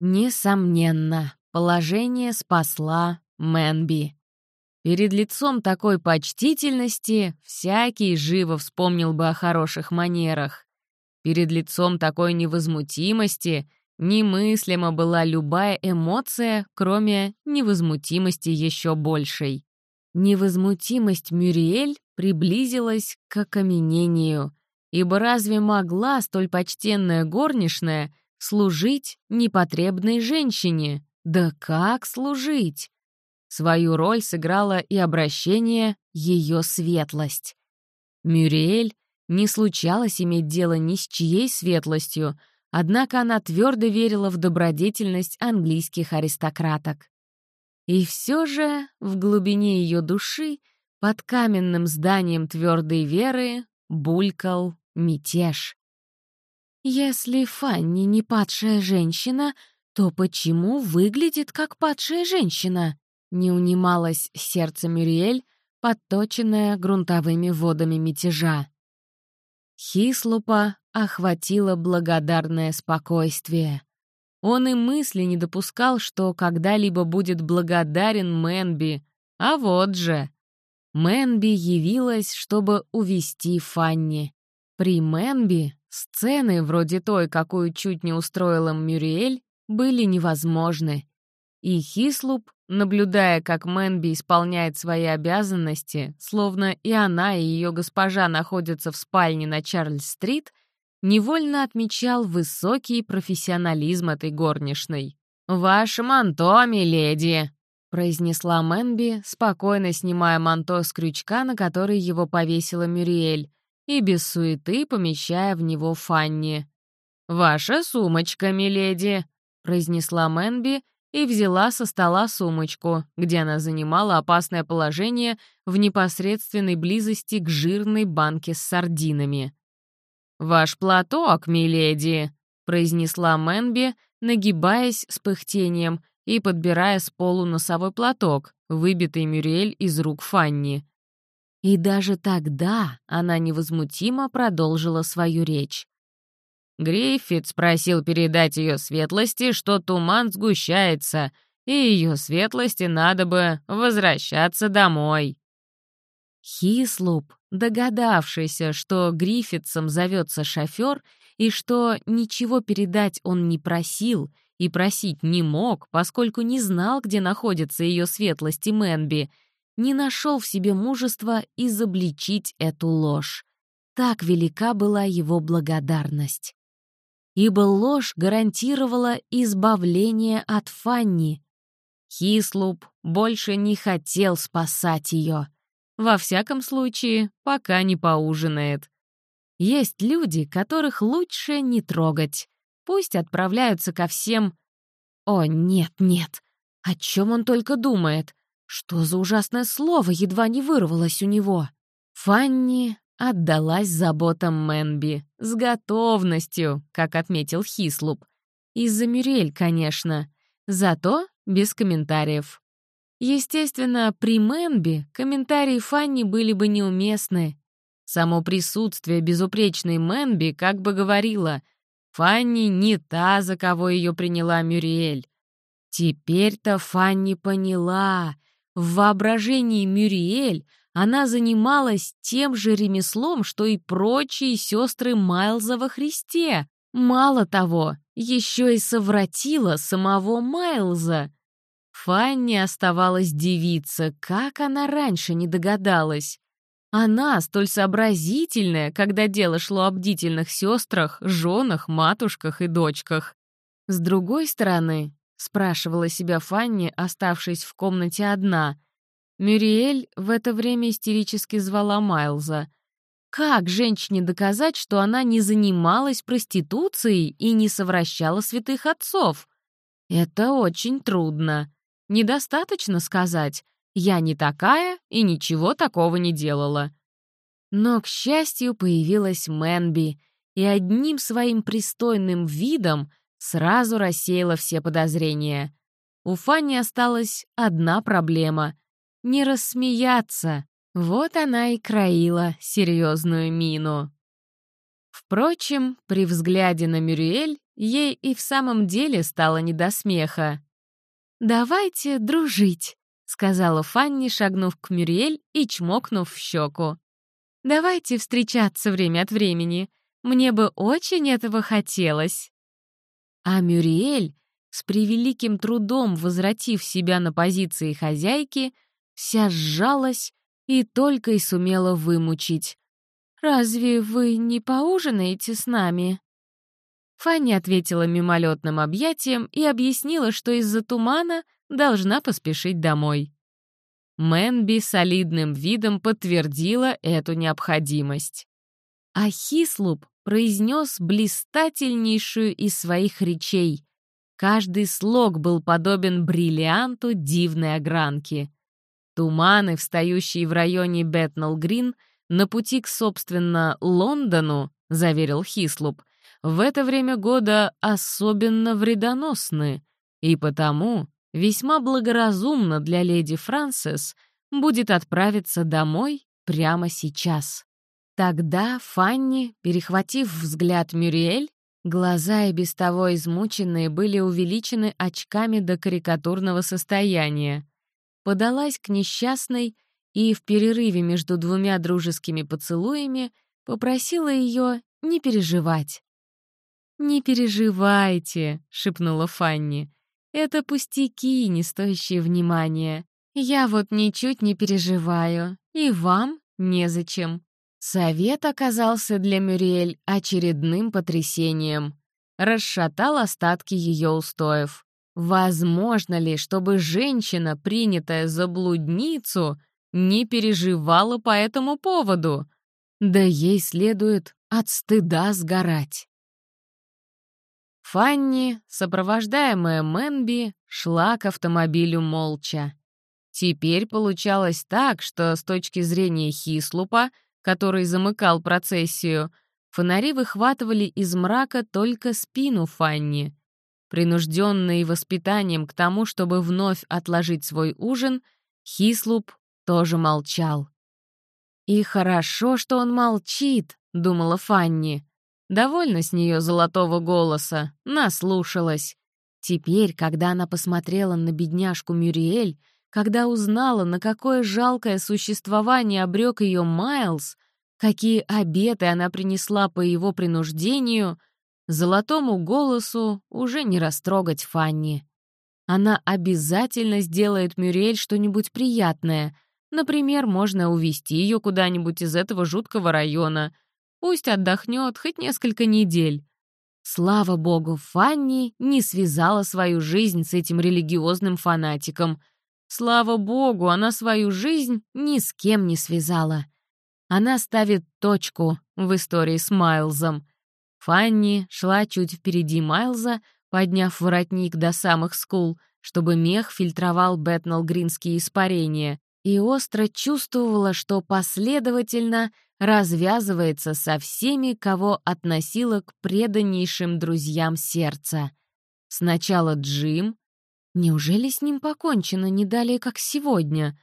Несомненно, положение спасла Мэнби. Перед лицом такой почтительности всякий живо вспомнил бы о хороших манерах. Перед лицом такой невозмутимости Немыслима была любая эмоция, кроме невозмутимости еще большей. Невозмутимость Мюриэль приблизилась к окаменению, ибо разве могла столь почтенная горничная служить непотребной женщине? Да как служить? Свою роль сыграла и обращение ее светлость. Мюриэль не случалось иметь дело ни с чьей светлостью, Однако она твердо верила в добродетельность английских аристократок. И все же в глубине ее души, под каменным зданием твердой веры, булькал мятеж. «Если Фанни не падшая женщина, то почему выглядит как падшая женщина?» Не унималось сердце Мюриэль, подточенное грунтовыми водами мятежа. Хислупа охватило благодарное спокойствие. Он и мысли не допускал, что когда-либо будет благодарен Мэнби. А вот же. Мэнби явилась, чтобы увести Фанни. При Мэнби сцены, вроде той, какую чуть не устроила Мюриэль, были невозможны. И Хислуп, наблюдая, как Мэнби исполняет свои обязанности, словно и она, и ее госпожа находятся в спальне на Чарльз-стрит, невольно отмечал высокий профессионализм этой горничной. «Ваше манто, миледи!» — произнесла Мэнби, спокойно снимая манто с крючка, на который его повесила Мюриэль, и без суеты помещая в него Фанни. «Ваша сумочка, миледи!» — произнесла Мэнби и взяла со стола сумочку, где она занимала опасное положение в непосредственной близости к жирной банке с сардинами. «Ваш платок, миледи», — произнесла Мэнби, нагибаясь с пыхтением и подбирая с полу носовой платок, выбитый Мюрель из рук Фанни. И даже тогда она невозмутимо продолжила свою речь. Гриффит спросил передать ее светлости, что туман сгущается, и ее светлости надо бы возвращаться домой. Хислуп, догадавшийся, что Гриффитсом зовется шофер и что ничего передать он не просил и просить не мог, поскольку не знал, где находится ее светлость и Мэнби, не нашел в себе мужества изобличить эту ложь. Так велика была его благодарность. Ибо ложь гарантировала избавление от Фанни. Хислуп больше не хотел спасать ее — во всяком случае, пока не поужинает. Есть люди, которых лучше не трогать. Пусть отправляются ко всем... О, нет, нет. О чем он только думает? Что за ужасное слово едва не вырвалось у него? Фанни отдалась заботам Мэнби. С готовностью, как отметил Хислуп. Из-за Мюрель, конечно. Зато без комментариев. Естественно, при Мэнби комментарии Фанни были бы неуместны. Само присутствие безупречной Мэнби как бы говорило, Фанни не та, за кого ее приняла Мюриэль. Теперь-то Фанни поняла. В воображении Мюриэль она занималась тем же ремеслом, что и прочие сестры Майлза во Христе. Мало того, еще и совратила самого Майлза — Фанни оставалась девица, как она раньше не догадалась. Она, столь сообразительная, когда дело шло о бдительных сестрах, женах, матушках и дочках. С другой стороны, спрашивала себя Фанни, оставшись в комнате одна, Мюриэль в это время истерически звала Майлза. Как женщине доказать, что она не занималась проституцией и не совращала святых отцов? Это очень трудно. Недостаточно сказать «я не такая и ничего такого не делала». Но, к счастью, появилась Мэнби, и одним своим пристойным видом сразу рассеяла все подозрения. У Фанни осталась одна проблема — не рассмеяться. Вот она и краила серьезную мину. Впрочем, при взгляде на Мюриэль ей и в самом деле стало не до смеха. «Давайте дружить», — сказала Фанни, шагнув к Мюриэль и чмокнув в щеку. «Давайте встречаться время от времени. Мне бы очень этого хотелось». А Мюриэль, с превеликим трудом возвратив себя на позиции хозяйки, вся сжалась и только и сумела вымучить. «Разве вы не поужинаете с нами?» Фанни ответила мимолетным объятием и объяснила, что из-за тумана должна поспешить домой. Мэнби солидным видом подтвердила эту необходимость. А Хислуп произнес блистательнейшую из своих речей. Каждый слог был подобен бриллианту дивной огранки. Туманы, встающие в районе Бэтнелл-Грин, на пути к, собственно, Лондону, заверил Хислуп, в это время года особенно вредоносны, и потому весьма благоразумно для леди Франсис будет отправиться домой прямо сейчас. Тогда Фанни, перехватив взгляд Мюриэль, глаза и без того измученные были увеличены очками до карикатурного состояния, подалась к несчастной и в перерыве между двумя дружескими поцелуями попросила ее не переживать. «Не переживайте», — шепнула Фанни. «Это пустяки, не стоящие внимания. Я вот ничуть не переживаю, и вам незачем». Совет оказался для Мюриэль очередным потрясением. Расшатал остатки ее устоев. Возможно ли, чтобы женщина, принятая за блудницу, не переживала по этому поводу? Да ей следует от стыда сгорать. Фанни, сопровождаемая Мэнби, шла к автомобилю молча. Теперь получалось так, что с точки зрения Хислупа, который замыкал процессию, фонари выхватывали из мрака только спину Фанни. Принужденный воспитанием к тому, чтобы вновь отложить свой ужин, Хислуп тоже молчал. «И хорошо, что он молчит», — думала Фанни. Довольно с нее золотого голоса, наслушалась. Теперь, когда она посмотрела на бедняжку Мюриэль, когда узнала, на какое жалкое существование обрек ее Майлз, какие обеты она принесла по его принуждению, золотому голосу уже не растрогать Фанни. Она обязательно сделает Мюриэль что-нибудь приятное. Например, можно увезти ее куда-нибудь из этого жуткого района — Пусть отдохнет хоть несколько недель. Слава богу, Фанни не связала свою жизнь с этим религиозным фанатиком. Слава богу, она свою жизнь ни с кем не связала. Она ставит точку в истории с Майлзом. Фанни шла чуть впереди Майлза, подняв воротник до самых скул, чтобы мех фильтровал Бэтнелл-гринские испарения, и остро чувствовала, что последовательно — развязывается со всеми, кого относила к преданнейшим друзьям сердца. Сначала Джим. Неужели с ним покончено не далее, как сегодня?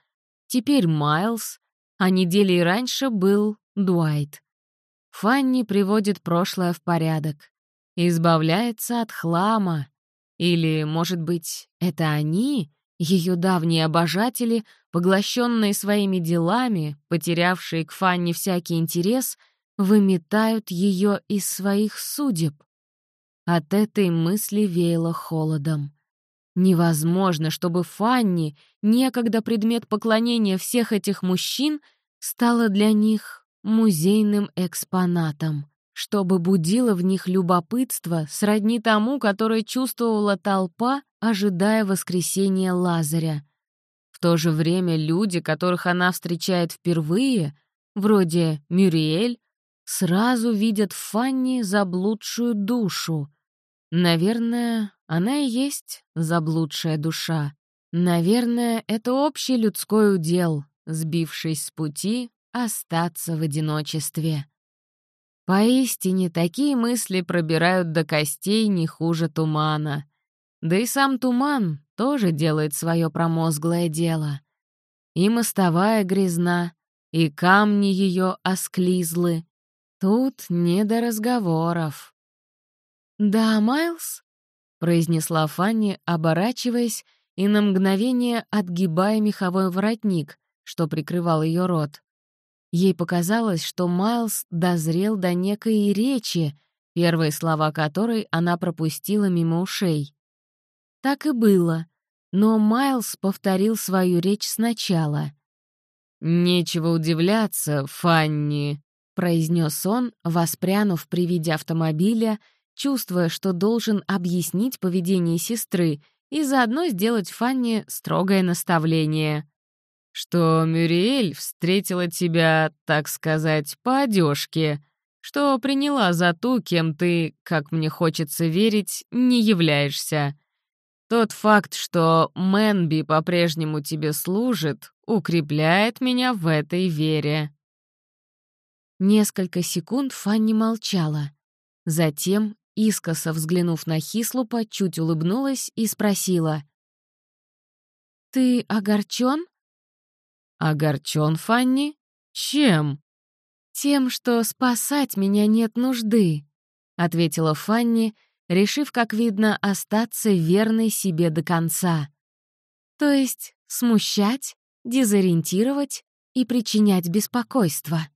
Теперь Майлз, а недели раньше был Дуайт. Фанни приводит прошлое в порядок. Избавляется от хлама. Или, может быть, это они, ее давние обожатели, поглощенные своими делами, потерявшие к Фанни всякий интерес, выметают ее из своих судеб. От этой мысли веяло холодом. Невозможно, чтобы Фанни, некогда предмет поклонения всех этих мужчин, стала для них музейным экспонатом, чтобы будило в них любопытство сродни тому, которое чувствовала толпа, ожидая воскресения Лазаря — в то же время люди, которых она встречает впервые, вроде Мюриэль, сразу видят в Фанни заблудшую душу. Наверное, она и есть заблудшая душа. Наверное, это общий людской удел, сбившись с пути, остаться в одиночестве. Поистине, такие мысли пробирают до костей не хуже тумана. Да и сам туман тоже делает свое промозглое дело. И мостовая грязна, и камни ее осклизлы. Тут не до разговоров. «Да, Майлз?» — произнесла Фанни, оборачиваясь и на мгновение отгибая меховой воротник, что прикрывал ее рот. Ей показалось, что Майлз дозрел до некой речи, первые слова которой она пропустила мимо ушей. Так и было, но Майлз повторил свою речь сначала. «Нечего удивляться, Фанни», — произнес он, воспрянув при виде автомобиля, чувствуя, что должен объяснить поведение сестры и заодно сделать Фанни строгое наставление. «Что Мюриэль встретила тебя, так сказать, по одежке, что приняла за ту, кем ты, как мне хочется верить, не являешься. Тот факт, что Мэнби по-прежнему тебе служит, укрепляет меня в этой вере». Несколько секунд Фанни молчала. Затем, искоса взглянув на Хислупа, чуть улыбнулась и спросила. «Ты огорчен?» «Огорчен, Фанни? Чем?» «Тем, что спасать меня нет нужды», — ответила Фанни, решив, как видно, остаться верной себе до конца. То есть смущать, дезориентировать и причинять беспокойство.